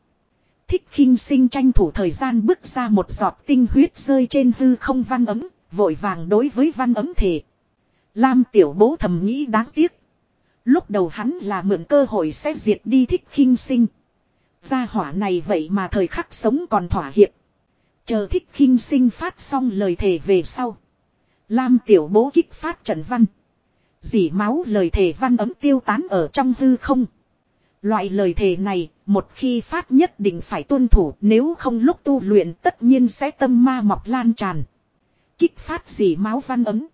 Speaker 1: Thích khinh sinh tranh thủ thời gian bước ra một giọt tinh huyết rơi trên hư không văn ấm. Vội vàng đối với văn ấm thề. Lam tiểu bố thầm nghĩ đáng tiếc. Lúc đầu hắn là mượn cơ hội sẽ diệt đi thích khinh sinh. Gia hỏa này vậy mà thời khắc sống còn thỏa hiệp. Chờ thích khinh sinh phát xong lời thề về sau. Lam tiểu bố kích phát trận văn. Dỉ máu lời thề văn ấm tiêu tán ở trong hư không. Loại lời thề này, một khi phát nhất định phải tuân thủ nếu không lúc tu luyện tất nhiên sẽ tâm ma mọc lan tràn. Kích phát dỉ máu văn ấm.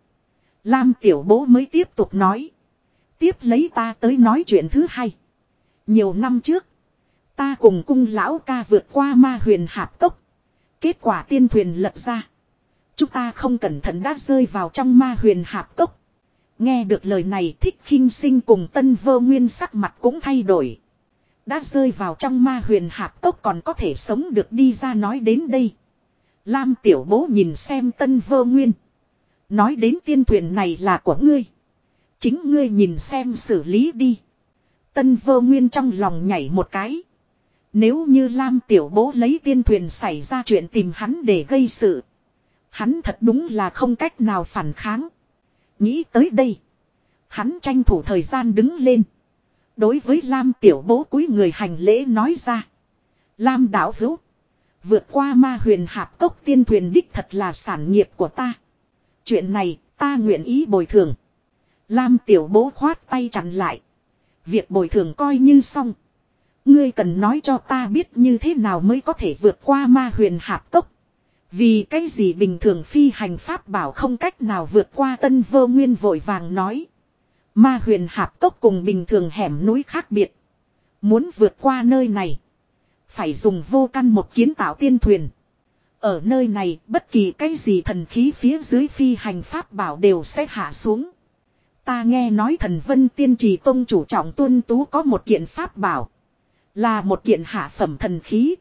Speaker 1: Lam tiểu bố mới tiếp tục nói. Tiếp lấy ta tới nói chuyện thứ hai. Nhiều năm trước, ta cùng cung lão ca vượt qua ma huyền hạp cốc. Kết quả tiên thuyền lật ra. Chúng ta không cẩn thận đã rơi vào trong ma huyền hạp cốc. Nghe được lời này, thích khinh sinh cùng tân vơ nguyên sắc mặt cũng thay đổi. Đã rơi vào trong ma huyền hạp cốc còn có thể sống được đi ra nói đến đây. Lam tiểu bố nhìn xem tân vơ nguyên. Nói đến tiên thuyền này là của ngươi. Chính ngươi nhìn xem xử lý đi. Tân vơ nguyên trong lòng nhảy một cái. Nếu như Lam tiểu bố lấy tiên thuyền xảy ra chuyện tìm hắn để gây sự. Hắn thật đúng là không cách nào phản kháng. Nghĩ tới đây. Hắn tranh thủ thời gian đứng lên. Đối với Lam tiểu bố cúi người hành lễ nói ra. Lam đạo hữu. Vượt qua ma huyền hạp cốc tiên thuyền đích thật là sản nghiệp của ta. Chuyện này, ta nguyện ý bồi thường. Lam tiểu bố khoát tay chặn lại. Việc bồi thường coi như xong. Ngươi cần nói cho ta biết như thế nào mới có thể vượt qua ma huyền hạp cốc. Vì cái gì bình thường phi hành pháp bảo không cách nào vượt qua tân vơ nguyên vội vàng nói. Ma huyền hạp cốc cùng bình thường hẻm núi khác biệt. Muốn vượt qua nơi này. Phải dùng vô căn một kiến tạo tiên thuyền. Ở nơi này, bất kỳ cái gì thần khí phía dưới phi hành pháp bảo đều sẽ hạ xuống. Ta nghe nói thần vân tiên trì tông chủ trọng tuân tú có một kiện pháp bảo. Là một kiện hạ phẩm thần khí.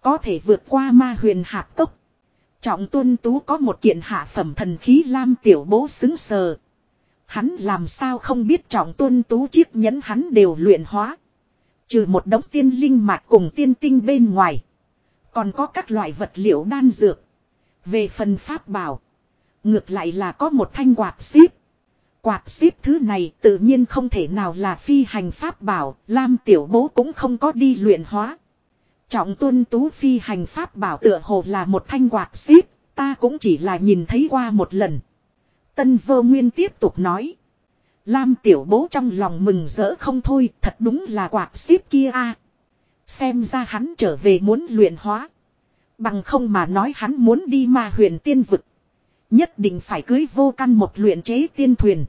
Speaker 1: Có thể vượt qua ma huyền hạp cốc. Trọng tuân tú có một kiện hạ phẩm thần khí lam tiểu bố xứng sờ. Hắn làm sao không biết trọng tuân tú chiếc nhẫn hắn đều luyện hóa. Trừ một đống tiên linh mạch cùng tiên tinh bên ngoài. Còn có các loại vật liệu đan dược. Về phần pháp bảo. Ngược lại là có một thanh quạt xíp. Quạt xíp thứ này tự nhiên không thể nào là phi hành pháp bảo. Lam tiểu bố cũng không có đi luyện hóa. Trọng tuân tú phi hành pháp bảo tựa hồ là một thanh quạt xếp, Ta cũng chỉ là nhìn thấy qua một lần. Tân vô nguyên tiếp tục nói. Lam tiểu bố trong lòng mừng rỡ không thôi, thật đúng là quạt xếp kia a. Xem ra hắn trở về muốn luyện hóa. Bằng không mà nói hắn muốn đi ma huyền tiên vực. Nhất định phải cưới vô căn một luyện chế tiên thuyền.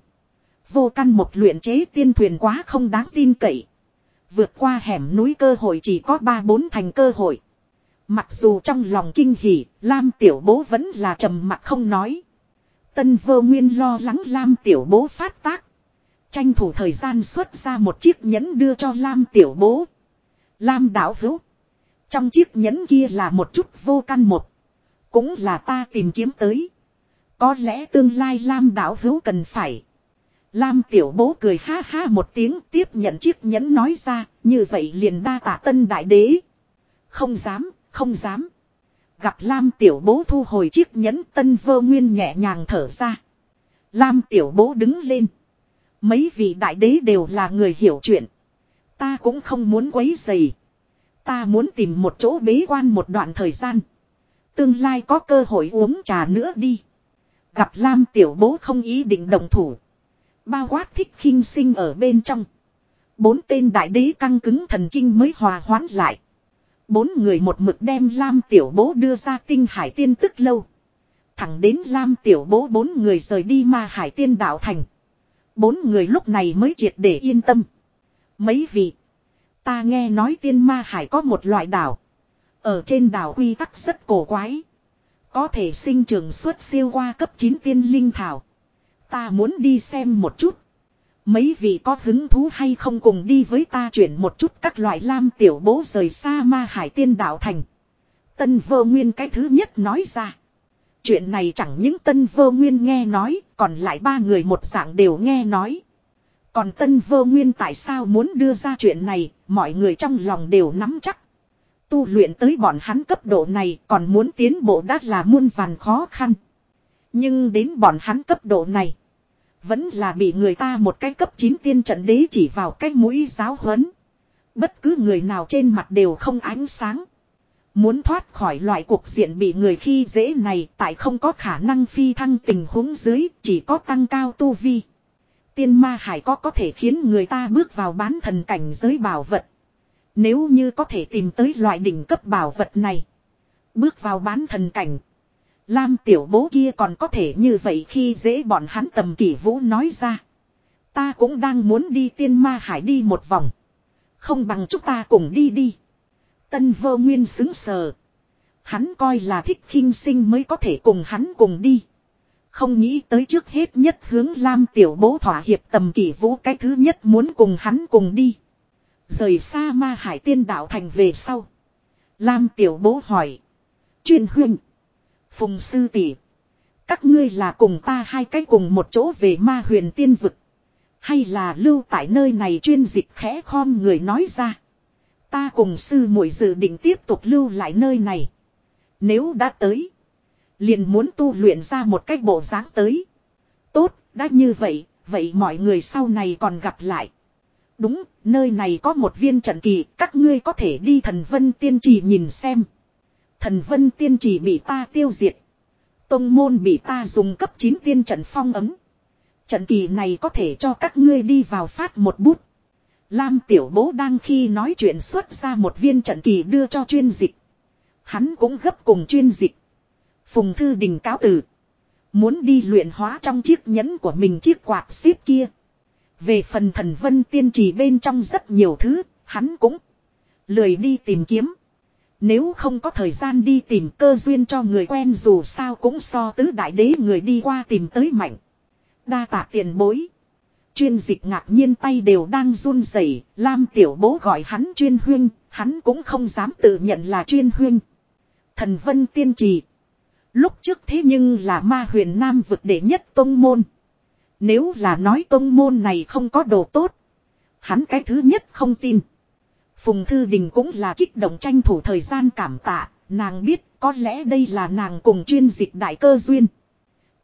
Speaker 1: Vô căn một luyện chế tiên thuyền quá không đáng tin cậy. Vượt qua hẻm núi cơ hội chỉ có ba bốn thành cơ hội. Mặc dù trong lòng kinh hỉ, Lam tiểu bố vẫn là trầm mặc không nói. Tân vơ nguyên lo lắng Lam tiểu bố phát tác. Tranh thủ thời gian xuất ra một chiếc nhẫn đưa cho Lam tiểu bố. Lam đảo hữu. Trong chiếc nhẫn kia là một chút vô căn một. Cũng là ta tìm kiếm tới. Có lẽ tương lai Lam đảo hữu cần phải. Lam tiểu bố cười ha ha một tiếng tiếp nhận chiếc nhẫn nói ra. Như vậy liền đa tạ tân đại đế. Không dám, không dám. Gặp Lam tiểu bố thu hồi chiếc nhẫn tân vơ nguyên nhẹ nhàng thở ra. Lam tiểu bố đứng lên. Mấy vị đại đế đều là người hiểu chuyện. Ta cũng không muốn quấy dày. Ta muốn tìm một chỗ bế quan một đoạn thời gian. Tương lai có cơ hội uống trà nữa đi. Gặp Lam tiểu bố không ý định đồng thủ. Bao quát thích khinh sinh ở bên trong. Bốn tên đại đế căng cứng thần kinh mới hòa hoãn lại. Bốn người một mực đem Lam tiểu bố đưa ra tinh hải tiên tức lâu. Thẳng đến Lam tiểu bố bốn người rời đi ma hải tiên đảo thành. Bốn người lúc này mới triệt để yên tâm. Mấy vị. Ta nghe nói tiên ma hải có một loại đảo. Ở trên đảo quy tắc rất cổ quái. Có thể sinh trưởng xuất siêu qua cấp 9 tiên linh thảo. Ta muốn đi xem một chút. Mấy vị có hứng thú hay không cùng đi với ta chuyển một chút các loại lam tiểu bố rời xa ma hải tiên đạo thành. Tân vơ nguyên cái thứ nhất nói ra. Chuyện này chẳng những tân vơ nguyên nghe nói, còn lại ba người một dạng đều nghe nói. Còn tân vơ nguyên tại sao muốn đưa ra chuyện này, mọi người trong lòng đều nắm chắc. Tu luyện tới bọn hắn cấp độ này còn muốn tiến bộ đã là muôn vàn khó khăn. Nhưng đến bọn hắn cấp độ này, vẫn là bị người ta một cái cấp 9 tiên trận đế chỉ vào cái mũi giáo huấn. Bất cứ người nào trên mặt đều không ánh sáng. Muốn thoát khỏi loại cuộc diện bị người khi dễ này tại không có khả năng phi thăng tình huống dưới, chỉ có tăng cao tu vi. Tiên ma hải có có thể khiến người ta bước vào bán thần cảnh giới bảo vật. Nếu như có thể tìm tới loại đỉnh cấp bảo vật này. Bước vào bán thần cảnh. Lam tiểu bố kia còn có thể như vậy khi dễ bọn hắn tầm kỷ vũ nói ra. Ta cũng đang muốn đi tiên ma hải đi một vòng. Không bằng chúng ta cùng đi đi. Tân vô nguyên xứng sờ. Hắn coi là thích khinh sinh mới có thể cùng hắn cùng đi. Không nghĩ tới trước hết nhất hướng Lam tiểu bố thỏa hiệp tầm kỷ vũ cái thứ nhất muốn cùng hắn cùng đi. Rời xa ma hải tiên đạo thành về sau. Lam tiểu bố hỏi. Chuyên huynh. Phùng sư tỷ, Các ngươi là cùng ta hai cái cùng một chỗ về ma huyền tiên vực. Hay là lưu tại nơi này chuyên dịch khẽ khom người nói ra. Ta cùng sư muội dự định tiếp tục lưu lại nơi này. Nếu đã tới. Liền muốn tu luyện ra một cách bộ dáng tới. Tốt, đã như vậy, vậy mọi người sau này còn gặp lại. Đúng, nơi này có một viên trận kỳ, các ngươi có thể đi thần vân tiên trì nhìn xem. Thần vân tiên trì bị ta tiêu diệt. Tông môn bị ta dùng cấp 9 tiên trận phong ấm. Trận kỳ này có thể cho các ngươi đi vào phát một bút. Lam tiểu bố đang khi nói chuyện xuất ra một viên trận kỳ đưa cho chuyên dịch. Hắn cũng gấp cùng chuyên dịch. Phùng Thư Đình cáo từ. Muốn đi luyện hóa trong chiếc nhẫn của mình chiếc quạt xếp kia. Về phần thần vân tiên trì bên trong rất nhiều thứ, hắn cũng lười đi tìm kiếm. Nếu không có thời gian đi tìm cơ duyên cho người quen dù sao cũng so tứ đại đế người đi qua tìm tới mạnh. Đa tạ tiền bối. Chuyên dịch ngạc nhiên tay đều đang run rẩy, Lam tiểu bố gọi hắn chuyên huyên, hắn cũng không dám tự nhận là chuyên huyên. Thần vân tiên trì. Lúc trước thế nhưng là ma huyền nam vực đệ nhất tông môn. Nếu là nói tông môn này không có đồ tốt. Hắn cái thứ nhất không tin. Phùng Thư Đình cũng là kích động tranh thủ thời gian cảm tạ, nàng biết có lẽ đây là nàng cùng chuyên dịch đại cơ duyên.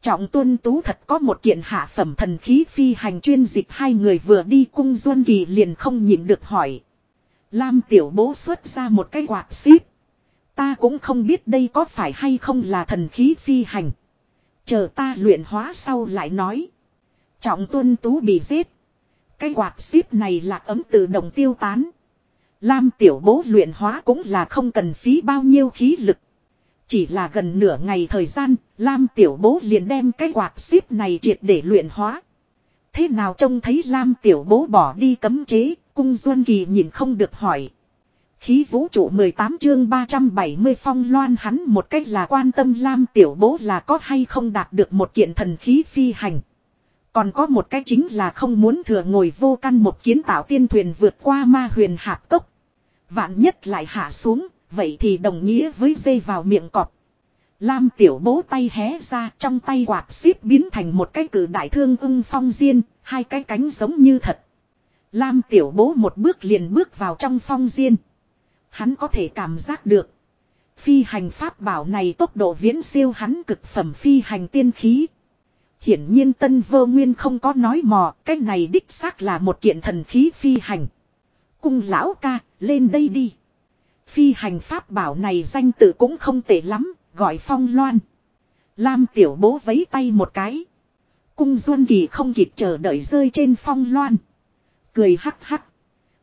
Speaker 1: Trọng tuân tú thật có một kiện hạ phẩm thần khí phi hành chuyên dịch hai người vừa đi cung duân kỳ liền không nhịn được hỏi. Lam tiểu bố xuất ra một cái quạt xíp. Ta cũng không biết đây có phải hay không là thần khí phi hành. Chờ ta luyện hóa sau lại nói. Trọng tuân tú bị giết. Cái quạt xíp này là ấm tự động tiêu tán. Lam tiểu bố luyện hóa cũng là không cần phí bao nhiêu khí lực. Chỉ là gần nửa ngày thời gian, Lam tiểu bố liền đem cái quạt xếp này triệt để luyện hóa. Thế nào trông thấy Lam tiểu bố bỏ đi cấm chế, cung Duân Kỳ nhìn không được hỏi. Khí vũ trụ 18 chương 370 phong loan hắn một cách là quan tâm Lam tiểu bố là có hay không đạt được một kiện thần khí phi hành. Còn có một cái chính là không muốn thừa ngồi vô căn một kiến tạo tiên thuyền vượt qua ma huyền hạp cốc. Vạn nhất lại hạ xuống, vậy thì đồng nghĩa với dây vào miệng cọp. Lam tiểu bố tay hé ra trong tay quạt xíp biến thành một cái cử đại thương ưng phong diên, hai cái cánh giống như thật. Lam tiểu bố một bước liền bước vào trong phong diên. Hắn có thể cảm giác được. Phi hành pháp bảo này tốc độ viễn siêu hắn cực phẩm phi hành tiên khí. Hiển nhiên tân vơ nguyên không có nói mò, cái này đích xác là một kiện thần khí phi hành. Cung lão ca, lên đây đi. Phi hành pháp bảo này danh tự cũng không tệ lắm, gọi phong loan. Lam tiểu bố vấy tay một cái. Cung duân kỳ không kịp chờ đợi rơi trên phong loan. Cười hắc hắc.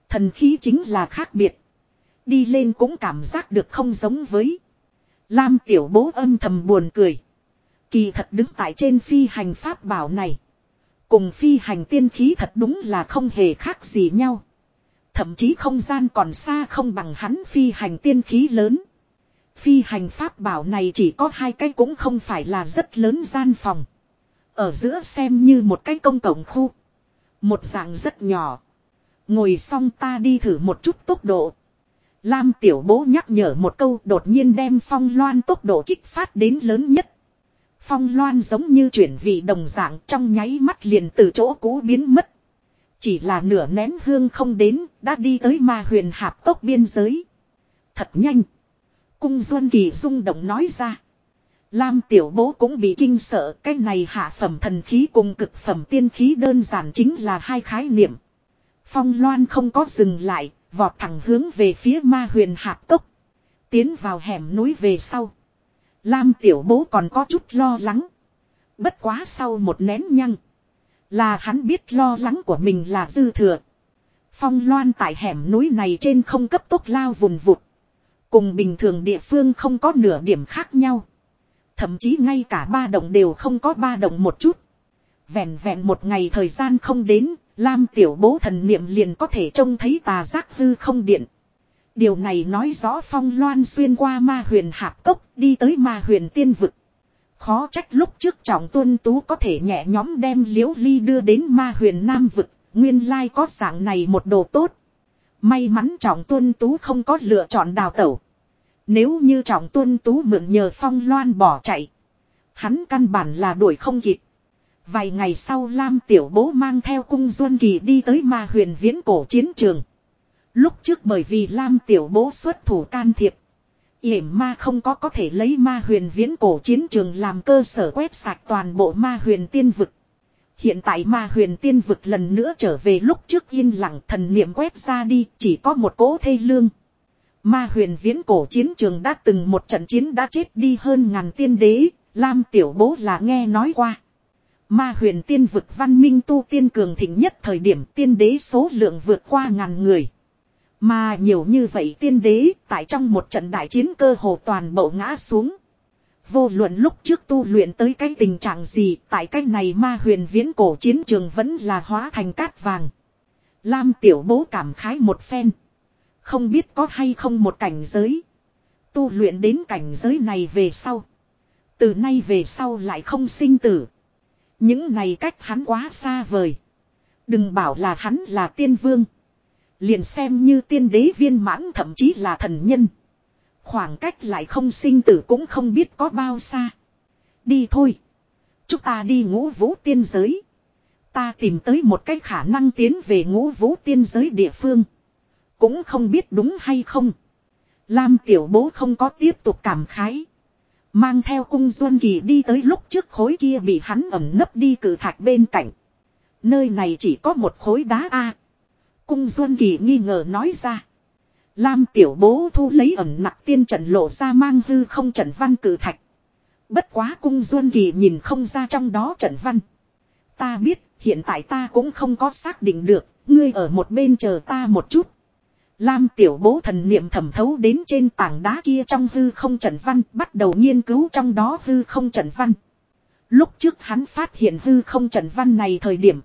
Speaker 1: Thần khí chính là khác biệt. Đi lên cũng cảm giác được không giống với. Lam tiểu bố âm thầm buồn cười. Kỳ thật đứng tại trên phi hành pháp bảo này. Cùng phi hành tiên khí thật đúng là không hề khác gì nhau. Thậm chí không gian còn xa không bằng hắn phi hành tiên khí lớn. Phi hành pháp bảo này chỉ có hai cái cũng không phải là rất lớn gian phòng. Ở giữa xem như một cái công cộng khu. Một dạng rất nhỏ. Ngồi xong ta đi thử một chút tốc độ. Lam tiểu bố nhắc nhở một câu đột nhiên đem phong loan tốc độ kích phát đến lớn nhất. Phong loan giống như chuyển vị đồng dạng trong nháy mắt liền từ chỗ cũ biến mất. Chỉ là nửa nén hương không đến, đã đi tới ma huyền hạp tốc biên giới. Thật nhanh. Cung Duân Kỳ rung động nói ra. Lam tiểu bố cũng bị kinh sợ, cái này hạ phẩm thần khí cùng cực phẩm tiên khí đơn giản chính là hai khái niệm. Phong loan không có dừng lại, vọt thẳng hướng về phía ma huyền hạp tốc. Tiến vào hẻm núi về sau. Lam tiểu bố còn có chút lo lắng. Bất quá sau một nén nhăng. Là hắn biết lo lắng của mình là dư thừa. Phong loan tại hẻm núi này trên không cấp tốc lao vùn vụt. Cùng bình thường địa phương không có nửa điểm khác nhau. Thậm chí ngay cả ba động đều không có ba động một chút. Vẹn vẹn một ngày thời gian không đến, Lam tiểu bố thần niệm liền có thể trông thấy tà giác hư không điện. Điều này nói rõ phong loan xuyên qua ma huyền hạp cốc đi tới ma huyền tiên vực. Khó trách lúc trước trọng tuân tú có thể nhẹ nhóm đem liễu ly đưa đến ma huyền nam vực, nguyên lai có dạng này một đồ tốt. May mắn trọng tuân tú không có lựa chọn đào tẩu. Nếu như trọng tuân tú mượn nhờ phong loan bỏ chạy. Hắn căn bản là đuổi không kịp. Vài ngày sau Lam Tiểu Bố mang theo cung Duân Kỳ đi tới ma huyền viễn cổ chiến trường. Lúc trước bởi vì Lam Tiểu Bố xuất thủ can thiệp. Yểm ma không có có thể lấy ma huyền viễn cổ chiến trường làm cơ sở quét sạch toàn bộ ma huyền tiên vực. Hiện tại ma huyền tiên vực lần nữa trở về lúc trước yên lặng thần niệm quét ra đi chỉ có một cỗ thê lương. Ma huyền viễn cổ chiến trường đã từng một trận chiến đã chết đi hơn ngàn tiên đế, Lam tiểu bố là nghe nói qua. Ma huyền tiên vực văn minh tu tiên cường thịnh nhất thời điểm tiên đế số lượng vượt qua ngàn người. Mà nhiều như vậy tiên đế tại trong một trận đại chiến cơ hồ toàn bộ ngã xuống. Vô luận lúc trước tu luyện tới cái tình trạng gì, tại cái này ma huyền viễn cổ chiến trường vẫn là hóa thành cát vàng. Lam tiểu bố cảm khái một phen. Không biết có hay không một cảnh giới. Tu luyện đến cảnh giới này về sau. Từ nay về sau lại không sinh tử. Những này cách hắn quá xa vời. Đừng bảo là hắn là tiên vương. Liền xem như tiên đế viên mãn thậm chí là thần nhân. Khoảng cách lại không sinh tử cũng không biết có bao xa. Đi thôi. Chúng ta đi ngũ vũ tiên giới. Ta tìm tới một cách khả năng tiến về ngũ vũ tiên giới địa phương. Cũng không biết đúng hay không. Lam tiểu bố không có tiếp tục cảm khái. Mang theo cung Duân Kỳ đi tới lúc trước khối kia bị hắn ẩm nấp đi cử thạch bên cạnh. Nơi này chỉ có một khối đá A. Cung Duân Kỳ nghi ngờ nói ra. Lam tiểu bố thu lấy ẩm nặng tiên trận lộ ra mang hư không trận văn cử thạch. Bất quá cung Duân Kỳ nhìn không ra trong đó trận văn. Ta biết, hiện tại ta cũng không có xác định được, ngươi ở một bên chờ ta một chút. Lam tiểu bố thần niệm thẩm thấu đến trên tảng đá kia trong hư không trận văn, bắt đầu nghiên cứu trong đó hư không trận văn. Lúc trước hắn phát hiện hư không trận văn này thời điểm,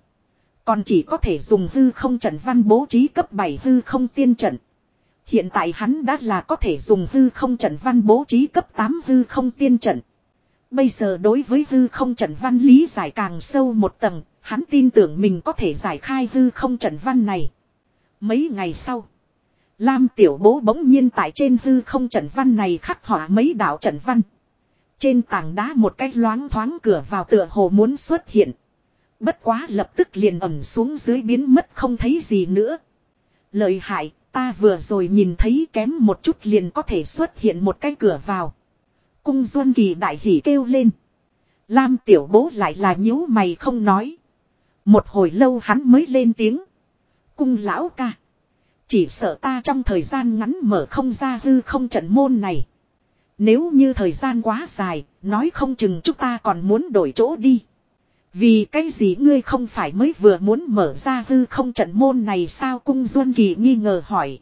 Speaker 1: còn chỉ có thể dùng hư không trận văn bố trí cấp 7 hư không tiên trận. Hiện tại hắn đã là có thể dùng hư không trận văn bố trí cấp 8 hư không tiên trận. Bây giờ đối với hư không trận văn lý giải càng sâu một tầng, hắn tin tưởng mình có thể giải khai hư không trận văn này. Mấy ngày sau, Lam tiểu bố bỗng nhiên tại trên hư không trận văn này khắc họa mấy đạo trận văn. Trên tảng đá một cái loáng thoáng cửa vào tựa hồ muốn xuất hiện. Bất quá lập tức liền ẩm xuống dưới biến mất không thấy gì nữa. Lợi hại, ta vừa rồi nhìn thấy kém một chút liền có thể xuất hiện một cái cửa vào. Cung Duân Kỳ đại hỉ kêu lên. Lam tiểu bố lại là nhíu mày không nói. Một hồi lâu hắn mới lên tiếng. Cung lão ca. Chỉ sợ ta trong thời gian ngắn mở không ra hư không trận môn này. Nếu như thời gian quá dài, nói không chừng chúng ta còn muốn đổi chỗ đi. Vì cái gì ngươi không phải mới vừa muốn mở ra hư không trận môn này sao cung Duân Kỳ nghi ngờ hỏi.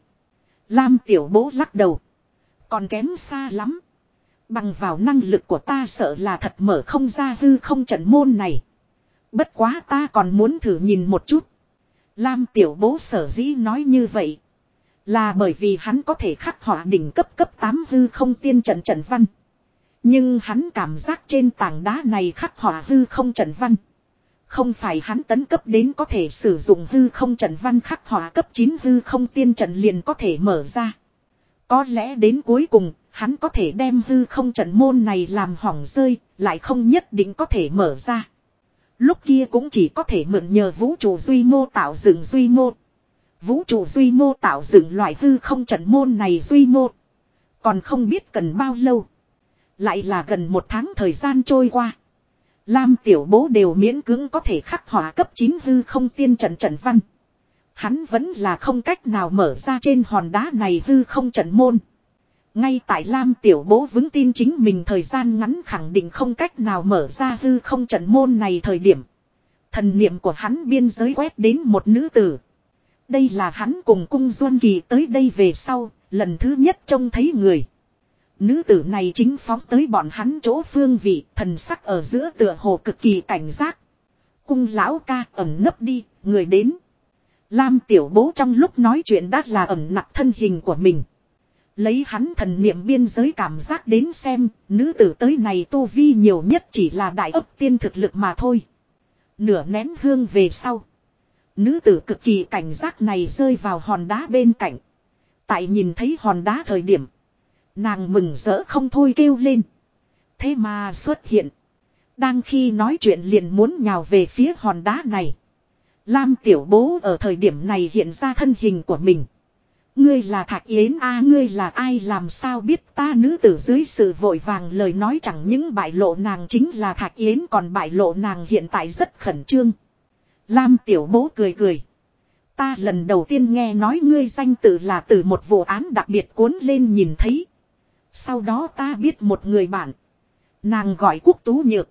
Speaker 1: Lam tiểu bố lắc đầu. Còn kém xa lắm. Bằng vào năng lực của ta sợ là thật mở không ra hư không trận môn này. Bất quá ta còn muốn thử nhìn một chút. Lam tiểu bố sở dĩ nói như vậy. Là bởi vì hắn có thể khắc họa đỉnh cấp cấp 8 hư không tiên trận trận văn. Nhưng hắn cảm giác trên tảng đá này khắc họa hư không trận văn. Không phải hắn tấn cấp đến có thể sử dụng hư không trận văn khắc họa cấp 9 hư không tiên trận liền có thể mở ra. Có lẽ đến cuối cùng, hắn có thể đem hư không trận môn này làm hỏng rơi, lại không nhất định có thể mở ra. Lúc kia cũng chỉ có thể mượn nhờ vũ trụ duy mô tạo dựng duy mô. Vũ trụ duy mô tạo dựng loại hư không trận môn này duy mô. Còn không biết cần bao lâu. Lại là gần một tháng thời gian trôi qua. Lam tiểu bố đều miễn cưỡng có thể khắc họa cấp 9 hư không tiên trận trận văn. Hắn vẫn là không cách nào mở ra trên hòn đá này hư không trận môn. Ngay tại Lam Tiểu Bố vững tin chính mình thời gian ngắn khẳng định không cách nào mở ra hư không trận môn này thời điểm. Thần niệm của hắn biên giới quét đến một nữ tử. Đây là hắn cùng cung Duân Kỳ tới đây về sau, lần thứ nhất trông thấy người. Nữ tử này chính phóng tới bọn hắn chỗ phương vị, thần sắc ở giữa tựa hồ cực kỳ cảnh giác. Cung lão ca ẩn nấp đi, người đến. Lam tiểu bố trong lúc nói chuyện đã là ẩn nặc thân hình của mình. Lấy hắn thần niệm biên giới cảm giác đến xem, nữ tử tới này tu vi nhiều nhất chỉ là đại ấp tiên thực lực mà thôi. Nửa nén hương về sau. Nữ tử cực kỳ cảnh giác này rơi vào hòn đá bên cạnh. Tại nhìn thấy hòn đá thời điểm. Nàng mừng rỡ không thôi kêu lên. Thế mà xuất hiện. Đang khi nói chuyện liền muốn nhào về phía hòn đá này. Lam tiểu bố ở thời điểm này hiện ra thân hình của mình. Ngươi là Thạch Yến a, ngươi là ai làm sao biết ta nữ tử dưới sự vội vàng lời nói chẳng những bại lộ nàng chính là Thạch Yến còn bại lộ nàng hiện tại rất khẩn trương. Lam tiểu bố cười cười. Ta lần đầu tiên nghe nói ngươi danh tự là từ một vụ án đặc biệt cuốn lên nhìn thấy. Sau đó ta biết một người bạn. Nàng gọi quốc tú nhược.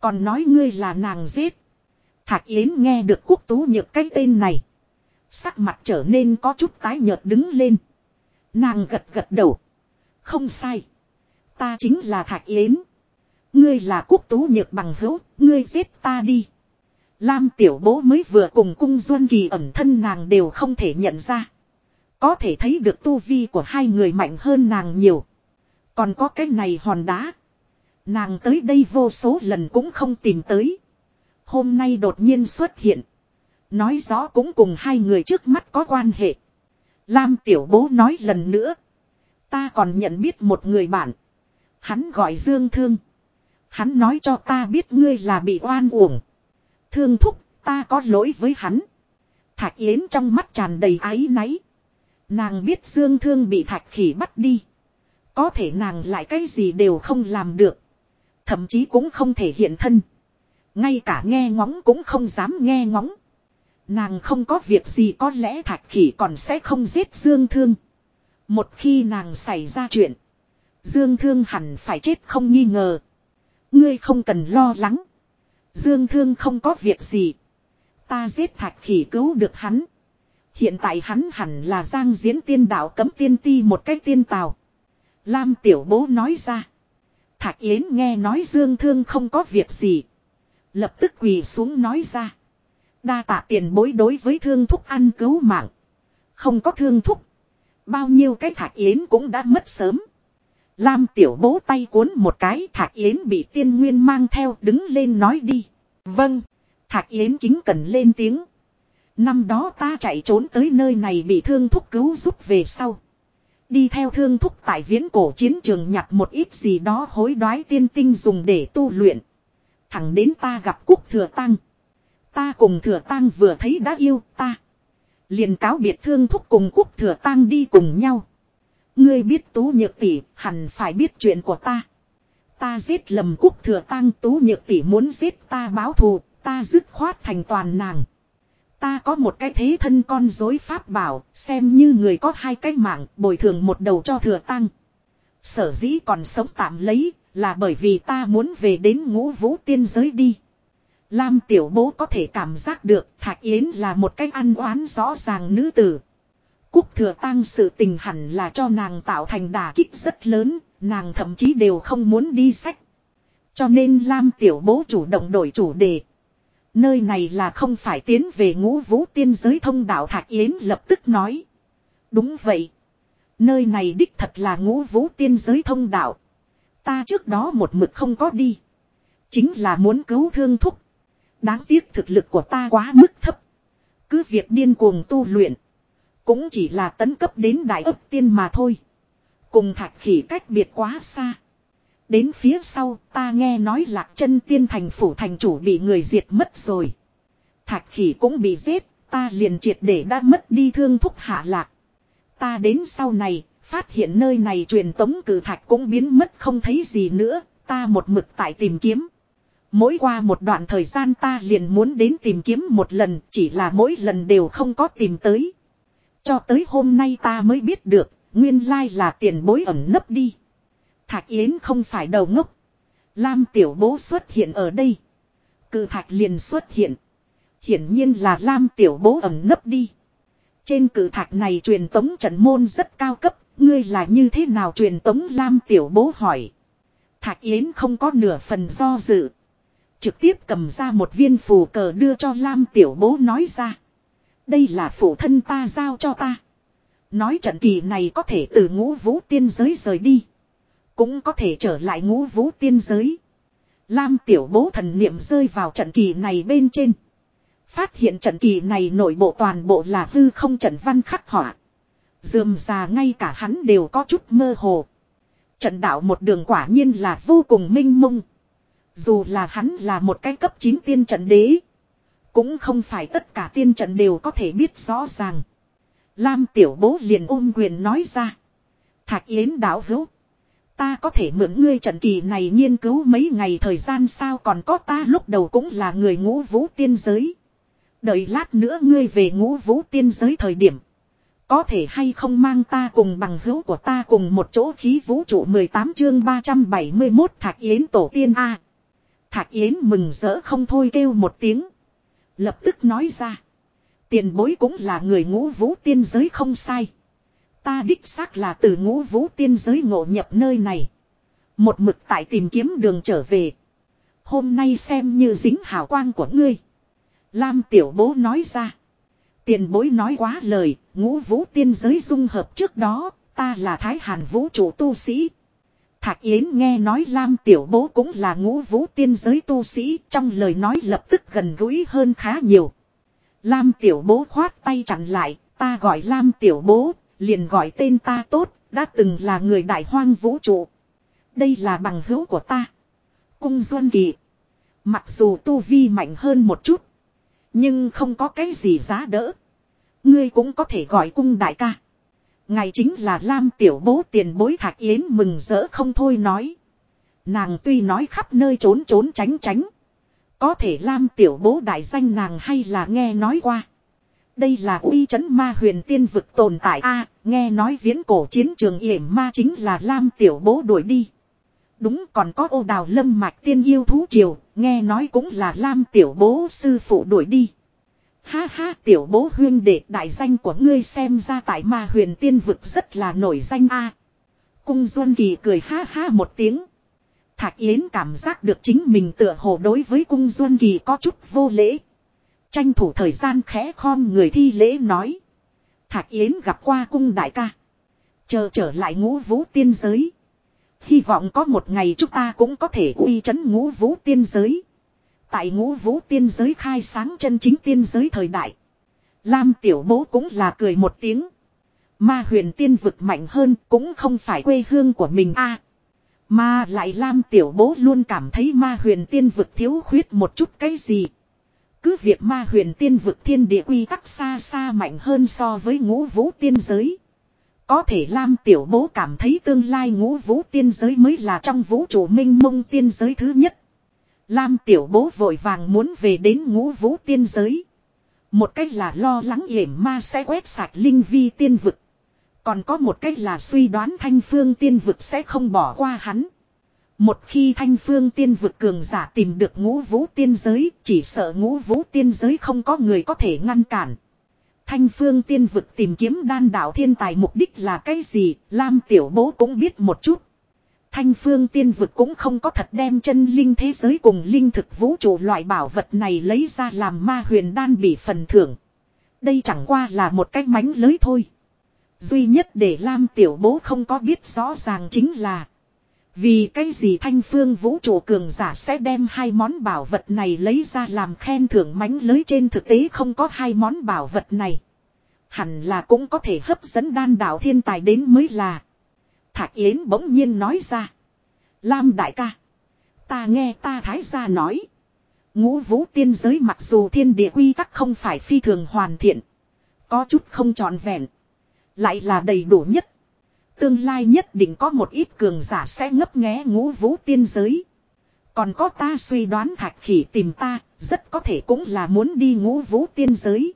Speaker 1: Còn nói ngươi là nàng giết. thạc Yến nghe được quốc tú nhược cái tên này. Sắc mặt trở nên có chút tái nhợt đứng lên. Nàng gật gật đầu. Không sai. Ta chính là thạc Yến. Ngươi là quốc tú nhược bằng hữu, ngươi giết ta đi. Lam tiểu bố mới vừa cùng cung duân kỳ ẩn thân nàng đều không thể nhận ra. Có thể thấy được tu vi của hai người mạnh hơn nàng nhiều. Còn có cái này hòn đá. Nàng tới đây vô số lần cũng không tìm tới. Hôm nay đột nhiên xuất hiện. Nói rõ cũng cùng hai người trước mắt có quan hệ. Lam tiểu bố nói lần nữa. Ta còn nhận biết một người bạn. Hắn gọi Dương Thương. Hắn nói cho ta biết ngươi là bị oan uổng. Thương thúc, ta có lỗi với hắn. Thạch Yến trong mắt tràn đầy áy náy. Nàng biết Dương Thương bị thạch khỉ bắt đi. Có thể nàng lại cái gì đều không làm được. Thậm chí cũng không thể hiện thân. Ngay cả nghe ngóng cũng không dám nghe ngóng. Nàng không có việc gì có lẽ thạch khỉ còn sẽ không giết Dương Thương. Một khi nàng xảy ra chuyện. Dương Thương hẳn phải chết không nghi ngờ. Ngươi không cần lo lắng. Dương Thương không có việc gì. Ta giết thạch khỉ cứu được hắn. Hiện tại hắn hẳn là giang diễn tiên đạo cấm tiên ti một cách tiên tào. Lam tiểu bố nói ra. Thạch Yến nghe nói Dương Thương không có việc gì. Lập tức quỳ xuống nói ra. Đa tạ tiền bối đối với thương thúc ăn cứu mạng. Không có thương thúc. Bao nhiêu cái Thạch Yến cũng đã mất sớm. Lam tiểu bố tay cuốn một cái Thạch Yến bị tiên nguyên mang theo đứng lên nói đi. Vâng. Thạch Yến kính cần lên tiếng. Năm đó ta chạy trốn tới nơi này bị thương thúc cứu giúp về sau. Đi theo thương thúc tại viễn cổ chiến trường nhặt một ít gì đó hối đoái tiên tinh dùng để tu luyện. Thẳng đến ta gặp cúc thừa tăng. Ta cùng thừa tăng vừa thấy đã yêu ta. liền cáo biệt thương thúc cùng cúc thừa tăng đi cùng nhau. Ngươi biết tú nhược tỷ hẳn phải biết chuyện của ta. Ta giết lầm cúc thừa tăng tú nhược tỷ muốn giết ta báo thù, ta dứt khoát thành toàn nàng. Ta có một cái thế thân con dối pháp bảo, xem như người có hai cái mạng, bồi thường một đầu cho thừa tăng. Sở dĩ còn sống tạm lấy, là bởi vì ta muốn về đến ngũ vũ tiên giới đi. Lam tiểu bố có thể cảm giác được Thạch Yến là một cái ăn oán rõ ràng nữ tử. Cúc thừa tăng sự tình hẳn là cho nàng tạo thành đả kích rất lớn, nàng thậm chí đều không muốn đi sách. Cho nên Lam tiểu bố chủ động đổi chủ đề. Nơi này là không phải tiến về ngũ vũ tiên giới thông đạo Thạch Yến lập tức nói. Đúng vậy. Nơi này đích thật là ngũ vũ tiên giới thông đạo. Ta trước đó một mực không có đi. Chính là muốn cứu thương thúc. Đáng tiếc thực lực của ta quá mức thấp. Cứ việc điên cuồng tu luyện. Cũng chỉ là tấn cấp đến đại ấp tiên mà thôi. Cùng thạch khỉ cách biệt quá xa. Đến phía sau ta nghe nói lạc chân tiên thành phủ thành chủ bị người diệt mất rồi. Thạch khỉ cũng bị giết, ta liền triệt để đã mất đi thương thúc hạ lạc. Ta đến sau này, phát hiện nơi này truyền tống cử thạch cũng biến mất không thấy gì nữa, ta một mực tại tìm kiếm. Mỗi qua một đoạn thời gian ta liền muốn đến tìm kiếm một lần, chỉ là mỗi lần đều không có tìm tới. Cho tới hôm nay ta mới biết được, nguyên lai là tiền bối ẩn nấp đi. Thạch Yến không phải đầu ngốc. Lam tiểu bố xuất hiện ở đây. Cự thạch liền xuất hiện. Hiển nhiên là Lam tiểu bố ẩn nấp đi. Trên cự thạch này truyền tống trận môn rất cao cấp. Ngươi là như thế nào truyền tống Lam tiểu bố hỏi. Thạch Yến không có nửa phần do dự. Trực tiếp cầm ra một viên phù cờ đưa cho Lam tiểu bố nói ra. Đây là phụ thân ta giao cho ta. Nói trận kỳ này có thể từ ngũ vũ tiên giới rời đi. Cũng có thể trở lại ngũ vũ tiên giới. Lam tiểu bố thần niệm rơi vào trận kỳ này bên trên. Phát hiện trận kỳ này nội bộ toàn bộ là hư không trận văn khắc họa. Dườm già ngay cả hắn đều có chút mơ hồ. Trận đạo một đường quả nhiên là vô cùng minh mông. Dù là hắn là một cái cấp 9 tiên trận đế. Cũng không phải tất cả tiên trận đều có thể biết rõ ràng. Lam tiểu bố liền ôm quyền nói ra. Thạch yến đạo hữu. Ta có thể mượn ngươi trận kỳ này nghiên cứu mấy ngày thời gian sao còn có ta lúc đầu cũng là người ngũ vũ tiên giới. Đợi lát nữa ngươi về ngũ vũ tiên giới thời điểm. Có thể hay không mang ta cùng bằng hữu của ta cùng một chỗ khí vũ trụ 18 chương 371 Thạc Yến tổ tiên A. Thạc Yến mừng rỡ không thôi kêu một tiếng. Lập tức nói ra. Tiền bối cũng là người ngũ vũ tiên giới không sai. Ta đích xác là từ ngũ vũ tiên giới ngộ nhập nơi này. Một mực tại tìm kiếm đường trở về. Hôm nay xem như dính hào quang của ngươi. Lam tiểu bố nói ra. Tiền bối nói quá lời, ngũ vũ tiên giới dung hợp trước đó, ta là thái hàn vũ trụ tu sĩ. Thạc Yến nghe nói Lam tiểu bố cũng là ngũ vũ tiên giới tu sĩ, trong lời nói lập tức gần gũi hơn khá nhiều. Lam tiểu bố khoát tay chặn lại, ta gọi Lam tiểu bố, liền gọi tên ta tốt, đã từng là người đại hoang vũ trụ. Đây là bằng hữu của ta. Cung Duân Kỳ. Mặc dù tu vi mạnh hơn một chút. Nhưng không có cái gì giá đỡ. Ngươi cũng có thể gọi cung đại ca. Ngày chính là Lam tiểu bố tiền bối thạc yến mừng rỡ không thôi nói. Nàng tuy nói khắp nơi trốn trốn tránh tránh. Có thể Lam tiểu bố đại danh nàng hay là nghe nói qua. Đây là uy chấn ma huyền tiên vực tồn tại a nghe nói viễn cổ chiến trường yểm ma chính là Lam tiểu bố đuổi đi. Đúng còn có ô đào lâm mạch tiên yêu thú triều, nghe nói cũng là Lam tiểu bố sư phụ đuổi đi. Ha ha tiểu bố huyên đệ đại danh của ngươi xem ra tại ma huyền tiên vực rất là nổi danh a Cung Duân Kỳ cười ha ha một tiếng. thạc Yến cảm giác được chính mình tựa hồ đối với cung Duân Kỳ có chút vô lễ. Tranh thủ thời gian khẽ khom người thi lễ nói. Thạch Yến gặp qua cung đại ca. Chờ trở lại ngũ vũ tiên giới. Hy vọng có một ngày chúng ta cũng có thể uy chấn ngũ vũ tiên giới. Tại ngũ vũ tiên giới khai sáng chân chính tiên giới thời đại. Lam tiểu bố cũng là cười một tiếng. Ma huyền tiên vực mạnh hơn cũng không phải quê hương của mình a Mà lại Lam tiểu bố luôn cảm thấy ma huyền tiên vực thiếu khuyết một chút cái gì. Cứ việc ma huyền tiên vực thiên địa quy tắc xa xa mạnh hơn so với ngũ vũ tiên giới. Có thể Lam Tiểu Bố cảm thấy tương lai ngũ vũ tiên giới mới là trong vũ trụ minh mông tiên giới thứ nhất. Lam Tiểu Bố vội vàng muốn về đến ngũ vũ tiên giới. Một cách là lo lắng yểm ma sẽ quét sạch linh vi tiên vực. Còn có một cách là suy đoán thanh phương tiên vực sẽ không bỏ qua hắn. Một khi thanh phương tiên vực cường giả tìm được ngũ vũ tiên giới, chỉ sợ ngũ vũ tiên giới không có người có thể ngăn cản. Thanh phương tiên vực tìm kiếm đan đạo thiên tài mục đích là cái gì, Lam tiểu bố cũng biết một chút. Thanh phương tiên vực cũng không có thật đem chân linh thế giới cùng linh thực vũ trụ loại bảo vật này lấy ra làm ma huyền đan bị phần thưởng. Đây chẳng qua là một cái mánh lới thôi. Duy nhất để Lam tiểu bố không có biết rõ ràng chính là vì cái gì thanh phương vũ trụ cường giả sẽ đem hai món bảo vật này lấy ra làm khen thưởng mánh lưới trên thực tế không có hai món bảo vật này. Hẳn là cũng có thể hấp dẫn đan đạo thiên tài đến mới là. Thạc Yến bỗng nhiên nói ra. Lam đại ca. Ta nghe ta thái gia nói. Ngũ vũ tiên giới mặc dù thiên địa quy tắc không phải phi thường hoàn thiện. Có chút không trọn vẹn. Lại là đầy đủ nhất. Tương lai nhất định có một ít cường giả sẽ ngấp nghé ngũ vũ tiên giới. Còn có ta suy đoán thạch khỉ tìm ta, rất có thể cũng là muốn đi ngũ vũ tiên giới.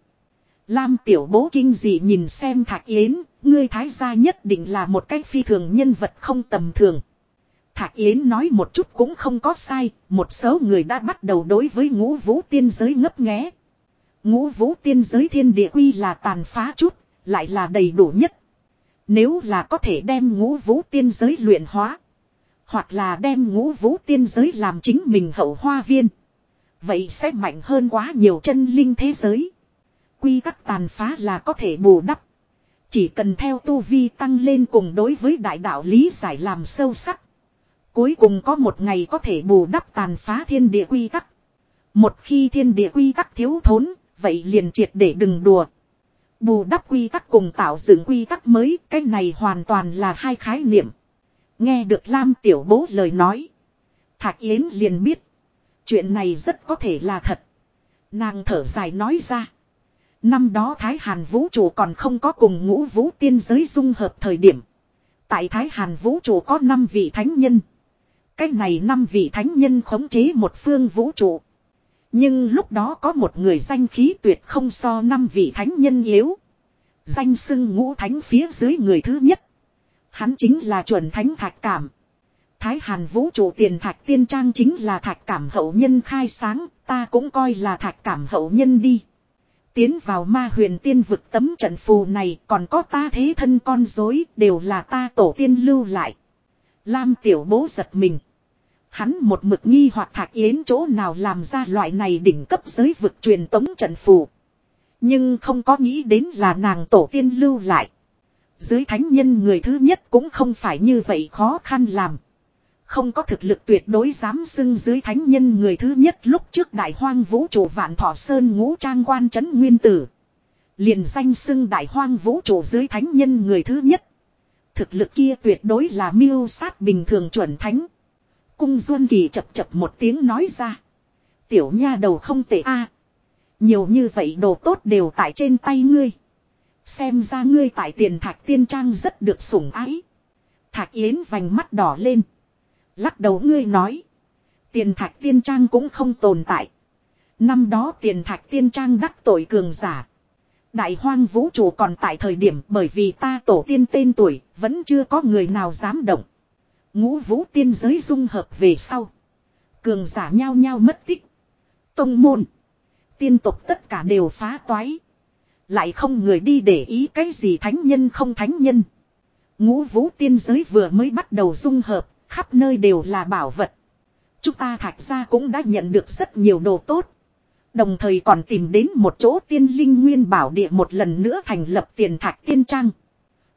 Speaker 1: Lam tiểu bố kinh dị nhìn xem thạch yến, ngươi thái gia nhất định là một cái phi thường nhân vật không tầm thường. Thạch Yến nói một chút cũng không có sai, một số người đã bắt đầu đối với ngũ vũ tiên giới ngấp nghé. Ngũ vũ tiên giới thiên địa quy là tàn phá chút, lại là đầy đủ nhất. Nếu là có thể đem ngũ vũ tiên giới luyện hóa. Hoặc là đem ngũ vũ tiên giới làm chính mình hậu hoa viên. Vậy sẽ mạnh hơn quá nhiều chân linh thế giới. Quy tắc tàn phá là có thể bù đắp. Chỉ cần theo tu vi tăng lên cùng đối với đại đạo lý giải làm sâu sắc. Cuối cùng có một ngày có thể bù đắp tàn phá thiên địa quy tắc. Một khi thiên địa quy tắc thiếu thốn, vậy liền triệt để đừng đùa. Bù đắp quy tắc cùng tạo dựng quy tắc mới, cái này hoàn toàn là hai khái niệm. Nghe được Lam Tiểu Bố lời nói. Thạc Yến liền biết. Chuyện này rất có thể là thật. Nàng thở dài nói ra. Năm đó Thái Hàn Vũ Trụ còn không có cùng ngũ vũ tiên giới dung hợp thời điểm. Tại Thái Hàn Vũ Trụ có 5 vị thánh nhân. Cách này 5 vị thánh nhân khống chế một phương vũ trụ. Nhưng lúc đó có một người danh khí tuyệt không so năm vị thánh nhân yếu. Danh sưng ngũ thánh phía dưới người thứ nhất. Hắn chính là chuẩn thánh thạch cảm. Thái Hàn vũ trụ tiền thạch tiên trang chính là thạch cảm hậu nhân khai sáng, ta cũng coi là thạch cảm hậu nhân đi. Tiến vào ma huyền tiên vực tấm trận phù này còn có ta thế thân con dối đều là ta tổ tiên lưu lại. Lam tiểu bố giật mình. Hắn một mực nghi hoặc thạc yến chỗ nào làm ra loại này đỉnh cấp giới vực truyền tống trận phù. Nhưng không có nghĩ đến là nàng tổ tiên lưu lại. Dưới thánh nhân người thứ nhất cũng không phải như vậy khó khăn làm. Không có thực lực tuyệt đối dám xưng dưới thánh nhân người thứ nhất lúc trước đại hoang vũ trụ vạn thọ sơn ngũ trang quan trấn nguyên tử. Liền danh xưng đại hoang vũ trụ dưới thánh nhân người thứ nhất. Thực lực kia tuyệt đối là miêu sát bình thường chuẩn thánh. Cung Duân Kỳ chập chập một tiếng nói ra. Tiểu nha đầu không tệ a Nhiều như vậy đồ tốt đều tại trên tay ngươi. Xem ra ngươi tại tiền thạch tiên trang rất được sủng ái. Thạch Yến vành mắt đỏ lên. Lắc đầu ngươi nói. Tiền thạch tiên trang cũng không tồn tại. Năm đó tiền thạch tiên trang đắc tội cường giả. Đại hoang vũ trụ còn tại thời điểm bởi vì ta tổ tiên tên tuổi, vẫn chưa có người nào dám động. Ngũ vũ tiên giới dung hợp về sau. Cường giả nhao nhao mất tích. Tông môn. Tiên tục tất cả đều phá toái. Lại không người đi để ý cái gì thánh nhân không thánh nhân. Ngũ vũ tiên giới vừa mới bắt đầu dung hợp, khắp nơi đều là bảo vật. Chúng ta thạch ra cũng đã nhận được rất nhiều đồ tốt. Đồng thời còn tìm đến một chỗ tiên linh nguyên bảo địa một lần nữa thành lập tiền thạch tiên trang.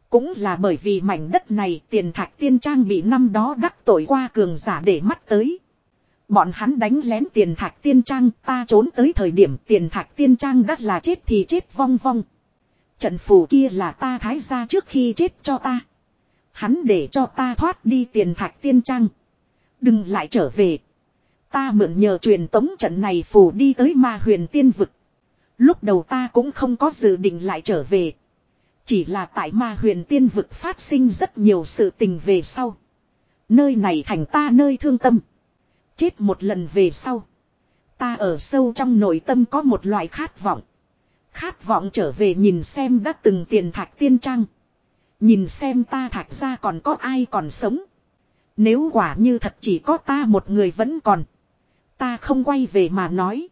Speaker 1: Cũng là bởi vì mảnh đất này tiền thạch tiên trang bị năm đó đắc tội qua cường giả để mắt tới. Bọn hắn đánh lén tiền thạch tiên trang, ta trốn tới thời điểm tiền thạch tiên trang đắt là chết thì chết vong vong. Trận phủ kia là ta thái ra trước khi chết cho ta. Hắn để cho ta thoát đi tiền thạch tiên trang. Đừng lại trở về. Ta mượn nhờ truyền tống trận này phù đi tới ma huyền tiên vực. Lúc đầu ta cũng không có dự định lại trở về. Chỉ là tại ma huyền tiên vực phát sinh rất nhiều sự tình về sau. Nơi này thành ta nơi thương tâm. Chết một lần về sau. Ta ở sâu trong nội tâm có một loại khát vọng. Khát vọng trở về nhìn xem đã từng tiền thạch tiên trang. Nhìn xem ta thạch ra còn có ai còn sống. Nếu quả như thật chỉ có ta một người vẫn còn. Ta không quay về mà nói.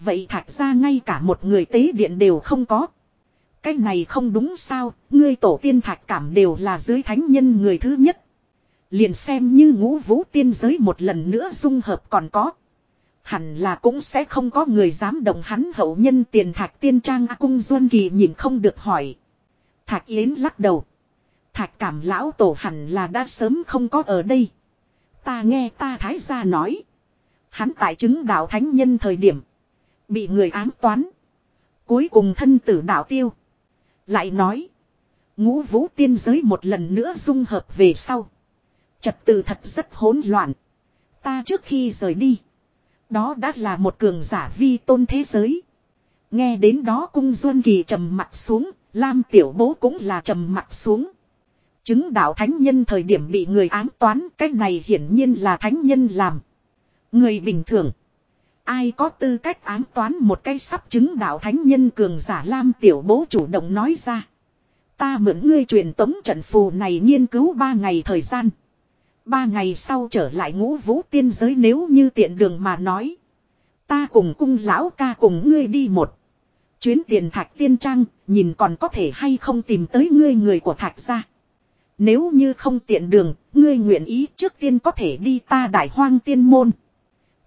Speaker 1: Vậy thạch ra ngay cả một người tế điện đều không có. Cái này không đúng sao, ngươi tổ tiên thạch cảm đều là dưới thánh nhân người thứ nhất. Liền xem như ngũ vũ tiên giới một lần nữa dung hợp còn có. Hẳn là cũng sẽ không có người dám động hắn hậu nhân tiền thạch tiên trang A cung duân kỳ nhìn không được hỏi. Thạch yến lắc đầu. Thạch cảm lão tổ hẳn là đã sớm không có ở đây. Ta nghe ta thái gia nói. Hắn tại chứng đạo thánh nhân thời điểm. Bị người ám toán. Cuối cùng thân tử đạo tiêu. Lại nói. Ngũ vũ tiên giới một lần nữa dung hợp về sau. Trật tự thật rất hỗn loạn. Ta trước khi rời đi. Đó đã là một cường giả vi tôn thế giới. Nghe đến đó cung duân kỳ trầm mặt xuống. Lam tiểu bố cũng là trầm mặt xuống. Chứng đạo thánh nhân thời điểm bị người ám toán. Cái này hiển nhiên là thánh nhân làm. Người bình thường. Ai có tư cách ám toán một cái sắp chứng đạo thánh nhân cường giả Lam tiểu bố chủ động nói ra. Ta mượn ngươi truyền tống trận phù này nghiên cứu ba ngày thời gian. Ba ngày sau trở lại ngũ vũ tiên giới nếu như tiện đường mà nói. Ta cùng cung lão ca cùng ngươi đi một. Chuyến tiền thạch tiên trang, nhìn còn có thể hay không tìm tới ngươi người của thạch ra. Nếu như không tiện đường, ngươi nguyện ý trước tiên có thể đi ta đại hoang tiên môn.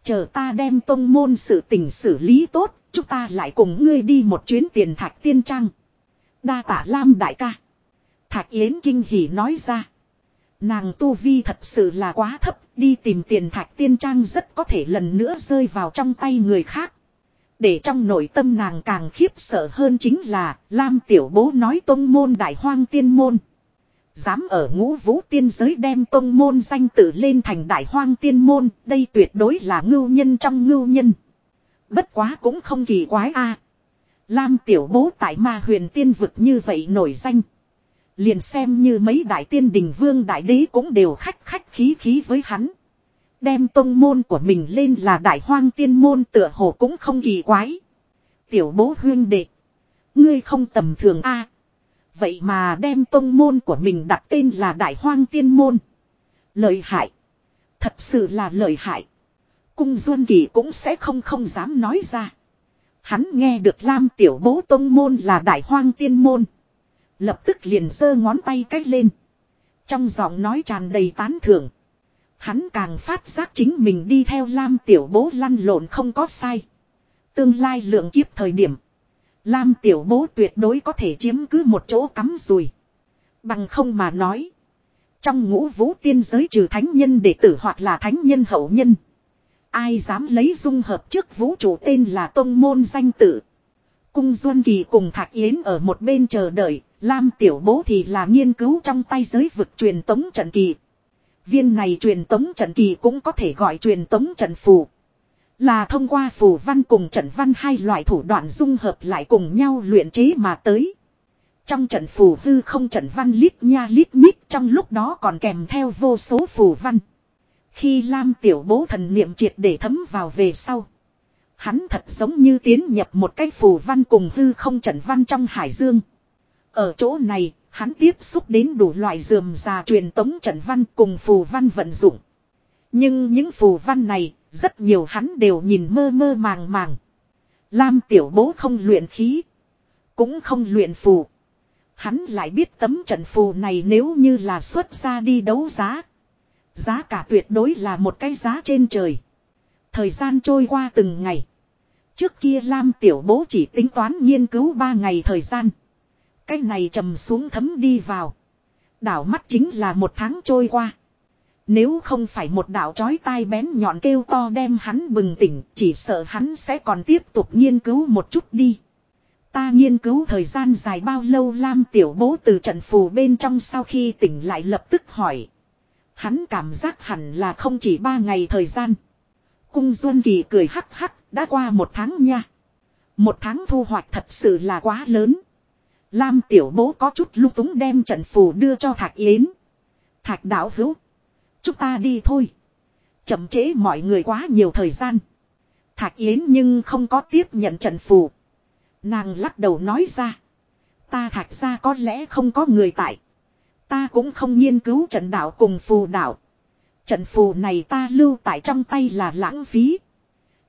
Speaker 1: Chờ ta đem tông môn sự tình xử lý tốt, chúng ta lại cùng ngươi đi một chuyến tiền thạch tiên trang. Đa tả Lam đại ca. Thạch Yến kinh hỉ nói ra. Nàng tu vi thật sự là quá thấp, đi tìm tiền thạch tiên trang rất có thể lần nữa rơi vào trong tay người khác. Để trong nội tâm nàng càng khiếp sợ hơn chính là, Lam tiểu bố nói tông môn đại hoang tiên môn. Dám ở ngũ vũ tiên giới đem tông môn danh tự lên thành đại hoang tiên môn, đây tuyệt đối là ngưu nhân trong ngưu nhân. Bất quá cũng không kỳ quái a Lam tiểu bố tại ma huyền tiên vực như vậy nổi danh. Liền xem như mấy đại tiên đình vương đại đế cũng đều khách khách khí khí với hắn. Đem tông môn của mình lên là đại hoang tiên môn tựa hồ cũng không kỳ quái. Tiểu bố huyên đệ. Ngươi không tầm thường a Vậy mà đem tông môn của mình đặt tên là đại hoang tiên môn. Lợi hại. Thật sự là lợi hại. Cung Duân Kỳ cũng sẽ không không dám nói ra. Hắn nghe được Lam tiểu bố tông môn là đại hoang tiên môn. Lập tức liền giơ ngón tay cách lên. Trong giọng nói tràn đầy tán thưởng. Hắn càng phát giác chính mình đi theo Lam tiểu bố lăn lộn không có sai. Tương lai lượng kiếp thời điểm. Lam tiểu bố tuyệt đối có thể chiếm cứ một chỗ cắm rùi. Bằng không mà nói. Trong ngũ vũ tiên giới trừ thánh nhân đệ tử hoặc là thánh nhân hậu nhân. Ai dám lấy dung hợp trước vũ trụ tên là Tông Môn danh tử? Cung Duân Kỳ cùng Thạc Yến ở một bên chờ đợi, Lam Tiểu Bố thì là nghiên cứu trong tay giới vực truyền tống trận kỳ. Viên này truyền tống trận kỳ cũng có thể gọi truyền tống trận phù. Là thông qua phù văn cùng trận văn hai loại thủ đoạn dung hợp lại cùng nhau luyện chế mà tới. Trong trận phù hư không trận văn lít nha lít nhít trong lúc đó còn kèm theo vô số phù văn. Khi Lam tiểu bố thần niệm triệt để thấm vào về sau. Hắn thật giống như tiến nhập một cái phù văn cùng hư không trận văn trong hải dương. Ở chỗ này, hắn tiếp xúc đến đủ loại dườm già truyền tống trận văn cùng phù văn vận dụng. Nhưng những phù văn này, rất nhiều hắn đều nhìn mơ mơ màng màng. Lam tiểu bố không luyện khí, cũng không luyện phù. Hắn lại biết tấm trận phù này nếu như là xuất ra đi đấu giá. Giá cả tuyệt đối là một cái giá trên trời. Thời gian trôi qua từng ngày. Trước kia Lam Tiểu Bố chỉ tính toán nghiên cứu 3 ngày thời gian. Cái này trầm xuống thấm đi vào. Đảo mắt chính là một tháng trôi qua. Nếu không phải một đạo chói tai bén nhọn kêu to đem hắn bừng tỉnh, chỉ sợ hắn sẽ còn tiếp tục nghiên cứu một chút đi. Ta nghiên cứu thời gian dài bao lâu Lam tiểu bố từ trận phù bên trong sau khi tỉnh lại lập tức hỏi. Hắn cảm giác hẳn là không chỉ ba ngày thời gian. Cung Duân Kỳ cười hắc hắc, đã qua một tháng nha. Một tháng thu hoạch thật sự là quá lớn. Lam tiểu bố có chút lúc túng đem trận phù đưa cho thạc Yến. thạc đạo hữu. Chúng ta đi thôi. Chậm chế mọi người quá nhiều thời gian. Thạch Yến nhưng không có tiếp nhận trận phù. Nàng lắc đầu nói ra. Ta thạch ra có lẽ không có người tại. Ta cũng không nghiên cứu trận đạo cùng phù đạo. Trận phù này ta lưu tại trong tay là lãng phí.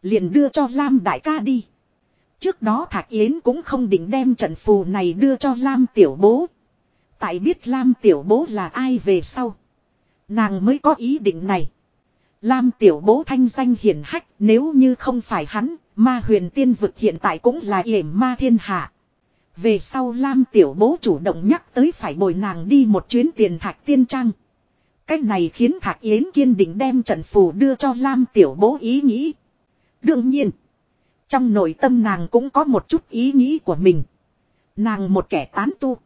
Speaker 1: Liền đưa cho Lam đại ca đi. Trước đó Thạch Yến cũng không định đem trận phù này đưa cho Lam tiểu bố. Tại biết Lam tiểu bố là ai về sau. Nàng mới có ý định này. Lam tiểu bố thanh danh hiển hách nếu như không phải hắn, ma huyền tiên vực hiện tại cũng là yểm ma thiên hạ. Về sau Lam tiểu bố chủ động nhắc tới phải bồi nàng đi một chuyến tiền thạch tiên trang. Cách này khiến Thạc Yến kiên định đem trận phù đưa cho Lam tiểu bố ý nghĩ. Đương nhiên, trong nội tâm nàng cũng có một chút ý nghĩ của mình. Nàng một kẻ tán tu.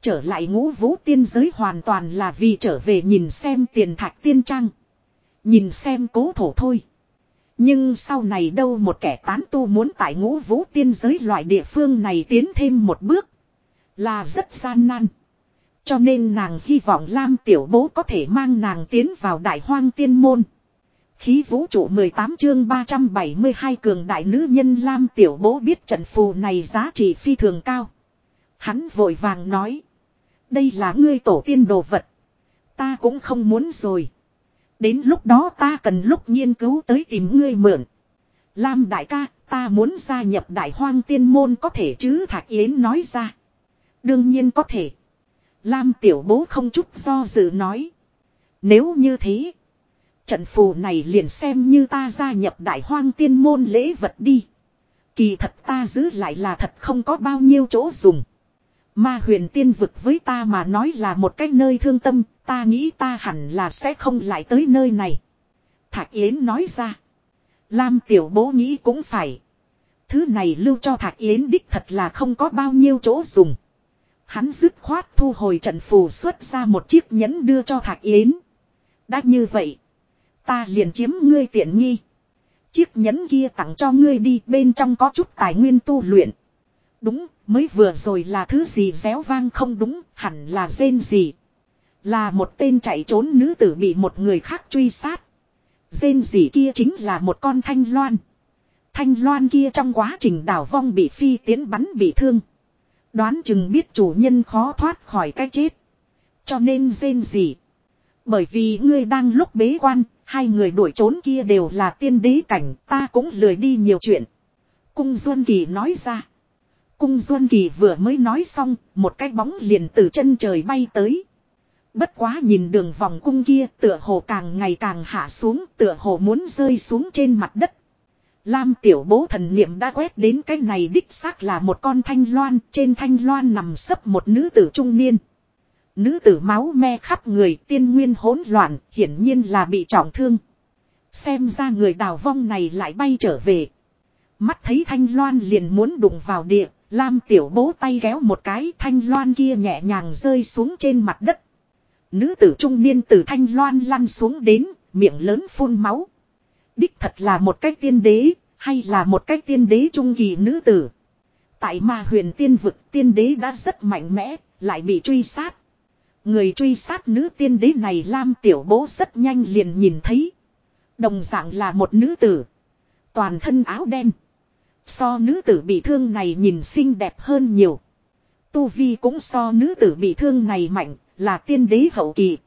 Speaker 1: Trở lại ngũ vũ tiên giới hoàn toàn là vì trở về nhìn xem tiền thạch tiên trang. Nhìn xem cố thổ thôi. Nhưng sau này đâu một kẻ tán tu muốn tại ngũ vũ tiên giới loại địa phương này tiến thêm một bước. Là rất gian nan. Cho nên nàng hy vọng Lam tiểu bố có thể mang nàng tiến vào đại hoang tiên môn. Khí vũ trụ 18 chương 372 cường đại nữ nhân Lam tiểu bố biết trận phù này giá trị phi thường cao. Hắn vội vàng nói. Đây là ngươi tổ tiên đồ vật. Ta cũng không muốn rồi. Đến lúc đó ta cần lúc nghiên cứu tới tìm ngươi mượn. Lam đại ca, ta muốn gia nhập đại hoang tiên môn có thể chứ Thạc Yến nói ra. Đương nhiên có thể. Lam tiểu bố không chút do dự nói. Nếu như thế. Trận phù này liền xem như ta gia nhập đại hoang tiên môn lễ vật đi. Kỳ thật ta giữ lại là thật không có bao nhiêu chỗ dùng. Ma huyền tiên vực với ta mà nói là một cái nơi thương tâm, ta nghĩ ta hẳn là sẽ không lại tới nơi này. Thạc Yến nói ra. Lam tiểu bố nghĩ cũng phải. Thứ này lưu cho Thạc Yến đích thật là không có bao nhiêu chỗ dùng. Hắn dứt khoát thu hồi trận phù xuất ra một chiếc nhẫn đưa cho Thạc Yến. Đã như vậy. Ta liền chiếm ngươi tiện nghi. Chiếc nhẫn kia tặng cho ngươi đi bên trong có chút tài nguyên tu luyện. Đúng, mới vừa rồi là thứ gì réo vang không đúng, hẳn là rên gì. Là một tên chạy trốn nữ tử bị một người khác truy sát. Rên gì kia chính là một con thanh loan. Thanh loan kia trong quá trình đảo vong bị phi tiến bắn bị thương. Đoán chừng biết chủ nhân khó thoát khỏi cái chết. Cho nên rên gì. Bởi vì ngươi đang lúc bế quan, hai người đuổi trốn kia đều là tiên đế cảnh, ta cũng lười đi nhiều chuyện. Cung Duân Kỳ nói ra. Cung Duân Kỳ vừa mới nói xong, một cái bóng liền từ chân trời bay tới. Bất quá nhìn đường vòng cung kia tựa hồ càng ngày càng hạ xuống tựa hồ muốn rơi xuống trên mặt đất. Lam tiểu bố thần niệm đã quét đến cái này đích xác là một con thanh loan, trên thanh loan nằm sấp một nữ tử trung niên. Nữ tử máu me khắp người tiên nguyên hỗn loạn, hiển nhiên là bị trọng thương. Xem ra người đào vong này lại bay trở về. Mắt thấy thanh loan liền muốn đụng vào địa, Lam tiểu bố tay kéo một cái thanh loan kia nhẹ nhàng rơi xuống trên mặt đất. Nữ tử trung niên từ thanh loan lăn xuống đến, miệng lớn phun máu. Đích thật là một cái tiên đế, hay là một cái tiên đế trung kỳ nữ tử. Tại ma huyền tiên vực tiên đế đã rất mạnh mẽ, lại bị truy sát. Người truy sát nữ tiên đế này Lam Tiểu Bố rất nhanh liền nhìn thấy. Đồng dạng là một nữ tử. Toàn thân áo đen. So nữ tử bị thương này nhìn xinh đẹp hơn nhiều. Tu Vi cũng so nữ tử bị thương này mạnh, là tiên đế hậu kỳ.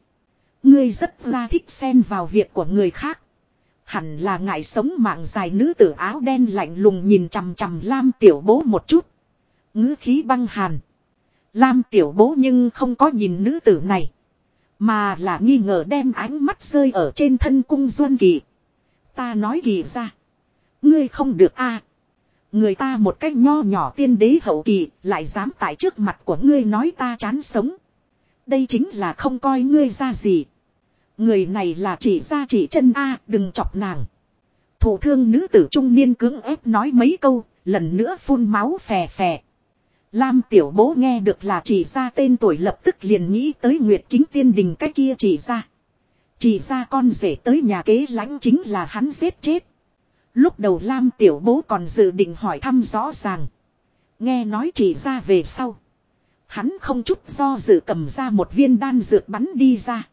Speaker 1: Ngươi rất la thích xen vào việc của người khác. Hẳn là ngại sống mạng dài nữ tử áo đen lạnh lùng nhìn chằm chằm Lam tiểu bố một chút. ngữ khí băng hàn. Lam tiểu bố nhưng không có nhìn nữ tử này. Mà là nghi ngờ đem ánh mắt rơi ở trên thân cung duân kỳ. Ta nói kỳ ra. Ngươi không được a Người ta một cách nho nhỏ tiên đế hậu kỳ lại dám tại trước mặt của ngươi nói ta chán sống. Đây chính là không coi ngươi ra gì. Người này là chỉ ra chỉ chân A đừng chọc nàng. Thủ thương nữ tử trung niên cưỡng ép nói mấy câu, lần nữa phun máu phè phè. Lam tiểu bố nghe được là chỉ ra tên tuổi lập tức liền nghĩ tới Nguyệt Kính Tiên Đình cái kia chỉ ra. Chỉ ra con rể tới nhà kế lãnh chính là hắn giết chết. Lúc đầu Lam tiểu bố còn dự định hỏi thăm rõ ràng. Nghe nói chỉ ra về sau. Hắn không chút do dự cầm ra một viên đan dược bắn đi ra.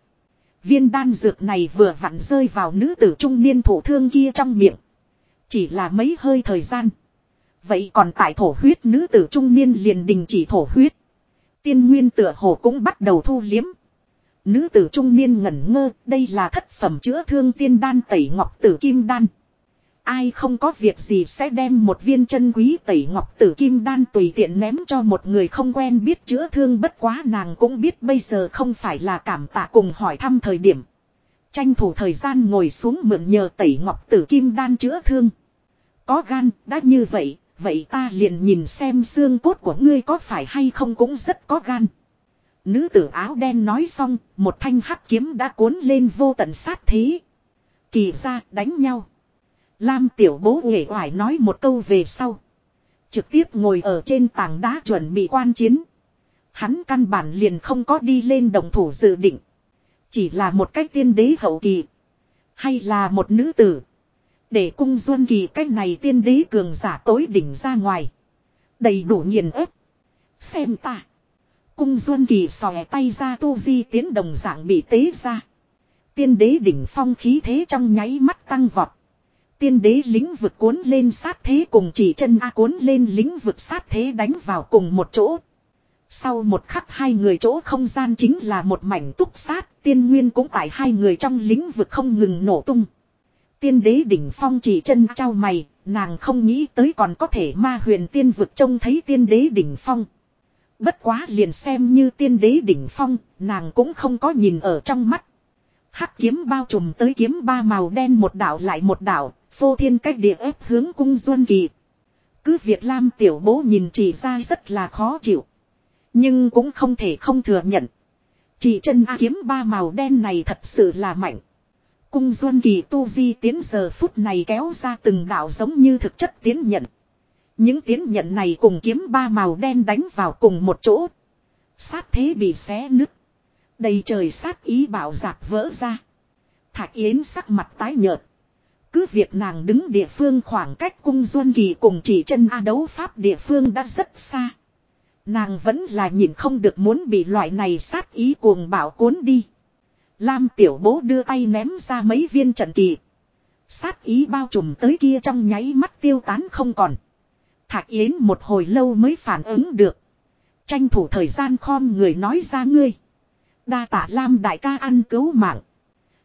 Speaker 1: Viên đan dược này vừa vặn rơi vào nữ tử trung niên thổ thương kia trong miệng. Chỉ là mấy hơi thời gian. Vậy còn tại thổ huyết nữ tử trung niên liền đình chỉ thổ huyết. Tiên nguyên tựa hồ cũng bắt đầu thu liếm. Nữ tử trung niên ngẩn ngơ, đây là thất phẩm chữa thương tiên đan tẩy ngọc tử kim đan. Ai không có việc gì sẽ đem một viên chân quý tẩy ngọc tử kim đan tùy tiện ném cho một người không quen biết chữa thương bất quá nàng cũng biết bây giờ không phải là cảm tạ cùng hỏi thăm thời điểm. Tranh thủ thời gian ngồi xuống mượn nhờ tẩy ngọc tử kim đan chữa thương. Có gan, đã như vậy, vậy ta liền nhìn xem xương cốt của ngươi có phải hay không cũng rất có gan. Nữ tử áo đen nói xong, một thanh hắc kiếm đã cuốn lên vô tận sát thế. Kỳ ra đánh nhau. Lam tiểu bố nghệ hoài nói một câu về sau. Trực tiếp ngồi ở trên tảng đá chuẩn bị quan chiến. Hắn căn bản liền không có đi lên đồng thủ dự định. Chỉ là một cách tiên đế hậu kỳ. Hay là một nữ tử. Để cung duân kỳ cách này tiên đế cường giả tối đỉnh ra ngoài. Đầy đủ nghiền ép. Xem ta. Cung duân kỳ sòe tay ra tu di tiến đồng dạng bị tế ra. Tiên đế đỉnh phong khí thế trong nháy mắt tăng vọt. Tiên đế lĩnh vực cuốn lên sát thế cùng chỉ chân A cuốn lên lĩnh vực sát thế đánh vào cùng một chỗ. Sau một khắc hai người chỗ không gian chính là một mảnh túc sát, tiên nguyên cũng tại hai người trong lĩnh vực không ngừng nổ tung. Tiên đế đỉnh phong chỉ chân trao mày, nàng không nghĩ tới còn có thể ma huyền tiên vực trông thấy tiên đế đỉnh phong. Bất quá liền xem như tiên đế đỉnh phong, nàng cũng không có nhìn ở trong mắt. Hắc kiếm bao trùm tới kiếm ba màu đen một đảo lại một đảo, phô thiên cách địa ép hướng cung duân kỳ. Cứ việc Lam tiểu bố nhìn chỉ ra rất là khó chịu. Nhưng cũng không thể không thừa nhận. Chỉ chân A kiếm ba màu đen này thật sự là mạnh. Cung duân kỳ tu di tiến giờ phút này kéo ra từng đạo giống như thực chất tiến nhận. Những tiến nhận này cùng kiếm ba màu đen đánh vào cùng một chỗ. Sát thế bị xé nứt. Đầy trời sát ý bảo giạc vỡ ra. thạc Yến sắc mặt tái nhợt. Cứ việc nàng đứng địa phương khoảng cách cung duân kỳ cùng chỉ chân A đấu pháp địa phương đã rất xa. Nàng vẫn là nhìn không được muốn bị loại này sát ý cuồng bảo cuốn đi. Lam tiểu bố đưa tay ném ra mấy viên trận kỳ. Sát ý bao trùm tới kia trong nháy mắt tiêu tán không còn. Thạc Yến một hồi lâu mới phản ứng được. Tranh thủ thời gian khom người nói ra ngươi. Đa tạ Lam đại ca ăn cứu mạng.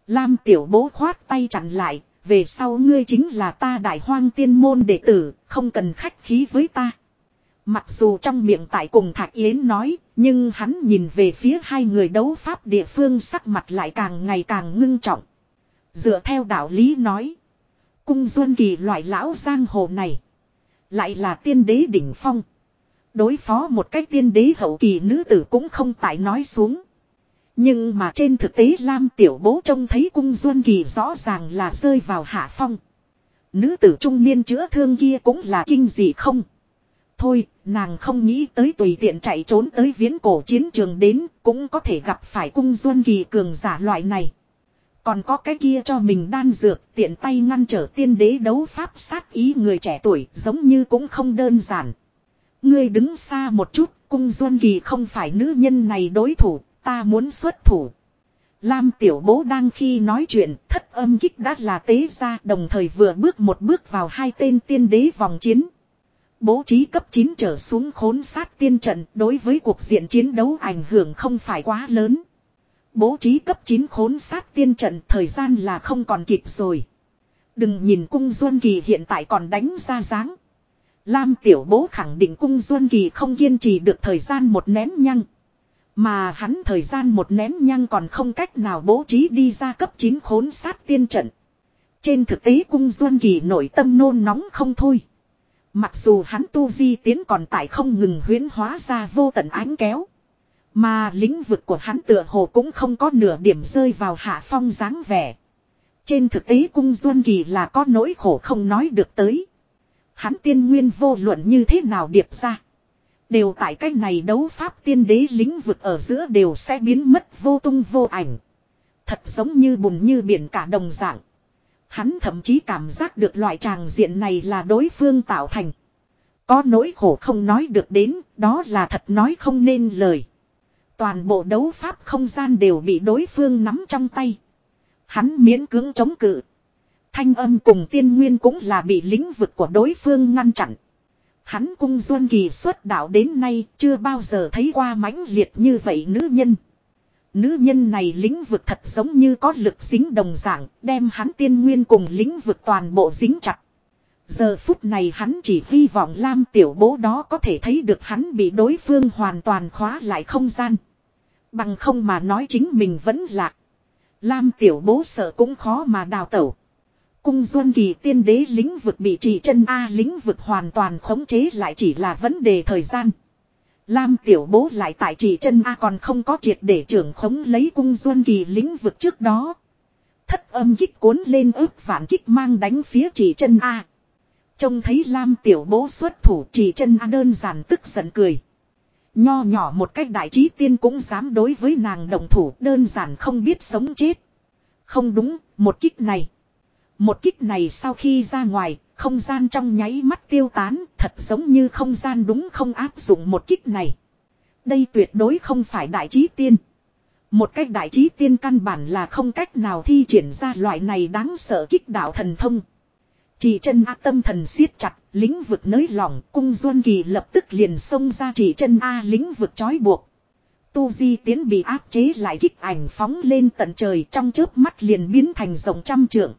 Speaker 1: Lam tiểu bố khoát tay chặn lại, về sau ngươi chính là ta đại hoang tiên môn đệ tử, không cần khách khí với ta. Mặc dù trong miệng tại cùng thạc Yến nói, nhưng hắn nhìn về phía hai người đấu pháp địa phương sắc mặt lại càng ngày càng ngưng trọng. Dựa theo đạo lý nói, cung duân kỳ loại lão giang hồ này, lại là tiên đế đỉnh phong. Đối phó một cách tiên đế hậu kỳ nữ tử cũng không tại nói xuống. Nhưng mà trên thực tế Lam Tiểu Bố trông thấy cung Duân Kỳ rõ ràng là rơi vào hạ phong. Nữ tử trung niên chữa thương kia cũng là kinh dị không. Thôi, nàng không nghĩ tới tùy tiện chạy trốn tới viễn cổ chiến trường đến, cũng có thể gặp phải cung Duân Kỳ cường giả loại này. Còn có cái kia cho mình đan dược, tiện tay ngăn trở tiên đế đấu pháp sát ý người trẻ tuổi, giống như cũng không đơn giản. Ngươi đứng xa một chút, cung Duân Kỳ không phải nữ nhân này đối thủ, ta muốn xuất thủ. Lam tiểu bố đang khi nói chuyện, thất âm kích đã là tế ra đồng thời vừa bước một bước vào hai tên tiên đế vòng chiến. Bố trí cấp 9 trở xuống khốn sát tiên trận đối với cuộc diện chiến đấu ảnh hưởng không phải quá lớn. Bố trí cấp 9 khốn sát tiên trận thời gian là không còn kịp rồi. Đừng nhìn cung Duân Kỳ hiện tại còn đánh ra dáng. Lam tiểu bố khẳng định cung Duân Kỳ không kiên trì được thời gian một nén nhăng. Mà hắn thời gian một nén nhăng còn không cách nào bố trí đi ra cấp 9 khốn sát tiên trận. Trên thực tế cung Duân Kỳ nội tâm nôn nóng không thôi. Mặc dù hắn tu di tiến còn tại không ngừng huyến hóa ra vô tận ánh kéo. Mà lĩnh vực của hắn tựa hồ cũng không có nửa điểm rơi vào hạ phong dáng vẻ. Trên thực tế cung Duân Kỳ là có nỗi khổ không nói được tới. Hắn tiên nguyên vô luận như thế nào điệp ra. Đều tại cách này đấu pháp tiên đế lĩnh vực ở giữa đều sẽ biến mất vô tung vô ảnh. Thật giống như bùn như biển cả đồng dạng. Hắn thậm chí cảm giác được loại tràng diện này là đối phương tạo thành. Có nỗi khổ không nói được đến, đó là thật nói không nên lời. Toàn bộ đấu pháp không gian đều bị đối phương nắm trong tay. Hắn miễn cưỡng chống cự. Thanh âm cùng tiên nguyên cũng là bị lĩnh vực của đối phương ngăn chặn. Hắn cung duân kỳ xuất đạo đến nay chưa bao giờ thấy qua mãnh liệt như vậy nữ nhân. Nữ nhân này lĩnh vực thật giống như có lực dính đồng dạng, đem hắn tiên nguyên cùng lĩnh vực toàn bộ dính chặt. Giờ phút này hắn chỉ hy vọng Lam tiểu bố đó có thể thấy được hắn bị đối phương hoàn toàn khóa lại không gian. Bằng không mà nói chính mình vẫn lạc. Lam tiểu bố sợ cũng khó mà đào tẩu. Cung Duân Kỳ tiên đế lĩnh vực bị trì chân A lĩnh vực hoàn toàn khống chế lại chỉ là vấn đề thời gian. Lam tiểu bố lại tại chỉ chân A còn không có triệt để trưởng khống lấy cung Duân Kỳ lĩnh vực trước đó. Thất âm kích cuốn lên ức vạn kích mang đánh phía chỉ chân A. Trông thấy Lam tiểu bố xuất thủ chỉ chân A đơn giản tức giận cười. Nho nhỏ một cách đại trí tiên cũng dám đối với nàng đồng thủ đơn giản không biết sống chết. Không đúng, một kích này. Một kích này sau khi ra ngoài, không gian trong nháy mắt tiêu tán, thật giống như không gian đúng không áp dụng một kích này. Đây tuyệt đối không phải đại trí tiên. Một cách đại trí tiên căn bản là không cách nào thi triển ra loại này đáng sợ kích đạo thần thông. Chỉ chân A tâm thần siết chặt, lĩnh vực nới lỏng, cung duân kỳ lập tức liền xông ra chỉ chân A lĩnh vực trói buộc. Tu di tiến bị áp chế lại kích ảnh phóng lên tận trời trong chớp mắt liền biến thành rộng trăm trượng.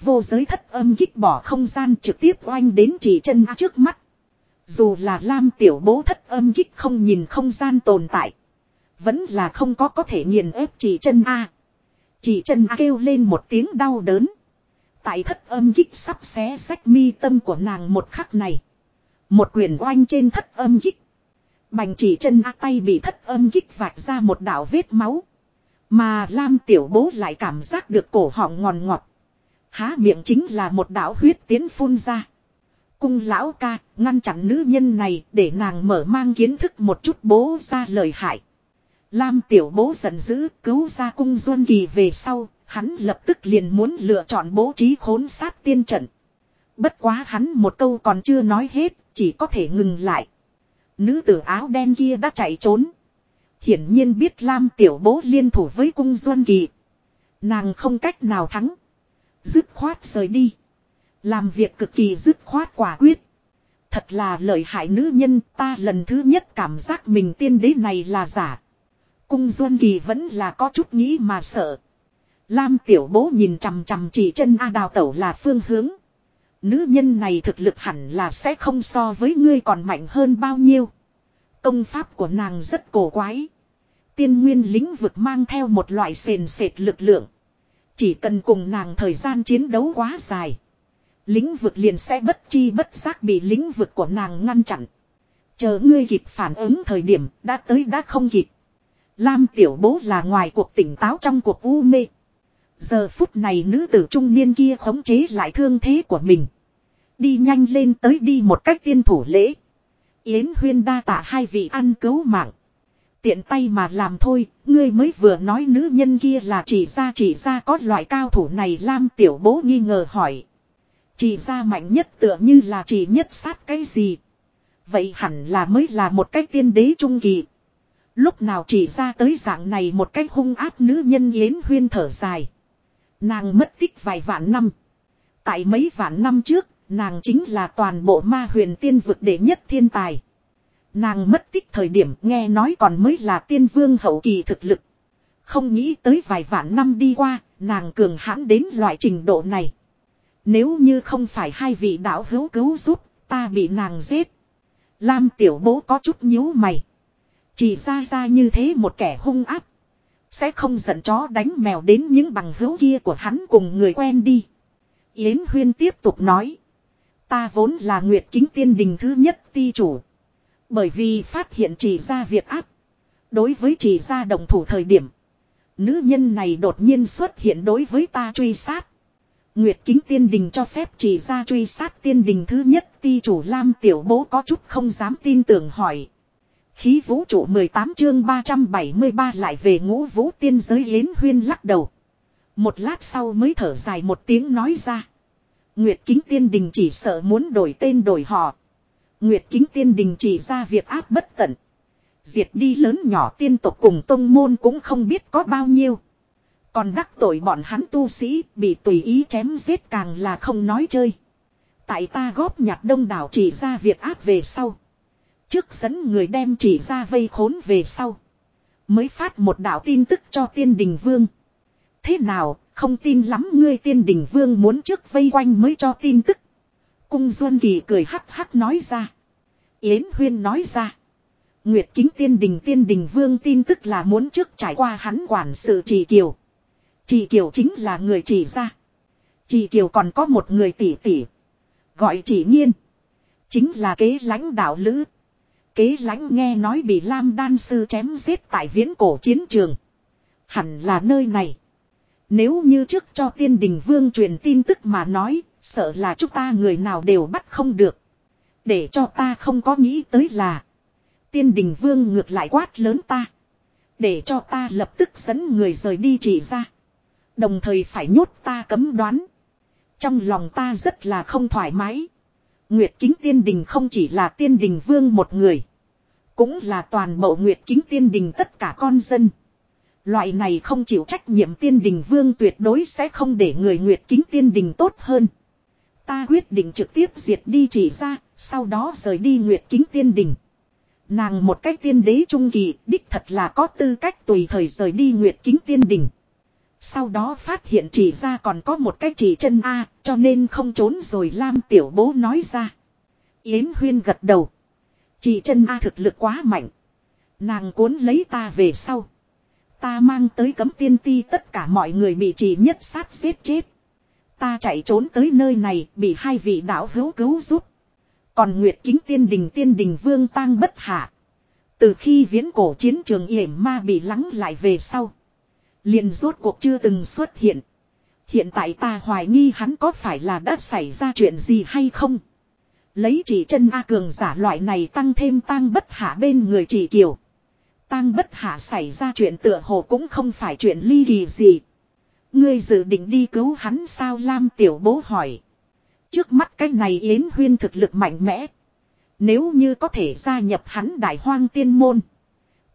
Speaker 1: Vô giới thất âm kích bỏ không gian trực tiếp oanh đến chỉ chân trước mắt. Dù là Lam tiểu bố thất âm kích không nhìn không gian tồn tại. Vẫn là không có có thể nghiền ép chỉ chân A. Chỉ chân A kêu lên một tiếng đau đớn. Tại thất âm kích sắp xé sách mi tâm của nàng một khắc này. Một quyền oanh trên thất âm kích. Bành chỉ chân A tay bị thất âm kích vạch ra một đạo vết máu. Mà Lam tiểu bố lại cảm giác được cổ họng ngòn ngọt. Há miệng chính là một đạo huyết tiến phun ra. Cung lão ca ngăn chặn nữ nhân này để nàng mở mang kiến thức một chút bố ra lời hại. Lam tiểu bố giận dữ cứu ra cung duân kỳ về sau, hắn lập tức liền muốn lựa chọn bố trí khốn sát tiên trận. Bất quá hắn một câu còn chưa nói hết, chỉ có thể ngừng lại. Nữ tử áo đen kia đã chạy trốn. Hiển nhiên biết Lam tiểu bố liên thủ với cung duân kỳ. Nàng không cách nào thắng. Dứt khoát rời đi. Làm việc cực kỳ dứt khoát quả quyết. Thật là lợi hại nữ nhân, ta lần thứ nhất cảm giác mình tiên đế này là giả. Cung Duân Kỳ vẫn là có chút nghĩ mà sợ. Lam tiểu bố nhìn chằm chằm chỉ chân A đào tẩu là phương hướng. Nữ nhân này thực lực hẳn là sẽ không so với ngươi còn mạnh hơn bao nhiêu. Công pháp của nàng rất cổ quái. Tiên nguyên lĩnh vực mang theo một loại sền sệt lực lượng. Chỉ cần cùng nàng thời gian chiến đấu quá dài. Lĩnh vực liền sẽ bất chi bất giác bị lĩnh vực của nàng ngăn chặn. Chờ ngươi kịp phản ứng thời điểm, đã tới đã không kịp. Lam tiểu bố là ngoài cuộc tỉnh táo trong cuộc u mê. Giờ phút này nữ tử trung niên kia khống chế lại thương thế của mình. Đi nhanh lên tới đi một cách tiên thủ lễ. Yến huyên đa tạ hai vị ăn cứu mạng. Tiện tay mà làm thôi, ngươi mới vừa nói nữ nhân kia là chỉ ra chỉ ra có loại cao thủ này Lam tiểu bố nghi ngờ hỏi. Chỉ ra mạnh nhất tựa như là chỉ nhất sát cái gì. Vậy hẳn là mới là một cái tiên đế trung kỳ. Lúc nào chỉ ra tới dạng này một cái hung áp nữ nhân yến huyên thở dài. Nàng mất tích vài vạn năm. Tại mấy vạn năm trước, nàng chính là toàn bộ ma huyền tiên vực đệ nhất thiên tài. Nàng mất tích thời điểm nghe nói còn mới là tiên vương hậu kỳ thực lực. Không nghĩ tới vài vạn năm đi qua, nàng cường hãn đến loại trình độ này. Nếu như không phải hai vị đạo hữu cứu giúp, ta bị nàng giết. Lam tiểu bố có chút nhíu mày. Chỉ ra ra như thế một kẻ hung áp. Sẽ không giận chó đánh mèo đến những bằng hữu kia của hắn cùng người quen đi. Yến Huyên tiếp tục nói. Ta vốn là Nguyệt Kính Tiên Đình thứ nhất ti chủ. Bởi vì phát hiện chỉ ra việc áp. Đối với chỉ ra đồng thủ thời điểm. Nữ nhân này đột nhiên xuất hiện đối với ta truy sát. Nguyệt kính tiên đình cho phép chỉ ra truy sát tiên đình thứ nhất ti chủ Lam tiểu bố có chút không dám tin tưởng hỏi. Khí vũ trụ 18 chương 373 lại về ngũ vũ tiên giới yến huyên lắc đầu. Một lát sau mới thở dài một tiếng nói ra. Nguyệt kính tiên đình chỉ sợ muốn đổi tên đổi họ. Nguyệt kính tiên đình chỉ ra việc áp bất tận. Diệt đi lớn nhỏ tiên tộc cùng tông môn cũng không biết có bao nhiêu. Còn đắc tội bọn hắn tu sĩ bị tùy ý chém giết càng là không nói chơi. Tại ta góp nhặt đông đảo chỉ ra việc áp về sau. Trước dẫn người đem chỉ ra vây khốn về sau. Mới phát một đạo tin tức cho tiên đình vương. Thế nào, không tin lắm ngươi tiên đình vương muốn trước vây quanh mới cho tin tức. Cung Duân Kỳ cười hắc hắc nói ra. Yến Huyên nói ra. Nguyệt kính tiên đình tiên đình vương tin tức là muốn trước trải qua hắn quản sự trì kiều. Trì kiều chính là người chỉ ra. Trì kiều còn có một người tỷ tỷ. Gọi chỉ nhiên Chính là kế lãnh đạo lữ. Kế lãnh nghe nói bị Lam đan sư chém giết tại viễn cổ chiến trường. Hẳn là nơi này. Nếu như trước cho tiên đình vương truyền tin tức mà nói, sợ là chúng ta người nào đều bắt không được. Để cho ta không có nghĩ tới là. Tiên đình vương ngược lại quát lớn ta. Để cho ta lập tức dẫn người rời đi chỉ ra. Đồng thời phải nhốt ta cấm đoán. Trong lòng ta rất là không thoải mái. Nguyệt kính tiên đình không chỉ là tiên đình vương một người. Cũng là toàn bộ Nguyệt kính tiên đình tất cả con dân. Loại này không chịu trách nhiệm tiên đình vương tuyệt đối sẽ không để người Nguyệt kính tiên đình tốt hơn. Ta quyết định trực tiếp diệt đi chỉ ra, sau đó rời đi Nguyệt kính tiên đình. Nàng một cách tiên đế trung kỳ, đích thật là có tư cách tùy thời rời đi Nguyệt kính tiên đình. Sau đó phát hiện chỉ ra còn có một cách chỉ chân A, cho nên không trốn rồi Lam tiểu bố nói ra. Yến Huyên gật đầu. Chỉ chân A thực lực quá mạnh. Nàng cuốn lấy ta về sau. Ta mang tới cấm tiên ti tất cả mọi người bị chỉ nhất sát giết chết. Ta chạy trốn tới nơi này, bị hai vị đạo hữu cứu giúp. Còn Nguyệt Kính Tiên Đình Tiên Đình Vương tang bất hạ. Từ khi viễn cổ chiến trường yểm ma bị lắng lại về sau. liền rốt cuộc chưa từng xuất hiện. Hiện tại ta hoài nghi hắn có phải là đã xảy ra chuyện gì hay không. Lấy chỉ chân A cường giả loại này tăng thêm tang bất hạ bên người chỉ kiều. Tang bất hạ xảy ra chuyện tựa hồ cũng không phải chuyện ly kỳ gì. Ngươi dự định đi cứu hắn sao Lam tiểu bố hỏi. Trước mắt cái này Yến Huyên thực lực mạnh mẽ. Nếu như có thể gia nhập hắn đại hoang tiên môn.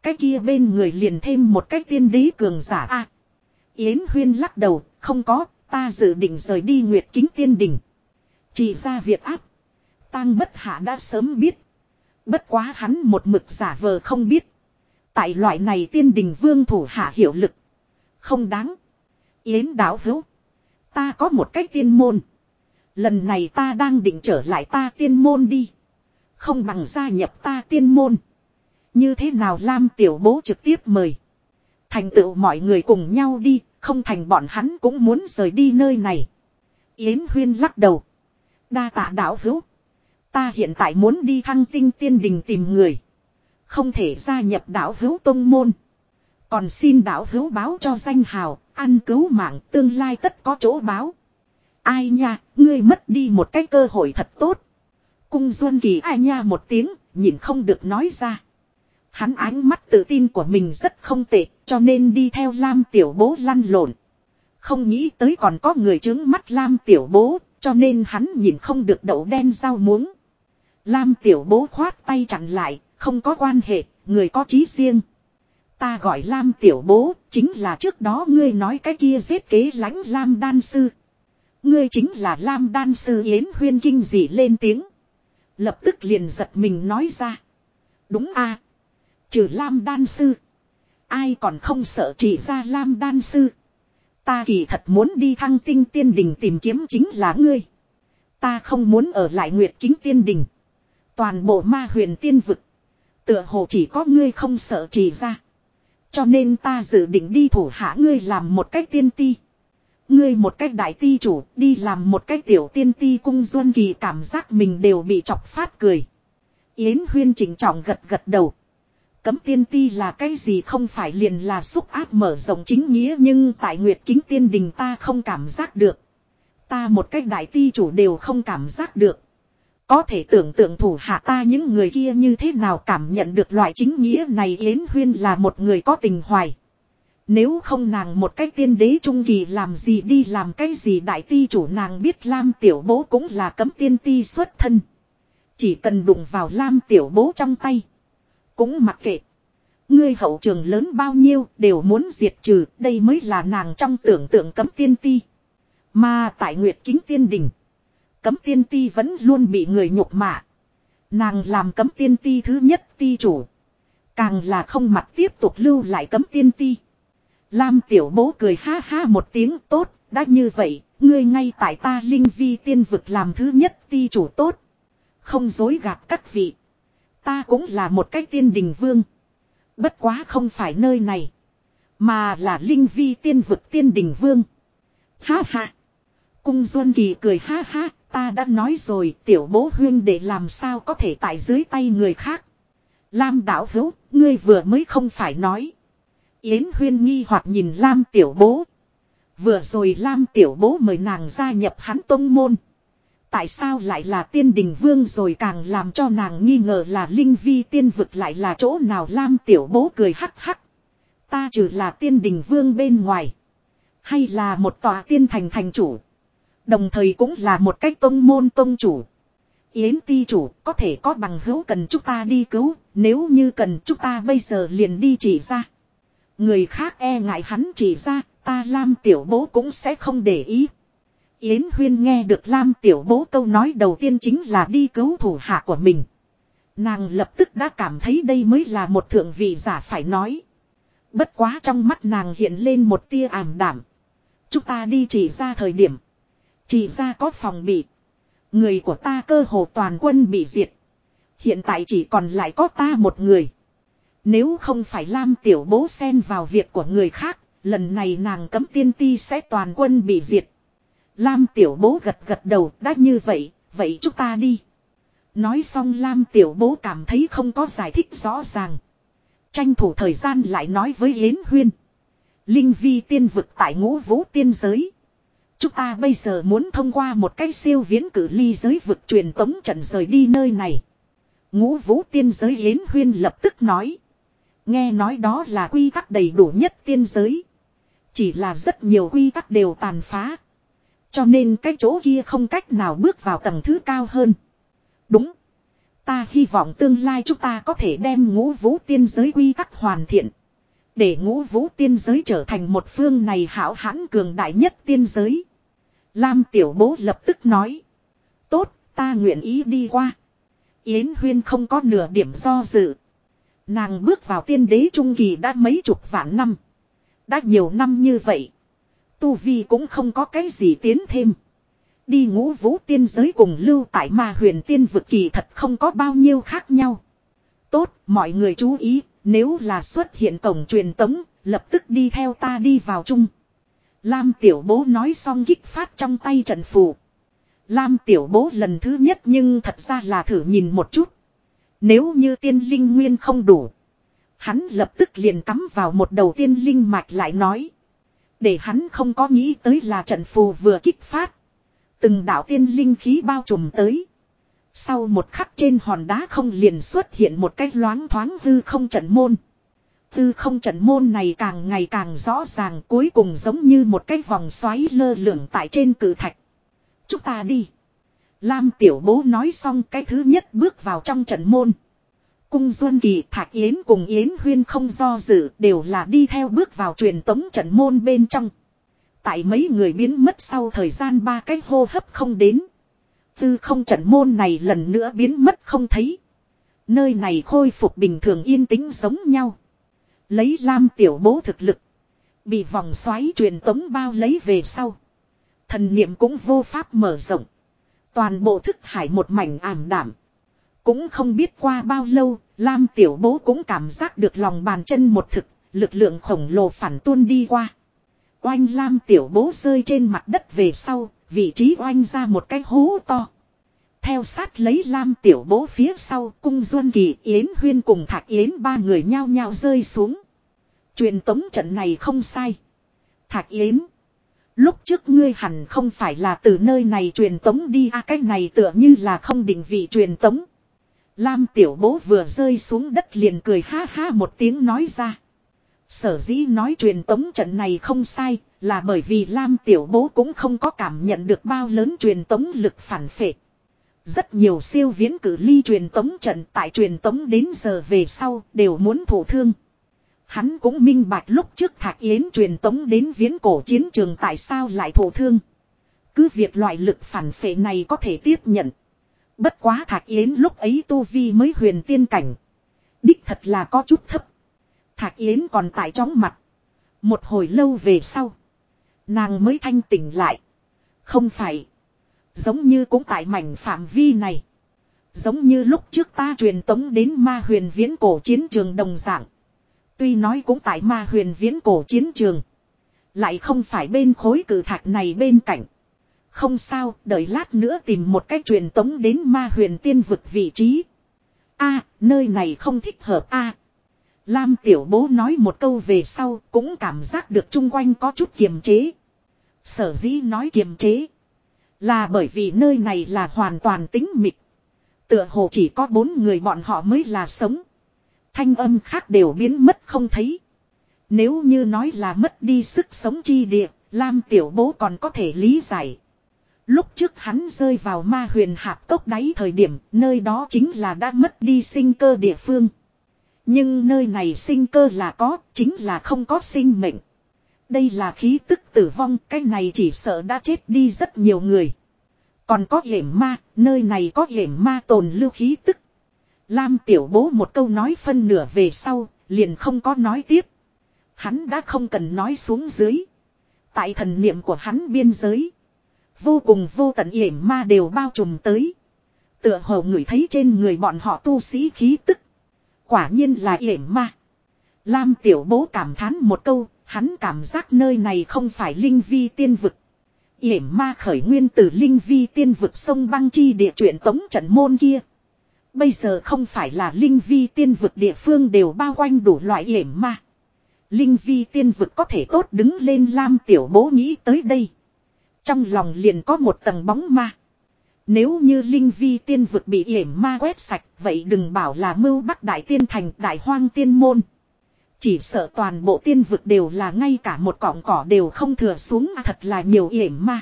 Speaker 1: Cái kia bên người liền thêm một cái tiên đế cường giả a Yến Huyên lắc đầu, không có, ta dự định rời đi Nguyệt Kính Tiên Đình. Chỉ ra việc áp. tăng bất hạ đã sớm biết. Bất quá hắn một mực giả vờ không biết. Tại loại này tiên đình vương thủ hạ hiệu lực. Không đáng. Yến đảo hữu. Ta có một cách tiên môn. Lần này ta đang định trở lại ta tiên môn đi. Không bằng gia nhập ta tiên môn. Như thế nào Lam tiểu bố trực tiếp mời. Thành tựu mọi người cùng nhau đi, không thành bọn hắn cũng muốn rời đi nơi này. Yến Huyên lắc đầu. Đa tạ Đảo hữu. Ta hiện tại muốn đi thăng tinh tiên đình tìm người. Không thể gia nhập Đảo hữu tông môn. Còn xin đạo hữu báo cho danh hào, ăn cứu mạng tương lai tất có chỗ báo. Ai nha, ngươi mất đi một cái cơ hội thật tốt. Cung Duân Kỳ ai nha một tiếng, nhìn không được nói ra. Hắn ánh mắt tự tin của mình rất không tệ, cho nên đi theo Lam Tiểu Bố lăn lộn. Không nghĩ tới còn có người chứng mắt Lam Tiểu Bố, cho nên hắn nhìn không được đậu đen rau muống. Lam tiểu bố khoát tay chặn lại, không có quan hệ, người có chí riêng. Ta gọi Lam tiểu bố, chính là trước đó ngươi nói cái kia giết kế lãnh Lam đan sư. Ngươi chính là Lam đan sư Yến Huyên kinh dị lên tiếng. Lập tức liền giật mình nói ra. Đúng a Trừ Lam đan sư. Ai còn không sợ chỉ ra Lam đan sư. Ta kỳ thật muốn đi thăng tinh tiên đình tìm kiếm chính là ngươi. Ta không muốn ở lại nguyệt kính tiên đình. Toàn bộ ma huyền tiên vực. Tựa hồ chỉ có ngươi không sợ chỉ ra. Cho nên ta dự định đi thủ hạ ngươi làm một cách tiên ti. Ngươi một cách đại ti chủ, đi làm một cách tiểu tiên ti cung duân kỳ cảm giác mình đều bị chọc phát cười. Yến huyên chỉnh trọng gật gật đầu. Cấm tiên ti là cái gì không phải liền là xúc áp mở rộng chính nghĩa nhưng tại Nguyệt Kính Tiên Đình ta không cảm giác được. Ta một cách đại ti chủ đều không cảm giác được. Có thể tưởng tượng thủ hạ ta những người kia như thế nào cảm nhận được loại chính nghĩa này Yến Huyên là một người có tình hoài. Nếu không nàng một cách tiên đế trung kỳ làm gì đi làm cái gì đại ti chủ nàng biết Lam tiểu bố cũng là cấm tiên ti xuất thân. Chỉ cần đụng vào Lam tiểu bố trong tay. Cũng mặc kệ. Ngươi hậu trường lớn bao nhiêu đều muốn diệt trừ. Đây mới là nàng trong tưởng tượng cấm tiên ti. Mà tại Nguyệt Kính Tiên Đình. Cấm tiên ti vẫn luôn bị người nhục mạ. Nàng làm cấm tiên ti thứ nhất ti chủ. Càng là không mặt tiếp tục lưu lại cấm tiên ti. Lam tiểu bố cười ha ha một tiếng tốt, đã như vậy, ngươi ngay tại ta linh vi tiên vực làm thứ nhất ti chủ tốt. Không dối gạt các vị. Ta cũng là một cái tiên đình vương. Bất quá không phải nơi này. Mà là linh vi tiên vực tiên đình vương. Ha ha. Cung Duân Kỳ cười ha ha. Ta đã nói rồi tiểu bố huyên để làm sao có thể tại dưới tay người khác. Lam đạo hữu, ngươi vừa mới không phải nói. Yến huyên nghi hoặc nhìn Lam tiểu bố. Vừa rồi Lam tiểu bố mời nàng gia nhập hắn tông môn. Tại sao lại là tiên đình vương rồi càng làm cho nàng nghi ngờ là linh vi tiên vực lại là chỗ nào Lam tiểu bố cười hắc hắc. Ta trừ là tiên đình vương bên ngoài. Hay là một tòa tiên thành thành chủ. Đồng thời cũng là một cách tông môn tông chủ. Yến ti chủ, có thể có bằng hữu cần chúng ta đi cứu. Nếu như cần chúng ta bây giờ liền đi chỉ ra. Người khác e ngại hắn chỉ ra. Ta Lam tiểu bố cũng sẽ không để ý. Yến Huyên nghe được Lam Tiểu Bố câu nói đầu tiên chính là đi cứu thủ hạ của mình. Nàng lập tức đã cảm thấy đây mới là một thượng vị giả phải nói. Bất quá trong mắt nàng hiện lên một tia ảm đảm. Chúng ta đi chỉ ra thời điểm. Chỉ ra có phòng bị. Người của ta cơ hồ toàn quân bị diệt. Hiện tại chỉ còn lại có ta một người. Nếu không phải Lam Tiểu Bố xen vào việc của người khác, lần này nàng cấm tiên ti sẽ toàn quân bị diệt. Lam tiểu bố gật gật đầu đã như vậy, vậy chúng ta đi. Nói xong Lam tiểu bố cảm thấy không có giải thích rõ ràng. Tranh thủ thời gian lại nói với Yến Huyên. Linh vi tiên vực tại ngũ vũ tiên giới. Chúng ta bây giờ muốn thông qua một cái siêu viễn cử ly giới vực truyền tống trận rời đi nơi này. Ngũ vũ tiên giới Yến Huyên lập tức nói. Nghe nói đó là quy tắc đầy đủ nhất tiên giới. Chỉ là rất nhiều quy tắc đều tàn phá. Cho nên cái chỗ kia không cách nào bước vào tầng thứ cao hơn. Đúng. Ta hy vọng tương lai chúng ta có thể đem ngũ vũ tiên giới quy tắc hoàn thiện. Để ngũ vũ tiên giới trở thành một phương này hảo hãn cường đại nhất tiên giới. Lam tiểu bố lập tức nói. Tốt, ta nguyện ý đi qua. Yến Huyên không có nửa điểm do dự. Nàng bước vào tiên đế trung kỳ đã mấy chục vạn năm. Đã nhiều năm như vậy. Tu Vi cũng không có cái gì tiến thêm. Đi ngũ vũ tiên giới cùng lưu tại ma huyền tiên vực kỳ thật không có bao nhiêu khác nhau. Tốt, mọi người chú ý, nếu là xuất hiện cổng truyền tống, lập tức đi theo ta đi vào chung. Lam tiểu bố nói xong kích phát trong tay trận phù. Lam tiểu bố lần thứ nhất nhưng thật ra là thử nhìn một chút. Nếu như tiên linh nguyên không đủ. Hắn lập tức liền cắm vào một đầu tiên linh mạch lại nói. Để hắn không có nghĩ tới là trận phù vừa kích phát. Từng đạo tiên linh khí bao trùm tới. Sau một khắc trên hòn đá không liền xuất hiện một cái loáng thoáng hư không trận môn tư không trận môn này càng ngày càng rõ ràng, cuối cùng giống như một cái vòng xoáy lơ lửng tại trên cử thạch. Chúng ta đi. Lam tiểu bố nói xong cái thứ nhất bước vào trong trận môn. Cung Duân Kỳ, Thạc Yến cùng Yến Huyên không do dự, đều là đi theo bước vào truyền tống trận môn bên trong. Tại mấy người biến mất sau thời gian ba cái hô hấp không đến. Tư không trận môn này lần nữa biến mất không thấy. Nơi này khôi phục bình thường yên tĩnh giống nhau. Lấy Lam tiểu bố thực lực. Bị vòng xoáy truyền tống bao lấy về sau. Thần niệm cũng vô pháp mở rộng. Toàn bộ thức hải một mảnh ảm đảm. Cũng không biết qua bao lâu, Lam tiểu bố cũng cảm giác được lòng bàn chân một thực, lực lượng khổng lồ phản tuôn đi qua. Oanh Lam tiểu bố rơi trên mặt đất về sau, vị trí oanh ra một cái hố to. Theo sát lấy Lam tiểu bố phía sau cung Duân Kỳ Yến Huyên cùng Thạc Yến ba người nhao nhao rơi xuống. Truyền tống trận này không sai. Thạc Yến. Lúc trước ngươi hẳn không phải là từ nơi này truyền tống đi a à, cái này tựa như là không định vị truyền tống. Lam tiểu bố vừa rơi xuống đất liền cười ha ha một tiếng nói ra. Sở dĩ nói truyền tống trận này không sai là bởi vì Lam tiểu bố cũng không có cảm nhận được bao lớn truyền tống lực phản phệ. Rất nhiều siêu viễn cử ly truyền tống trận tại truyền tống đến giờ về sau đều muốn thổ thương. Hắn cũng minh bạch lúc trước Thạc Yến truyền tống đến viễn cổ chiến trường tại sao lại thổ thương. Cứ việc loại lực phản phệ này có thể tiếp nhận. Bất quá Thạc Yến lúc ấy tu vi mới huyền tiên cảnh. Đích thật là có chút thấp. Thạc Yến còn tại chóng mặt. Một hồi lâu về sau. Nàng mới thanh tỉnh lại. Không phải. Giống như cũng tại mảnh phạm vi này. Giống như lúc trước ta truyền tống đến ma huyền viễn cổ chiến trường đồng dạng. Tuy nói cũng tại ma huyền viễn cổ chiến trường. Lại không phải bên khối cử thạch này bên cạnh. Không sao, đợi lát nữa tìm một cách truyền tống đến ma huyền tiên vực vị trí. a nơi này không thích hợp a Lam tiểu bố nói một câu về sau cũng cảm giác được chung quanh có chút kiềm chế. Sở dĩ nói kiềm chế. Là bởi vì nơi này là hoàn toàn tính mịch. Tựa hồ chỉ có bốn người bọn họ mới là sống. Thanh âm khác đều biến mất không thấy. Nếu như nói là mất đi sức sống chi địa, Lam tiểu bố còn có thể lý giải. Lúc trước hắn rơi vào ma huyền hạp tốc đáy thời điểm, nơi đó chính là đã mất đi sinh cơ địa phương. Nhưng nơi này sinh cơ là có, chính là không có sinh mệnh. Đây là khí tức tử vong, cái này chỉ sợ đã chết đi rất nhiều người. Còn có hiểm ma, nơi này có hiểm ma tồn lưu khí tức. Lam tiểu bố một câu nói phân nửa về sau, liền không có nói tiếp. Hắn đã không cần nói xuống dưới. Tại thần niệm của hắn biên giới. Vô cùng vô tận hiểm ma đều bao trùm tới. Tựa hồ người thấy trên người bọn họ tu sĩ khí tức. Quả nhiên là hiểm ma. Lam tiểu bố cảm thán một câu, hắn cảm giác nơi này không phải linh vi tiên vực. Yểm ma khởi nguyên từ linh vi tiên vực sông băng chi địa truyện tống trận môn kia. Bây giờ không phải là linh vi tiên vực địa phương đều bao quanh đủ loại yểm ma. Linh vi tiên vực có thể tốt đứng lên lam tiểu bố nghĩ tới đây. Trong lòng liền có một tầng bóng ma. Nếu như linh vi tiên vực bị yểm ma quét sạch, vậy đừng bảo là mưu bắc đại tiên thành, đại hoang tiên môn. Chỉ sợ toàn bộ tiên vực đều là ngay cả một cọng cỏ đều không thừa xuống à, thật là nhiều yểm ma.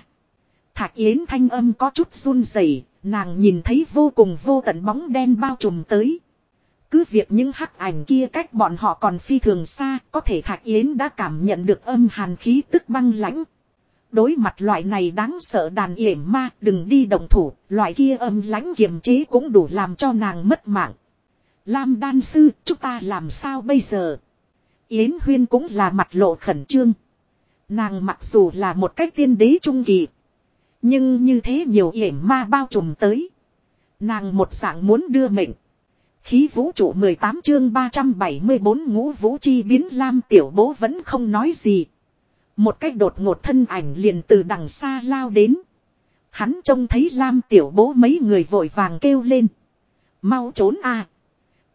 Speaker 1: Thạc Yến thanh âm có chút run rẩy, nàng nhìn thấy vô cùng vô tận bóng đen bao trùm tới. Cứ việc những hắc ảnh kia cách bọn họ còn phi thường xa, có thể Thạc Yến đã cảm nhận được âm hàn khí tức băng lãnh. Đối mặt loại này đáng sợ đàn yểm ma, đừng đi động thủ, loại kia âm lãnh kiềm chế cũng đủ làm cho nàng mất mạng. Lam đan sư, chúng ta làm sao bây giờ? Yến Huyên cũng là mặt lộ khẩn trương. Nàng mặc dù là một cách tiên đế trung kỳ. Nhưng như thế nhiều yểm ma bao trùm tới. Nàng một dạng muốn đưa mệnh. Khí vũ trụ 18 chương 374 ngũ vũ chi biến lam tiểu bố vẫn không nói gì. Một cách đột ngột thân ảnh liền từ đằng xa lao đến. Hắn trông thấy lam tiểu bố mấy người vội vàng kêu lên. Mau trốn a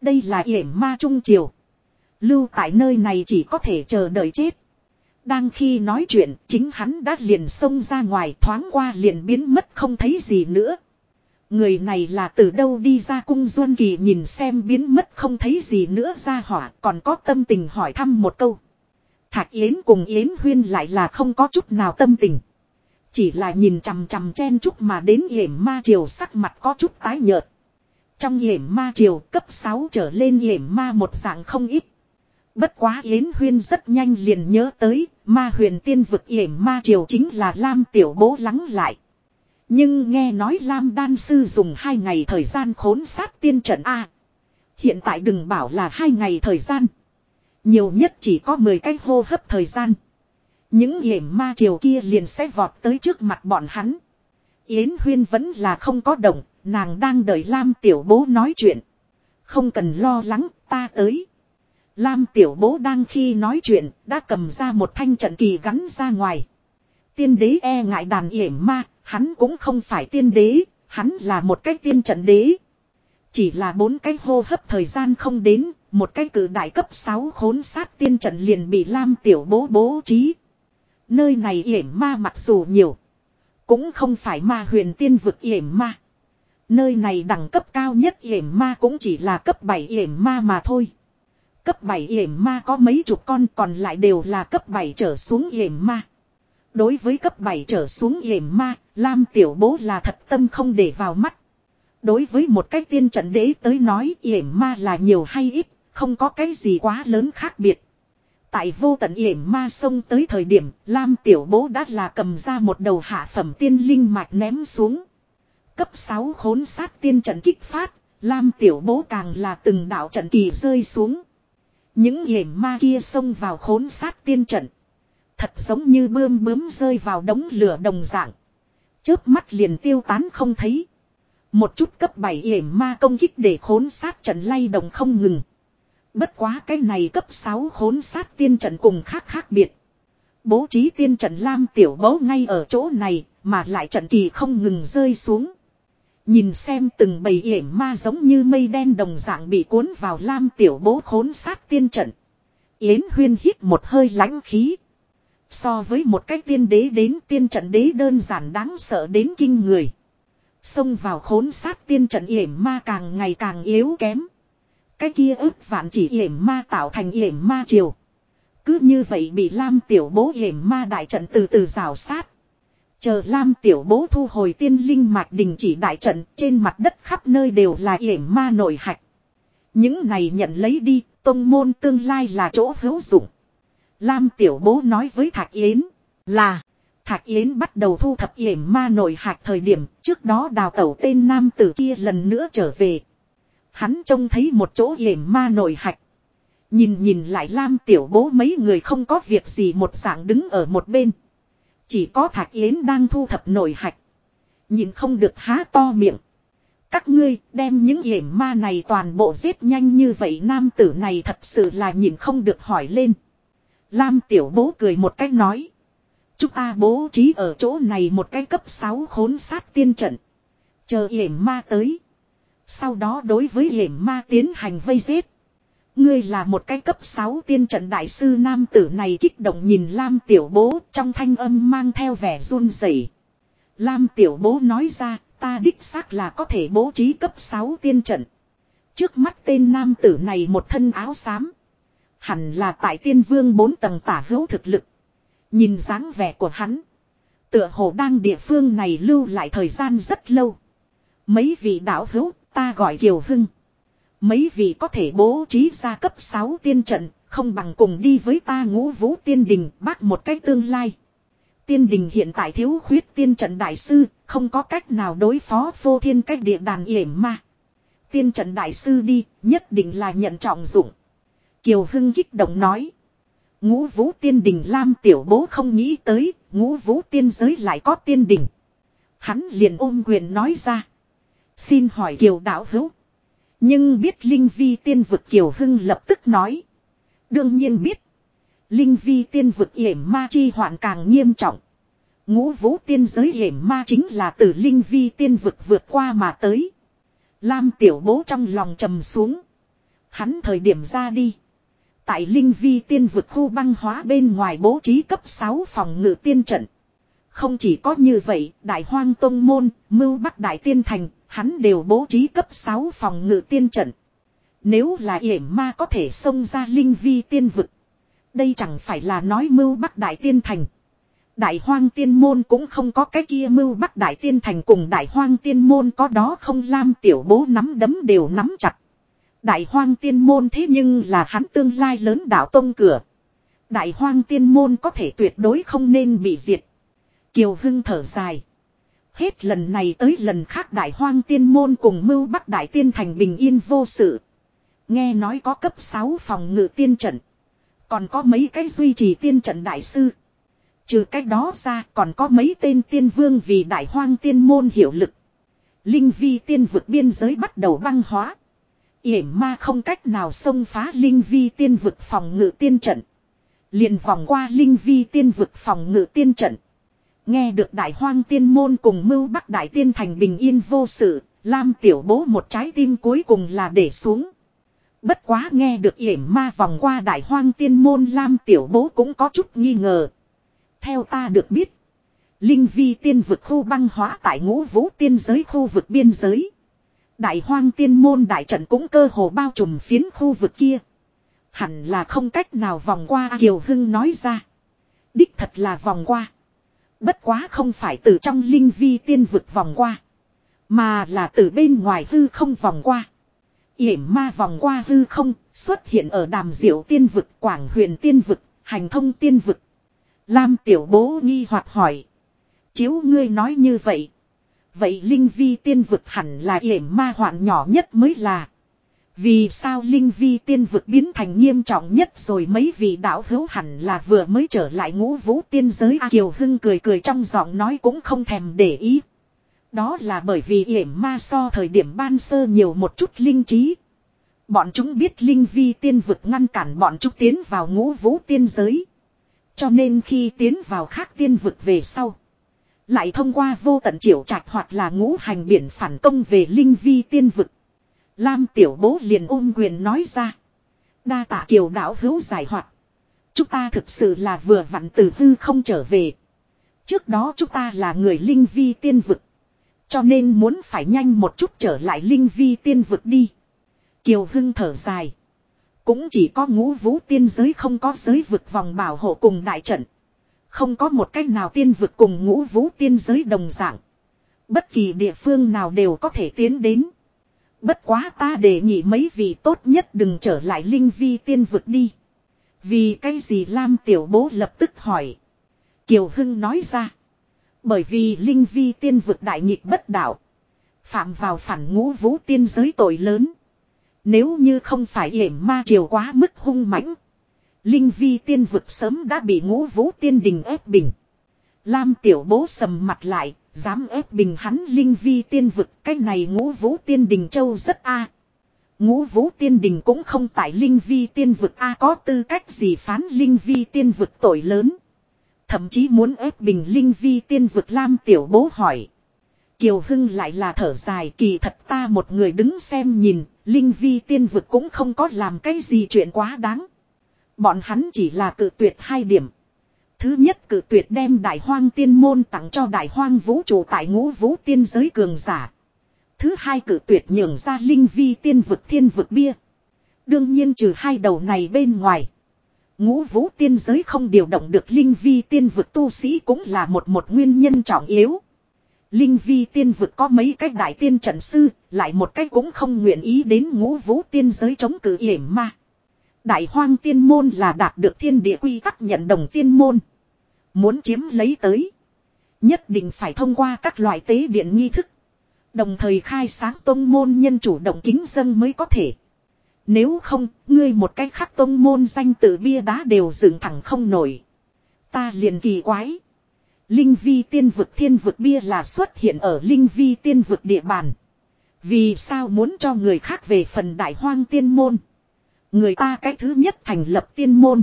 Speaker 1: Đây là yểm ma trung triều. Lưu tại nơi này chỉ có thể chờ đợi chết. Đang khi nói chuyện, chính hắn đã liền xông ra ngoài thoáng qua liền biến mất không thấy gì nữa. Người này là từ đâu đi ra cung Duân Kỳ nhìn xem biến mất không thấy gì nữa ra hỏa còn có tâm tình hỏi thăm một câu. Thạc Yến cùng Yến Huyên lại là không có chút nào tâm tình. Chỉ là nhìn chằm chằm chen chút mà đến yểm ma triều sắc mặt có chút tái nhợt. Trong yểm ma triều cấp 6 trở lên yểm ma một dạng không ít. Bất quá Yến Huyên rất nhanh liền nhớ tới, ma huyền tiên vực yểm ma triều chính là Lam tiểu bố lắng lại. Nhưng nghe nói Lam đan sư dùng hai ngày thời gian khốn sát tiên trận A. Hiện tại đừng bảo là hai ngày thời gian. Nhiều nhất chỉ có 10 cái hô hấp thời gian. Những yểm ma triều kia liền sẽ vọt tới trước mặt bọn hắn. Yến Huyên vẫn là không có động, nàng đang đợi Lam tiểu bố nói chuyện. Không cần lo lắng, ta tới. Lam tiểu bố đang khi nói chuyện, đã cầm ra một thanh trận kỳ gắn ra ngoài. Tiên đế e ngại đàn yểm ma, hắn cũng không phải tiên đế, hắn là một cái tiên trận đế. Chỉ là bốn cái hô hấp thời gian không đến, một cái cử đại cấp 6 khốn sát tiên trận liền bị Lam tiểu bố bố trí. Nơi này yểm ma mặc dù nhiều. Cũng không phải ma huyền tiên vực yểm ma. Nơi này đẳng cấp cao nhất yểm ma cũng chỉ là cấp 7 yểm ma mà thôi. Cấp 7 yểm ma có mấy chục con còn lại đều là cấp 7 trở xuống yểm ma. Đối với cấp 7 trở xuống yểm ma, Lam tiểu bố là thật tâm không để vào mắt. Đối với một cái tiên trận đế tới nói yểm ma là nhiều hay ít, không có cái gì quá lớn khác biệt. Tại vô tận yểm ma sông tới thời điểm, Lam tiểu bố đã là cầm ra một đầu hạ phẩm tiên linh mạch ném xuống. Cấp 6 khốn sát tiên trận kích phát, Lam tiểu bố càng là từng đạo trận kỳ rơi xuống. Những yểm ma kia xông vào khốn sát tiên trận. Thật giống như bươm bướm rơi vào đống lửa đồng dạng. Chớp mắt liền tiêu tán không thấy. Một chút cấp 7 yểm ma công kích để khốn sát trận lay động không ngừng. Bất quá cái này cấp 6 khốn sát tiên trận cùng khác khác biệt. Bố trí tiên trận lam tiểu bố ngay ở chỗ này, mà lại trận kỳ không ngừng rơi xuống. Nhìn xem từng bầy yểm ma giống như mây đen đồng dạng bị cuốn vào lam tiểu bố khốn sát tiên trận. Yến huyên hít một hơi lãnh khí. So với một cách tiên đế đến, tiên trận đế đơn giản đáng sợ đến kinh người. Xông vào khốn sát tiên trận yểm ma càng ngày càng yếu kém. Cái kia ức vạn chỉ yểm ma tạo thành yểm ma triều. Cứ như vậy bị Lam tiểu bố yểm ma đại trận từ từ rào sát. Chờ Lam tiểu bố thu hồi tiên linh mạch đình chỉ đại trận trên mặt đất khắp nơi đều là yểm ma nổi hạch. Những này nhận lấy đi, tông môn tương lai là chỗ hữu dụng. Lam tiểu bố nói với Thạc Yến là Thạc Yến bắt đầu thu thập yểm ma nổi hạch thời điểm trước đó đào tẩu tên nam tử kia lần nữa trở về. Hắn trông thấy một chỗ yểm ma nổi hạch. Nhìn nhìn lại Lam tiểu bố mấy người không có việc gì một dạng đứng ở một bên. Chỉ có Thạch Yến đang thu thập nổi hạch. Nhìn không được há to miệng. Các ngươi đem những hiểm ma này toàn bộ giết nhanh như vậy, nam tử này thật sự là nhìn không được hỏi lên. Lam tiểu bố cười một cách nói. Chúng ta bố trí ở chỗ này một cái cấp 6 khốn sát tiên trận. Chờ hiểm ma tới. Sau đó đối với hiểm ma tiến hành vây giết. Ngươi là một cái cấp 6 tiên trận đại sư nam tử này kích động nhìn Lam tiểu bố, trong thanh âm mang theo vẻ run rẩy. Lam tiểu bố nói ra, ta đích xác là có thể bố trí cấp 6 tiên trận. Trước mắt tên nam tử này một thân áo xám. Hẳn là tại tiên vương bốn tầng tả hữu thực lực. Nhìn dáng vẻ của hắn. Tựa hồ đang địa phương này lưu lại thời gian rất lâu. Mấy vị đạo hữu, ta gọi Kiều Hưng. Mấy vị có thể bố trí ra cấp 6 tiên trận, không bằng cùng đi với ta ngũ vũ tiên đình bác một cách tương lai. Tiên đình hiện tại thiếu khuyết tiên trận đại sư, không có cách nào đối phó vô thiên cách địa đàn yểm ma. Tiên trận đại sư đi, nhất định là nhận trọng dụng. Kiều Hưng kích động nói. Ngũ vũ tiên đình Lam tiểu bố không nghĩ tới, ngũ vũ tiên giới lại có tiên đình. Hắn liền ôm quyền nói ra. Xin hỏi Kiều đạo hữu. Nhưng biết Linh Vi tiên vực Kiều Hưng lập tức nói. Đương nhiên biết. Linh Vi tiên vực yểm ma chi hoạn càng nghiêm trọng. Ngũ vũ tiên giới yểm ma chính là từ Linh Vi tiên vực vượt qua mà tới. Lam tiểu bố trong lòng trầm xuống. Hắn thời điểm ra đi. Tại Linh Vi tiên vực khu băng hóa bên ngoài bố trí cấp 6 phòng ngự tiên trận. Không chỉ có như vậy, Đại Hoang Tông Môn, Mưu Bắc Đại Tiên Thành, hắn đều bố trí cấp 6 phòng ngự tiên trận. Nếu là yểm ma có thể xông ra Linh Vi tiên vực. Đây chẳng phải là nói Mưu Bắc Đại Tiên Thành. Đại hoang tiên môn cũng không có cái kia mưu bắt đại tiên thành cùng đại hoang tiên môn có đó không lam tiểu bố nắm đấm đều nắm chặt. Đại hoang tiên môn thế nhưng là hắn tương lai lớn đạo tông cửa. Đại hoang tiên môn có thể tuyệt đối không nên bị diệt. Kiều Hưng thở dài. Hết lần này tới lần khác đại hoang tiên môn cùng mưu bắc đại tiên thành bình yên vô sự. Nghe nói có cấp 6 phòng ngự tiên trận. Còn có mấy cái duy trì tiên trận đại sư. Trừ cách đó ra còn có mấy tên tiên vương vì đại hoang tiên môn hiệu lực. Linh vi tiên vực biên giới bắt đầu băng hóa. yểm ma không cách nào xông phá linh vi tiên vực phòng ngự tiên trận. liền vòng qua linh vi tiên vực phòng ngự tiên trận. Nghe được đại hoang tiên môn cùng mưu bắc đại tiên thành bình yên vô sự, Lam tiểu bố một trái tim cuối cùng là để xuống. Bất quá nghe được yểm ma vòng qua đại hoang tiên môn Lam tiểu bố cũng có chút nghi ngờ. Theo ta được biết, Linh vi tiên vực khu băng hóa tại ngũ vũ tiên giới khu vực biên giới. Đại hoang tiên môn đại trận cũng cơ hồ bao trùm phiến khu vực kia. Hẳn là không cách nào vòng qua Kiều Hưng nói ra. Đích thật là vòng qua. Bất quá không phải từ trong linh vi tiên vực vòng qua. Mà là từ bên ngoài hư không vòng qua. yểm ma vòng qua hư không xuất hiện ở đàm diệu tiên vực, quảng huyền tiên vực, hành thông tiên vực. Lam tiểu bố nghi hoặc hỏi. Chiếu ngươi nói như vậy. Vậy linh vi tiên vực hẳn là yểm ma hoạn nhỏ nhất mới là. Vì sao linh vi tiên vực biến thành nghiêm trọng nhất rồi mấy vị đạo hữu hẳn là vừa mới trở lại ngũ vũ tiên giới A Kiều Hưng cười cười trong giọng nói cũng không thèm để ý. Đó là bởi vì yểm ma so thời điểm ban sơ nhiều một chút linh trí. Bọn chúng biết linh vi tiên vực ngăn cản bọn chúng tiến vào ngũ vũ tiên giới. Cho nên khi tiến vào khác tiên vực về sau. Lại thông qua vô tận triệu trạch hoặc là ngũ hành biển phản công về linh vi tiên vực. Lam tiểu bố liền ôm quyền nói ra. Đa tạ kiều đảo hữu giải hoạt. Chúng ta thực sự là vừa vặn từ hư không trở về. Trước đó chúng ta là người linh vi tiên vực. Cho nên muốn phải nhanh một chút trở lại linh vi tiên vực đi. Kiều Hưng thở dài. Cũng chỉ có ngũ vũ tiên giới không có giới vực vòng bảo hộ cùng đại trận. Không có một cách nào tiên vực cùng ngũ vũ tiên giới đồng dạng. Bất kỳ địa phương nào đều có thể tiến đến. Bất quá ta đề nghị mấy vị tốt nhất đừng trở lại linh vi tiên vực đi. Vì cái gì Lam tiểu bố lập tức hỏi. Kiều Hưng nói ra. Bởi vì linh vi tiên vực đại nghịch bất đạo. Phạm vào phản ngũ vũ tiên giới tội lớn. Nếu như không phải yểm ma triều quá mức hung mãnh. Linh vi tiên vực sớm đã bị ngũ vũ tiên đình ép bình. Lam tiểu bố sầm mặt lại, dám ép bình hắn linh vi tiên vực. Cái này ngũ vũ tiên đình châu rất a Ngũ vũ tiên đình cũng không tại linh vi tiên vực a có tư cách gì phán linh vi tiên vực tội lớn. Thậm chí muốn ép bình linh vi tiên vực Lam tiểu bố hỏi. Kiều Hưng lại là thở dài kỳ thật ta một người đứng xem nhìn, Linh Vi tiên vực cũng không có làm cái gì chuyện quá đáng. Bọn hắn chỉ là cự tuyệt hai điểm. Thứ nhất cử tuyệt đem đại hoang tiên môn tặng cho đại hoang vũ trụ tại ngũ vũ tiên giới cường giả. Thứ hai cử tuyệt nhường ra Linh Vi tiên vực thiên vực bia. Đương nhiên trừ hai đầu này bên ngoài. Ngũ vũ tiên giới không điều động được Linh Vi tiên vực tu sĩ cũng là một một nguyên nhân trọng yếu. Linh vi tiên vực có mấy cách đại tiên trận sư, lại một cách cũng không nguyện ý đến ngũ vũ tiên giới chống cử yểm ma. Đại hoang tiên môn là đạt được thiên địa quy tắc nhận đồng tiên môn. Muốn chiếm lấy tới. Nhất định phải thông qua các loại tế điện nghi thức. Đồng thời khai sáng tôn môn nhân chủ động kính dân mới có thể. Nếu không, ngươi một cách khác tôn môn danh tự bia đá đều dựng thẳng không nổi. Ta liền kỳ quái. Linh vi tiên vực thiên vực bia là xuất hiện ở linh vi tiên vực địa bàn. Vì sao muốn cho người khác về phần đại hoang tiên môn. Người ta cái thứ nhất thành lập tiên môn.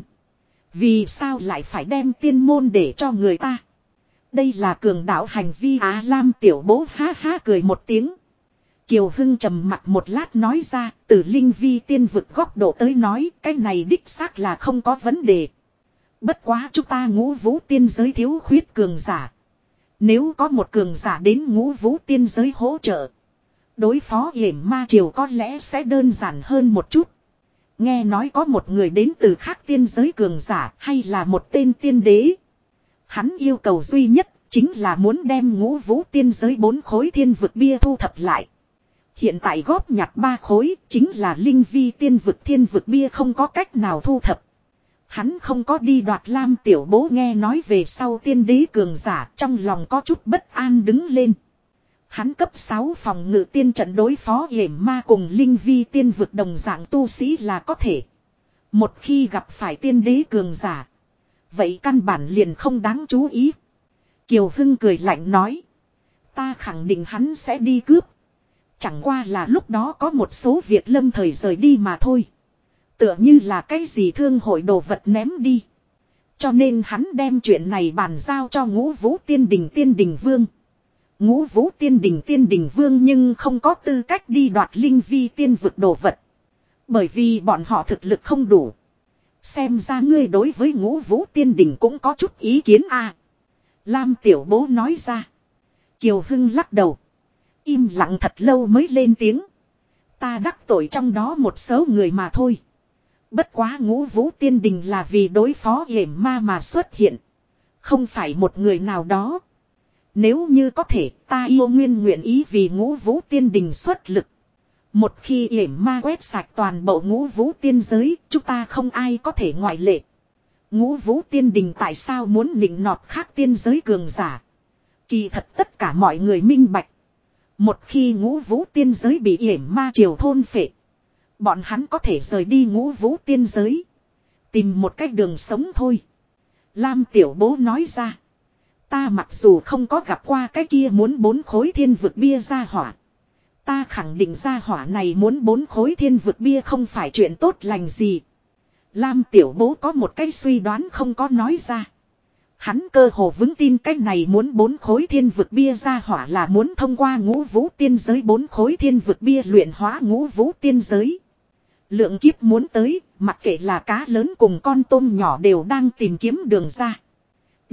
Speaker 1: Vì sao lại phải đem tiên môn để cho người ta. Đây là cường đạo hành vi Á Lam tiểu bố ha ha cười một tiếng. Kiều Hưng trầm mặt một lát nói ra, từ linh vi tiên vực góc độ tới nói, cái này đích xác là không có vấn đề. Bất quá chúng ta ngũ vũ tiên giới thiếu khuyết cường giả. Nếu có một cường giả đến ngũ vũ tiên giới hỗ trợ. Đối phó hiểm ma triều có lẽ sẽ đơn giản hơn một chút. Nghe nói có một người đến từ khác tiên giới cường giả hay là một tên tiên đế. Hắn yêu cầu duy nhất chính là muốn đem ngũ vũ tiên giới bốn khối thiên vực bia thu thập lại. Hiện tại góp nhặt ba khối chính là linh vi tiên vực thiên vực bia không có cách nào thu thập. Hắn không có đi đoạt lam tiểu bố nghe nói về sau tiên đế cường giả trong lòng có chút bất an đứng lên. Hắn cấp 6 phòng ngự tiên trận đối phó hiểm ma cùng linh vi tiên vực đồng dạng tu sĩ là có thể. Một khi gặp phải tiên đế cường giả. Vậy căn bản liền không đáng chú ý. Kiều Hưng cười lạnh nói. Ta khẳng định hắn sẽ đi cướp. Chẳng qua là lúc đó có một số việc lâm thời rời đi mà thôi. Tựa như là cái gì thương hội đồ vật ném đi. Cho nên hắn đem chuyện này bàn giao cho ngũ vũ tiên đình tiên đình vương. Ngũ vũ tiên đình tiên đình vương nhưng không có tư cách đi đoạt linh vi tiên vực đồ vật. Bởi vì bọn họ thực lực không đủ. Xem ra ngươi đối với ngũ vũ tiên đình cũng có chút ý kiến a Lam tiểu bố nói ra. Kiều Hưng lắc đầu. Im lặng thật lâu mới lên tiếng. Ta đắc tội trong đó một số người mà thôi. Bất quá ngũ vũ tiên đình là vì đối phó hiểm ma mà xuất hiện. Không phải một người nào đó. Nếu như có thể ta yêu nguyên nguyện ý vì ngũ vũ tiên đình xuất lực. Một khi yểm ma quét sạch toàn bộ ngũ vũ tiên giới, chúng ta không ai có thể ngoại lệ. Ngũ vũ tiên đình tại sao muốn nịnh nọt khác tiên giới cường giả? Kỳ thật tất cả mọi người minh bạch. Một khi ngũ vũ tiên giới bị yểm ma triều thôn phệ. Bọn hắn có thể rời đi ngũ vũ tiên giới. Tìm một cách đường sống thôi. Lam tiểu bố nói ra. Ta mặc dù không có gặp qua cái kia muốn bốn khối thiên vực bia ra hỏa. Ta khẳng định ra hỏa này muốn bốn khối thiên vực bia không phải chuyện tốt lành gì. Lam tiểu bố có một cái suy đoán không có nói ra. Hắn cơ hồ vững tin cái này muốn bốn khối thiên vực bia ra hỏa là muốn thông qua ngũ vũ tiên giới bốn khối thiên vực bia luyện hóa ngũ vũ tiên giới. Lượng kiếp muốn tới, mặc kệ là cá lớn cùng con tôm nhỏ đều đang tìm kiếm đường ra.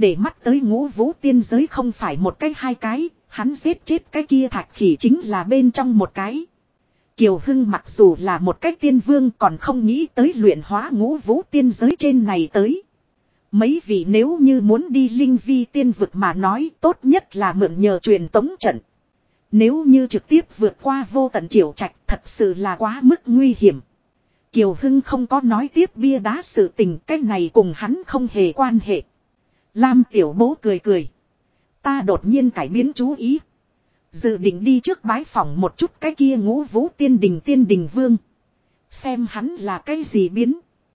Speaker 1: Để mắt tới ngũ vũ tiên giới không phải một cái hai cái, hắn giết chết cái kia thạch khỉ chính là bên trong một cái. Kiều Hưng mặc dù là một cái tiên vương còn không nghĩ tới luyện hóa ngũ vũ tiên giới trên này tới. Mấy vị nếu như muốn đi linh vi tiên vực mà nói tốt nhất là mượn nhờ truyền tống trận. Nếu như trực tiếp vượt qua vô tận triều trạch thật sự là quá mức nguy hiểm. Kiều Hưng không có nói tiếp bia đá sự tình cái này cùng hắn không hề quan hệ. Lam tiểu bố cười cười. Ta đột nhiên cải biến chú ý. Dự định đi trước bái phòng một chút cái kia ngũ vũ tiên đình tiên đình vương. Xem hắn là cái gì biến.